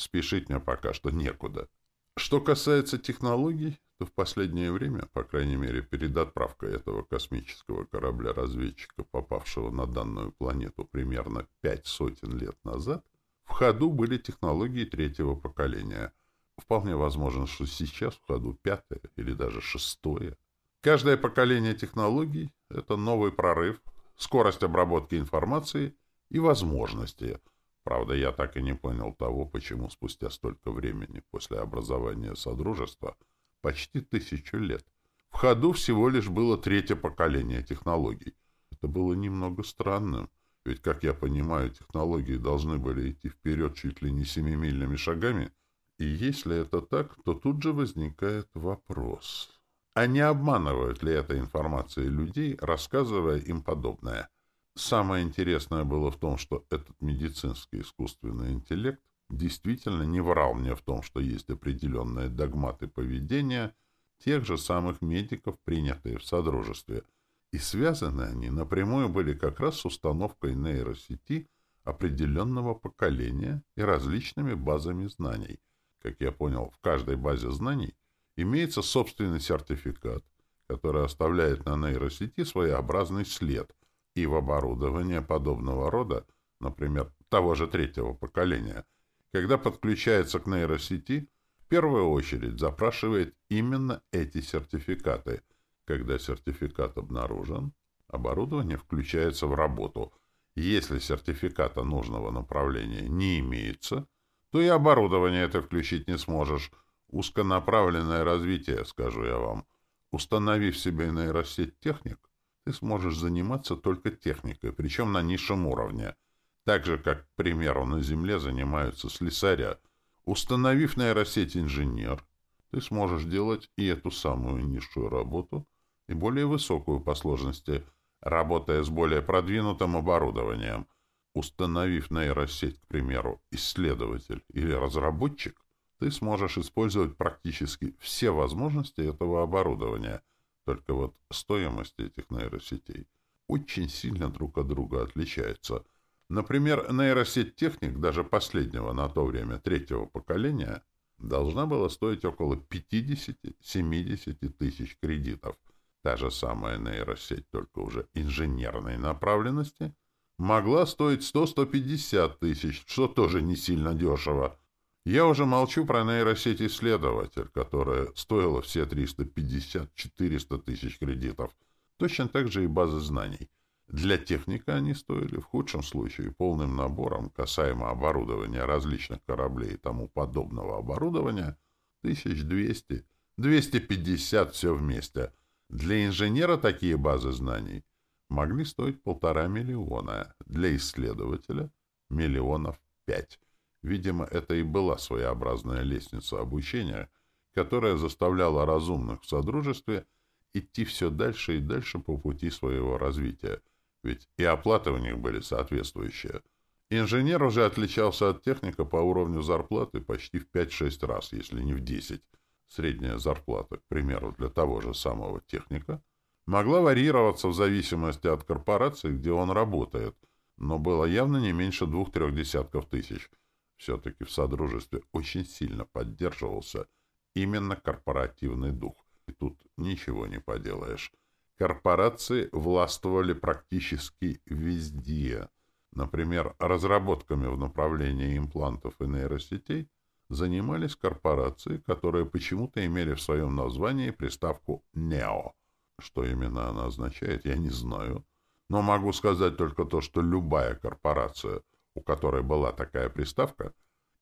Speaker 1: спешить мне пока что некуда. Что касается технологий, то в последнее время, по крайней мере перед отправкой этого космического корабля-разведчика, попавшего на данную планету примерно пять сотен лет назад, в ходу были технологии третьего поколения. Вполне возможно, что сейчас в ходу пятое или даже шестое. Каждое поколение технологий — это новый прорыв, скорость обработки информации и возможности. Правда, я так и не понял того, почему спустя столько времени после образования Содружества — почти тысячу лет. В ходу всего лишь было третье поколение технологий. Это было немного странным, ведь, как я понимаю, технологии должны были идти вперед чуть ли не семимильными шагами, и если это так, то тут же возникает вопрос. А не обманывают ли эта информация людей, рассказывая им подобное? Самое интересное было в том, что этот медицинский искусственный интеллект действительно не врал мне в том, что есть определенные догматы поведения тех же самых медиков, принятые в Содружестве, и связаны они напрямую были как раз с установкой нейросети определенного поколения и различными базами знаний. Как я понял, в каждой базе знаний имеется собственный сертификат, который оставляет на нейросети своеобразный след, и в оборудование подобного рода, например, того же третьего поколения – когда подключается к нейросети, в первую очередь запрашивает именно эти сертификаты. Когда сертификат обнаружен, оборудование включается в работу. Если сертификата нужного направления не имеется, то и оборудование это включить не сможешь. Узконаправленное развитие, скажу я вам. Установив себе нейросеть техник, ты сможешь заниматься только техникой, причем на низшем уровне — так же, как, к примеру, на Земле занимаются слесаря. Установив нейросеть инженер, ты сможешь делать и эту самую низшую работу, и более высокую по сложности, работая с более продвинутым оборудованием. Установив нейросеть, к примеру, исследователь или разработчик, ты сможешь использовать практически все возможности этого оборудования. Только вот стоимость этих нейросетей очень сильно друг от друга отличается – Например, нейросеть техник, даже последнего на то время третьего поколения, должна была стоить около 50-70 тысяч кредитов. Та же самая нейросеть, только уже инженерной направленности, могла стоить 100-150 тысяч, что тоже не сильно дешево. Я уже молчу про нейросеть исследователь, которая стоила все 350-400 тысяч кредитов. Точно так же и базы знаний. Для техника они стоили в худшем случае полным набором касаемо оборудования различных кораблей и тому подобного оборудования 1200, 250 все вместе. Для инженера такие базы знаний могли стоить полтора миллиона, для исследователя — миллионов пять. Видимо, это и была своеобразная лестница обучения, которая заставляла разумных в Содружестве идти все дальше и дальше по пути своего развития — ведь и оплаты у них были соответствующие. Инженер уже отличался от техника по уровню зарплаты почти в 5-6 раз, если не в 10. Средняя зарплата, к примеру, для того же самого техника, могла варьироваться в зависимости от корпорации, где он работает, но было явно не меньше двух-трех десятков тысяч. Все-таки в Содружестве очень сильно поддерживался именно корпоративный дух. И тут ничего не поделаешь. Корпорации властвовали практически везде. Например, разработками в направлении имплантов и нейросетей занимались корпорации, которые почему-то имели в своем названии приставку «нео». Что именно она означает, я не знаю. Но могу сказать только то, что любая корпорация, у которой была такая приставка,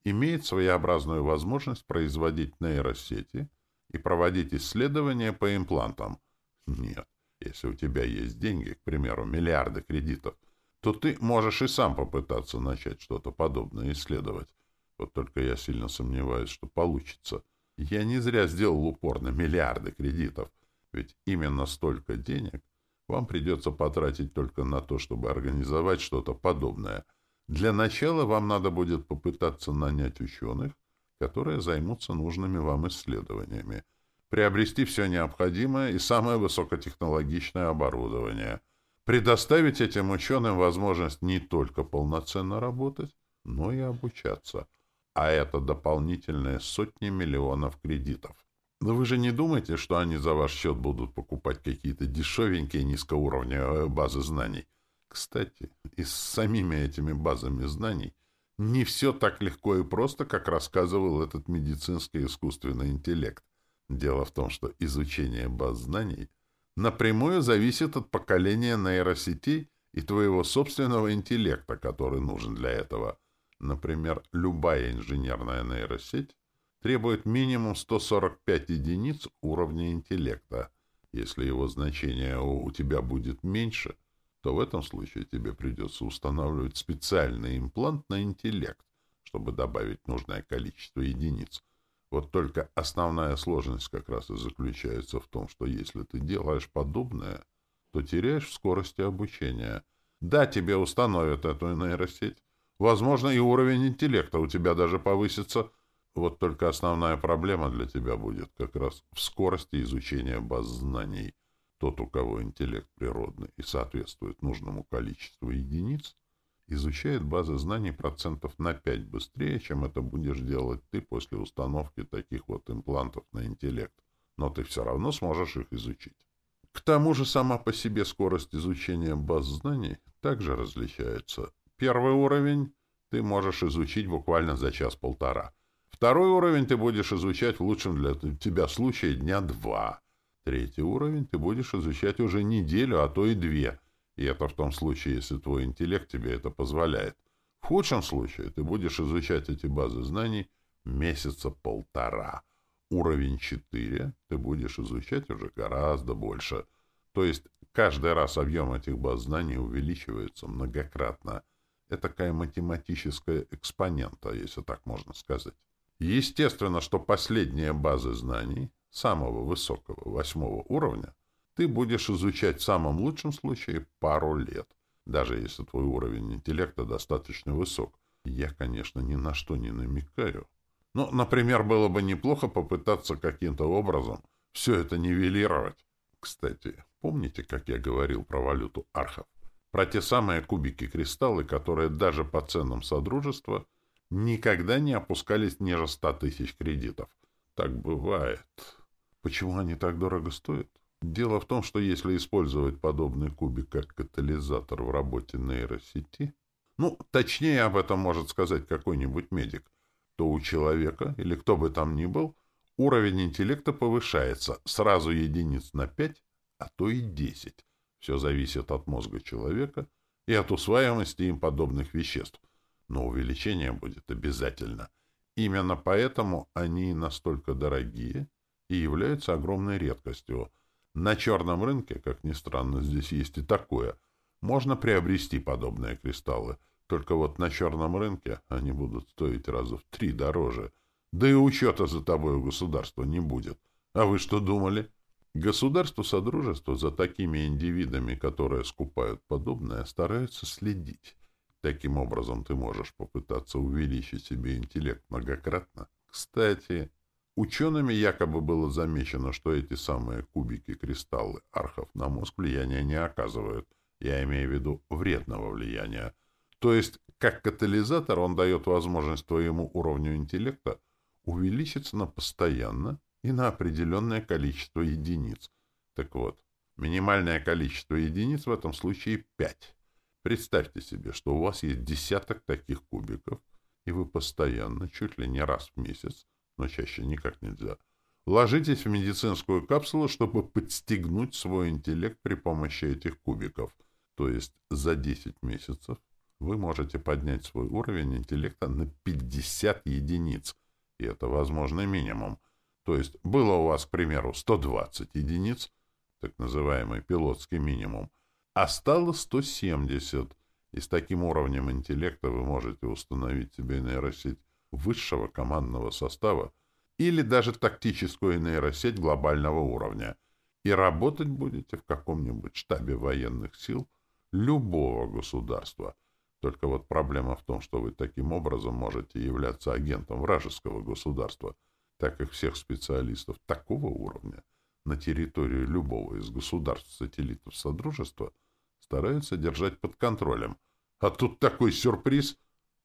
Speaker 1: имеет своеобразную возможность производить нейросети и проводить исследования по имплантам. Нет. Если у тебя есть деньги, к примеру, миллиарды кредитов, то ты можешь и сам попытаться начать что-то подобное исследовать. Вот только я сильно сомневаюсь, что получится. Я не зря сделал упор на миллиарды кредитов, ведь именно столько денег вам придется потратить только на то, чтобы организовать что-то подобное. Для начала вам надо будет попытаться нанять ученых, которые займутся нужными вам исследованиями — приобрести все необходимое и самое высокотехнологичное оборудование, предоставить этим ученым возможность не только полноценно работать, но и обучаться. а это дополнительные сотни миллионов кредитов. Но вы же не думаете, что они за ваш счет будут покупать какие-то дешевенькие низкоуровневые базы знаний? Кстати, и с самими этими базами знаний не все так легко и просто, как рассказывал этот медицинский искусственный интеллект. Дело в том, что изучение баз знаний напрямую зависит от поколения нейросетей и твоего собственного интеллекта, который нужен для этого. Например, любая инженерная нейросеть требует минимум 145 единиц уровня интеллекта. Если его значение у тебя будет меньше, то в этом случае тебе придется устанавливать специальный имплант на интеллект, чтобы добавить нужное количество единиц. Вот только основная сложность как раз и заключается в том, что если ты делаешь подобное, то теряешь в скорости обучения. Да, тебе установят эту нейросеть. Возможно, и уровень интеллекта у тебя даже повысится. Вот только основная проблема для тебя будет как раз в скорости изучения баз знаний. Тот, у кого интеллект природный и соответствует нужному количеству единиц, изучает базы знаний процентов на 5 быстрее, чем это будешь делать ты после установки таких вот имплантов на интеллект. Но ты все равно сможешь их изучить. К тому же сама по себе скорость изучения баз знаний также различается. Первый уровень ты можешь изучить буквально за час-полтора. Второй уровень ты будешь изучать в лучшем для тебя случае дня два. Третий уровень ты будешь изучать уже неделю, а то и две. И это в том случае, если твой интеллект тебе это позволяет. В худшем случае ты будешь изучать эти базы знаний месяца полтора. Уровень 4 ты будешь изучать уже гораздо больше. То есть каждый раз объем этих баз знаний увеличивается многократно. Это такая математическая экспонента, если так можно сказать. Естественно, что последние базы знаний самого высокого восьмого уровня ты будешь изучать в самом лучшем случае пару лет, даже если твой уровень интеллекта достаточно высок. Я, конечно, ни на что не намекаю. Ну, например, было бы неплохо попытаться каким-то образом все это нивелировать. Кстати, помните, как я говорил про валюту архов? Про те самые кубики-кристаллы, которые даже по ценам Содружества никогда не опускались ниже ста тысяч кредитов. Так бывает. Почему они так дорого стоят? Дело в том, что если использовать подобный кубик как катализатор в работе нейросети, ну, точнее об этом может сказать какой-нибудь медик, то у человека, или кто бы там ни был, уровень интеллекта повышается сразу единиц на 5, а то и 10. Все зависит от мозга человека и от усваиваемости им подобных веществ. Но увеличение будет обязательно. Именно поэтому они настолько дорогие и являются огромной редкостью. На черном рынке, как ни странно, здесь есть и такое. Можно приобрести подобные кристаллы — только вот на черном рынке они будут стоить раза в три дороже. Да и учета за тобой у государства не будет. А вы что думали? Государство-содружество за такими индивидами, которые скупают подобное, стараются следить. Таким образом ты можешь попытаться увеличить себе интеллект многократно. Кстати, учеными якобы было замечено, что эти самые кубики-кристаллы архов на мозг влияния не оказывают. Я имею в виду вредного влияния. То есть, как катализатор, он дает возможность твоему уровню интеллекта увеличиться на постоянно и на определенное количество единиц. Так вот, минимальное количество единиц в этом случае 5. Представьте себе, что у вас есть десяток таких кубиков, и вы постоянно, чуть ли не раз в месяц, но чаще никак нельзя, ложитесь в медицинскую капсулу, чтобы подстегнуть свой интеллект при помощи этих кубиков. То есть за 10 месяцев вы можете поднять свой уровень интеллекта на 50 единиц, и это возможный минимум. То есть было у вас, к примеру, 120 единиц, так называемый пилотский минимум, а стало 170, и с таким уровнем интеллекта вы можете установить себе нейросеть высшего командного состава или даже тактическую нейросеть глобального уровня, и работать будете в каком-нибудь штабе военных сил любого государства — только вот проблема в том, что вы таким образом можете являться агентом вражеского государства, так как всех специалистов такого уровня на территории любого из государств-сателлитов Содружества стараются держать под контролем. А тут такой сюрприз!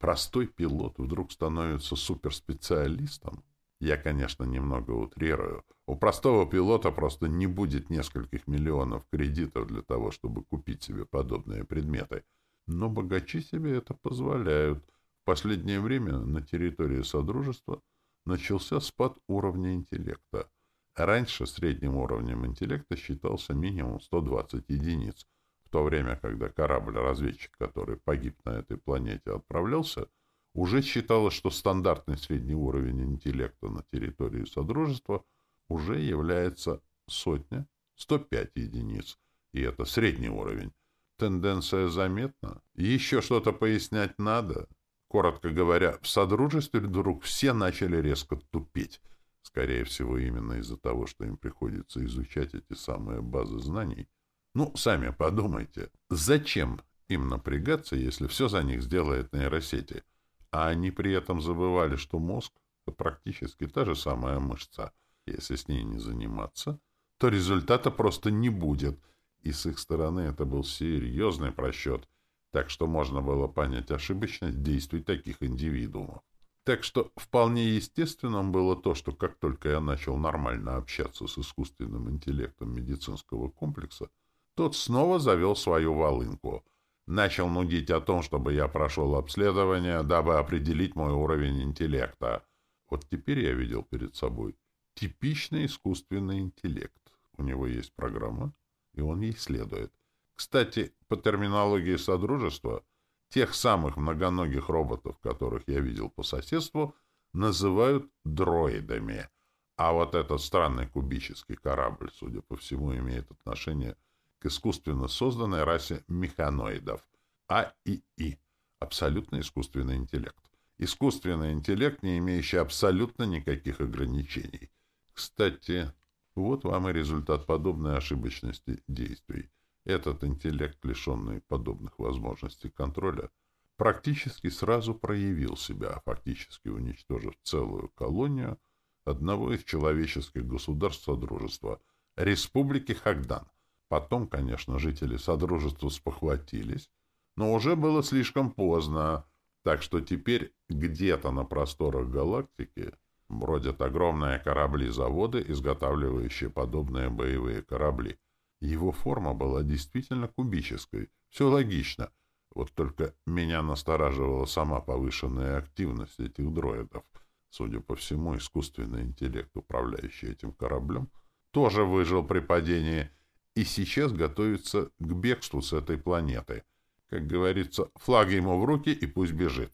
Speaker 1: Простой пилот вдруг становится суперспециалистом? Я, конечно, немного утрирую. У простого пилота просто не будет нескольких миллионов кредитов для того, чтобы купить себе подобные предметы. Но богачи себе это позволяют. В последнее время на территории Содружества начался спад уровня интеллекта. Раньше средним уровнем интеллекта считался минимум 120 единиц, то время, когда корабль-разведчик, который погиб на этой планете, отправлялся, уже считалось, что стандартный средний уровень интеллекта на территории Содружества уже является сотня, 105 единиц, и это средний уровень. Тенденция заметна. Еще что-то пояснять надо. Коротко говоря, в Содружестве вдруг все начали резко тупеть. Скорее всего, именно из-за того, что им приходится изучать эти самые базы знаний. Ну, сами подумайте, зачем им напрягаться, если все за них сделает нейросети? А они при этом забывали, что мозг — это практически та же самая мышца. Если с ней не заниматься, то результата просто не будет. И с их стороны это был серьезный просчет, так что можно было понять ошибочность действий таких индивидуумов. Так что вполне естественным было то, что как только я начал нормально общаться с искусственным интеллектом медицинского комплекса, тот снова завел свою волынку. Начал нудить о том, чтобы я прошел обследование, дабы определить мой уровень интеллекта. Вот теперь я видел перед собой типичный искусственный интеллект. У него есть программа, и он ей следует. Кстати, по терминологии Содружества — Тех самых многоногих роботов, которых я видел по соседству, называют дроидами. А вот этот странный кубический корабль, судя по всему, имеет отношение к искусственно созданной расе механоидов. АИИ — абсолютно искусственный интеллект. Искусственный интеллект, не имеющий абсолютно никаких ограничений. Кстати, вот вам и результат подобной ошибочности действий. Этот интеллект, лишенный подобных возможностей контроля, практически сразу проявил себя, фактически уничтожив целую колонию одного из человеческих государств Содружества — Республики Хагдан. Потом, конечно, жители Содружества спохватились, но уже было слишком поздно, так что теперь где-то на просторах галактики бродят огромные корабли-заводы, изготавливающие подобные боевые корабли. Его форма была действительно кубической. Все логично. Вот только меня настораживала сама повышенная активность этих дроидов. Судя по всему, искусственный интеллект, управляющий этим кораблем, тоже выжил при падении и сейчас готовится к бегству с этой планеты. Как говорится, флаг ему в руки и пусть бежит.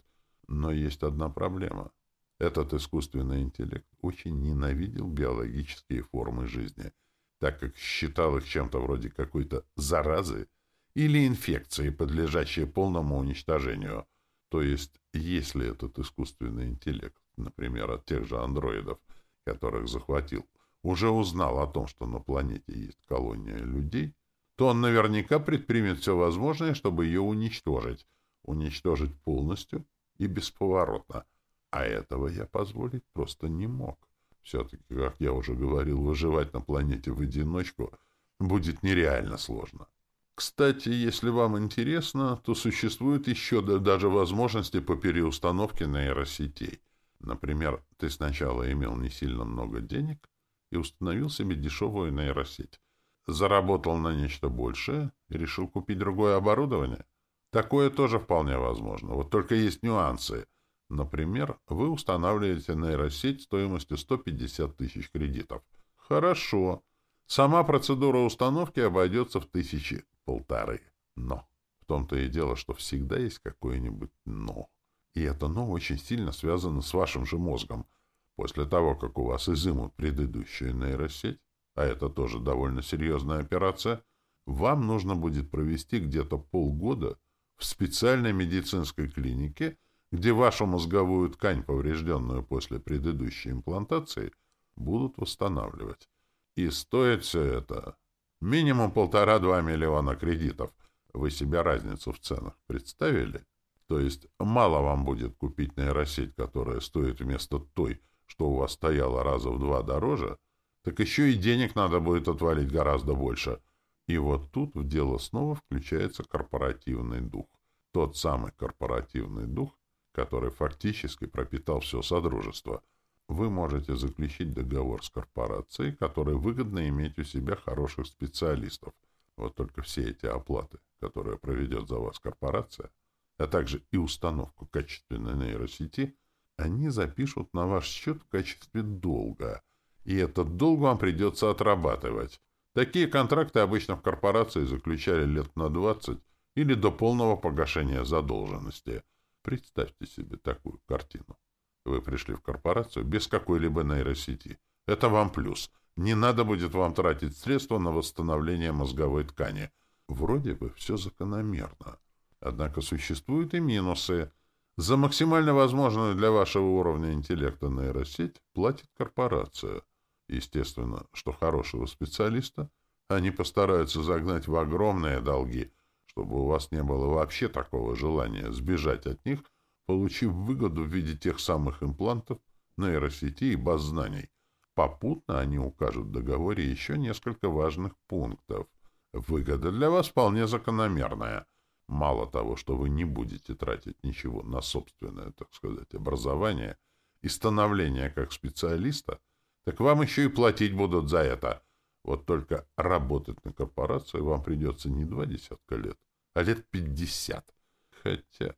Speaker 1: Но есть одна проблема. Этот искусственный интеллект очень ненавидел биологические формы жизни — так как считал их чем-то вроде какой-то заразы или инфекции, подлежащей полному уничтожению. То есть, если этот искусственный интеллект, например, от тех же андроидов, которых захватил, уже узнал о том, что на планете есть колония людей, то он наверняка предпримет все возможное, чтобы ее уничтожить, уничтожить полностью и бесповоротно. А этого я позволить просто не мог. Все-таки, как я уже говорил, выживать на планете в одиночку будет нереально сложно. Кстати, если вам интересно, то существует еще даже возможности по переустановке нейросетей. Например, ты сначала имел не сильно много денег и установил себе дешевую нейросеть. Заработал на нечто большее и решил купить другое оборудование. Такое тоже вполне возможно. Вот только есть нюансы — Например, вы устанавливаете нейросеть стоимостью 150 тысяч кредитов. Хорошо. Сама процедура установки обойдется в тысячи полторы. Но в том-то и дело, что всегда есть какое-нибудь «но». И это «но» очень сильно связано с вашим же мозгом. После того, как у вас изымут предыдущую нейросеть, а это тоже довольно серьезная операция, вам нужно будет провести где-то полгода в специальной медицинской клинике – где вашу мозговую ткань, поврежденную после предыдущей имплантации, будут восстанавливать. И стоит все это минимум полтора-два миллиона кредитов. Вы себе разницу в ценах представили? То есть мало вам будет купить нейросеть, которая стоит вместо той, что у вас стояла раза в два дороже, так еще и денег надо будет отвалить гораздо больше. И вот тут в дело снова включается корпоративный дух. Тот самый корпоративный дух, который фактически пропитал все Содружество. Вы можете заключить договор с корпорацией, который выгодно иметь у себя хороших специалистов. Вот только все эти оплаты, которые проведет за вас корпорация, а также и установку качественной нейросети, они запишут на ваш счет в качестве долга, и этот долг вам придется отрабатывать. Такие контракты обычно в корпорации заключали лет на 20 или до полного погашения задолженности. Представьте себе такую картину. Вы пришли в корпорацию без какой-либо нейросети. Это вам плюс. Не надо будет вам тратить средства на восстановление мозговой ткани. Вроде бы все закономерно. Однако существуют и минусы. За максимально возможную для вашего уровня интеллекта нейросеть платит корпорация. Естественно, что хорошего специалиста они постараются загнать в огромные долги, чтобы у вас не было вообще такого желания сбежать от них, получив выгоду в виде тех самых имплантов, нейросети и баз знаний. Попутно они укажут в договоре еще несколько важных пунктов. Выгода для вас вполне закономерная — Мало того, что вы не будете тратить ничего на собственное, так сказать, образование и становление как специалиста, так вам еще и платить будут за это. Вот только работать на корпорацию вам придется не два десятка лет, а лет пятьдесят. Хотя,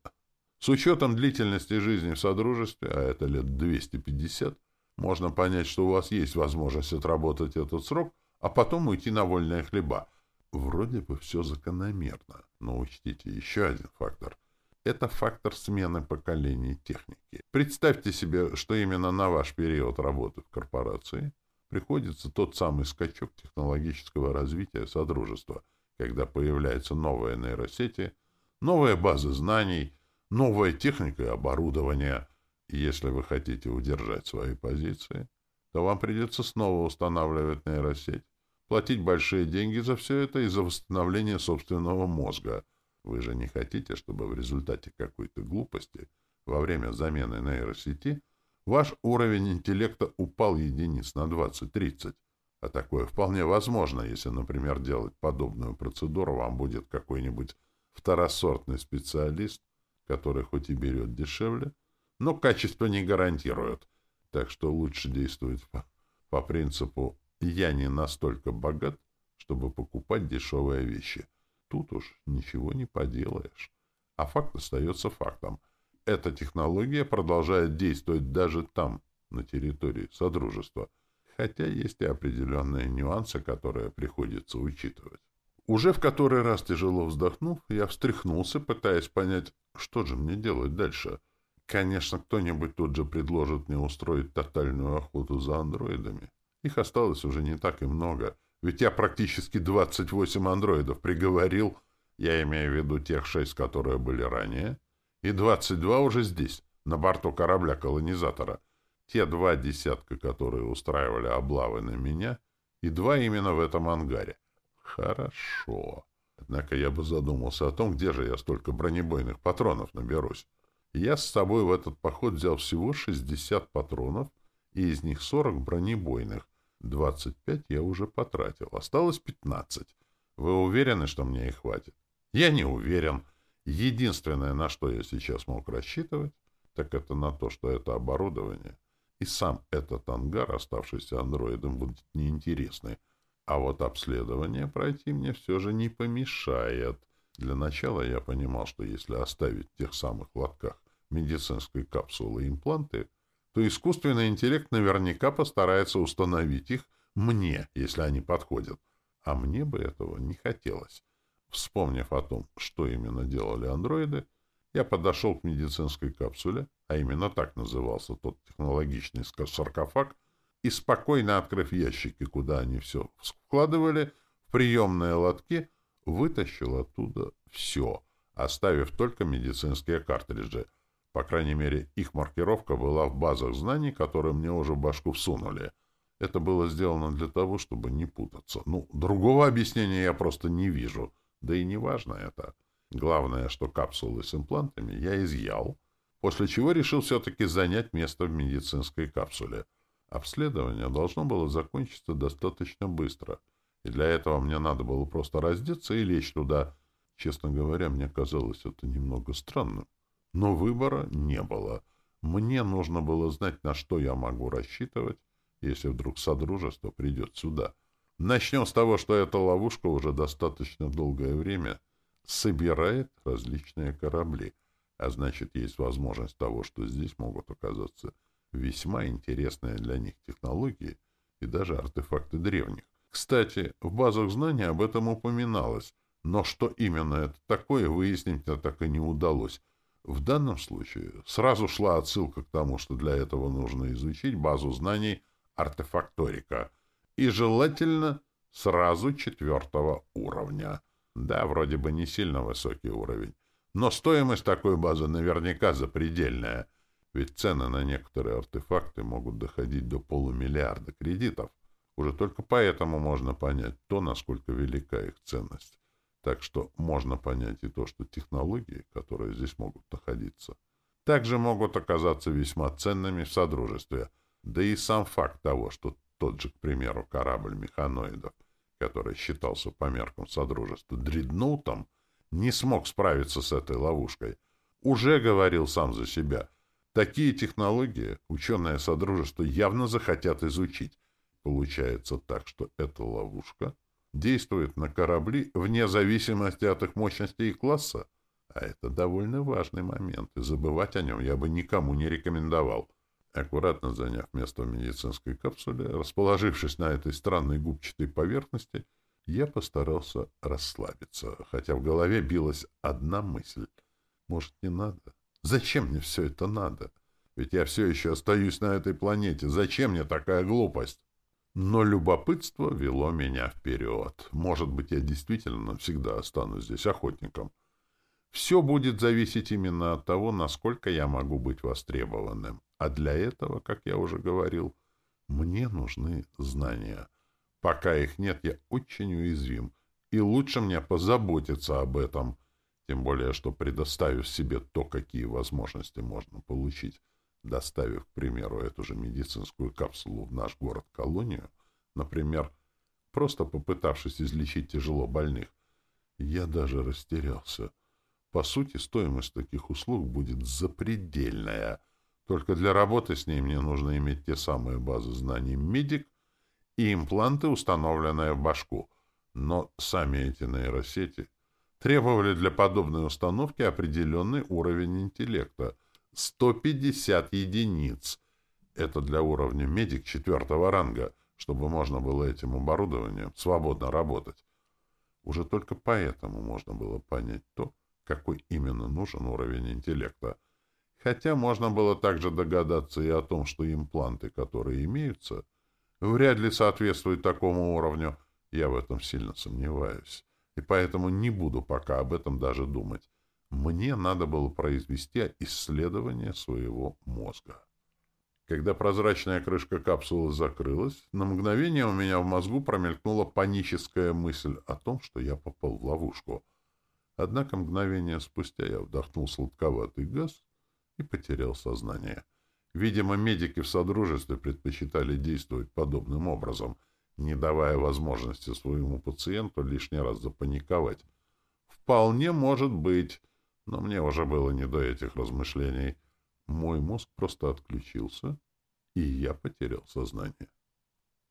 Speaker 1: с учетом длительности жизни в Содружестве, а это лет 250, можно понять, что у вас есть возможность отработать этот срок, а потом уйти на вольные хлеба — Вроде бы все закономерно, но учтите еще один фактор. Это фактор смены поколений техники. Представьте себе, что именно на ваш период работы в корпорации приходится тот самый скачок технологического развития Содружества, когда появляются новые нейросети, новые базы знаний, новая техника и оборудование. И если вы хотите удержать свои позиции, то вам придется снова устанавливать нейросеть, платить большие деньги за все это и за восстановление собственного мозга. Вы же не хотите, чтобы в результате какой-то глупости во время замены нейросети ваш уровень интеллекта упал единиц на 20-30. А такое вполне возможно, если, например, делать подобную процедуру вам будет какой-нибудь второсортный специалист, который хоть и берет дешевле, но качество не гарантирует. Так что лучше действовать по, по принципу я не настолько богат, чтобы покупать дешевые вещи. Тут уж ничего не поделаешь. А факт остается фактом. Эта технология продолжает действовать даже там, на территории Содружества, хотя есть и определенные нюансы, которые приходится учитывать. Уже в который раз тяжело вздохнув, я встряхнулся, пытаясь понять, что же мне делать дальше. Конечно, кто-нибудь тут же предложит мне устроить тотальную охоту за андроидами. Их осталось уже не так и много, ведь я практически 28 андроидов приговорил, я имею в виду тех шесть, которые были ранее, и 22 уже здесь, на борту корабля-колонизатора. Те два десятка, которые устраивали облавы на меня, и два именно в этом ангаре. Хорошо. Однако я бы задумался о том, где же я столько бронебойных патронов наберусь. Я с собой в этот поход взял всего 60 патронов, и из них 40 бронебойных, Двадцать пять я уже потратил. Осталось пятнадцать. Вы уверены, что мне их хватит? Я не уверен. Единственное, на что я сейчас мог рассчитывать, так это на то, что это оборудование и сам этот ангар, оставшийся андроидом, будет неинтересный. А вот обследование пройти мне все же не помешает. Для начала я понимал, что если оставить в тех самых лотках медицинской капсулы и импланты, то искусственный интеллект наверняка постарается установить их мне, если они подходят. А мне бы этого не хотелось. Вспомнив о том, что именно делали андроиды, я подошел к медицинской капсуле, а именно так назывался тот технологичный саркофаг, и, спокойно открыв ящики, куда они все складывали, в приемные лотки, вытащил оттуда все, оставив только медицинские картриджи — по крайней мере, их маркировка была в базах знаний, которые мне уже башку всунули. Это было сделано для того, чтобы не путаться. Ну, другого объяснения я просто не вижу. Да и не важно это. Главное, что капсулы с имплантами я изъял, после чего решил все-таки занять место в медицинской капсуле. Обследование должно было закончиться достаточно быстро, и для этого мне надо было просто раздеться и лечь туда. Честно говоря, мне казалось это немного странным. Но выбора не было. Мне нужно было знать, на что я могу рассчитывать, если вдруг Содружество придет сюда. Начнем с того, что эта ловушка уже достаточно долгое время собирает различные корабли, а значит, есть возможность того, что здесь могут оказаться весьма интересные для них технологии и даже артефакты древних. Кстати, в базах знаний об этом упоминалось, но что именно это такое, выяснить мне так и не удалось. В данном случае сразу шла отсылка к тому, что для этого нужно изучить базу знаний артефакторика. И желательно сразу четвертого уровня. Да, вроде бы не сильно высокий уровень. Но стоимость такой базы наверняка запредельная. Ведь цены на некоторые артефакты могут доходить до полумиллиарда кредитов. Уже только поэтому можно понять то, насколько велика их ценность. Так что можно понять и то, что технологии, которые здесь могут находиться, также могут оказаться весьма ценными в Содружестве. Да и сам факт того, что тот же, к примеру, корабль механоидов, который считался по меркам Содружества дредноутом, не смог справиться с этой ловушкой, уже говорил сам за себя. Такие технологии ученые Содружества явно захотят изучить. Получается так, что эта ловушка действует на корабли вне зависимости от их мощности и класса. А это довольно важный момент, и забывать о нем я бы никому не рекомендовал. Аккуратно заняв место в медицинской капсуле, расположившись на этой странной губчатой поверхности, я постарался расслабиться, хотя в голове билась одна мысль. Может, не надо? Зачем мне все это надо? Ведь я все еще остаюсь на этой планете. Зачем мне такая глупость? Но любопытство вело меня вперед. Может быть, я действительно навсегда останусь здесь охотником. Все будет зависеть именно от того, насколько я могу быть востребованным. А для этого, как я уже говорил, мне нужны знания. Пока их нет, я очень уязвим. И лучше мне позаботиться об этом. Тем более, что предоставив себе то, какие возможности можно получить доставив, к примеру, эту же медицинскую капсулу в наш город-колонию, например, просто попытавшись излечить тяжело больных, я даже растерялся. По сути, стоимость таких услуг будет запредельная. Только для работы с ней мне нужно иметь те самые базы знаний медик и импланты, установленные в башку. Но сами эти нейросети требовали для подобной установки определенный уровень интеллекта — 150 единиц. Это для уровня медик четвертого ранга, чтобы можно было этим оборудованием свободно работать. Уже только поэтому можно было понять то, какой именно нужен уровень интеллекта. Хотя можно было также догадаться и о том, что импланты, которые имеются, вряд ли соответствуют такому уровню. Я в этом сильно сомневаюсь. И поэтому не буду пока об этом даже думать. Мне надо было произвести исследование своего мозга. Когда прозрачная крышка капсулы закрылась, на мгновение у меня в мозгу промелькнула паническая мысль о том, что я попал в ловушку. Однако мгновение спустя я вдохнул сладковатый газ и потерял сознание. Видимо, медики в Содружестве предпочитали действовать подобным образом, не давая возможности своему пациенту лишний раз запаниковать. Вполне может быть, но мне уже было не до этих размышлений. Мой мозг просто отключился, и я потерял сознание.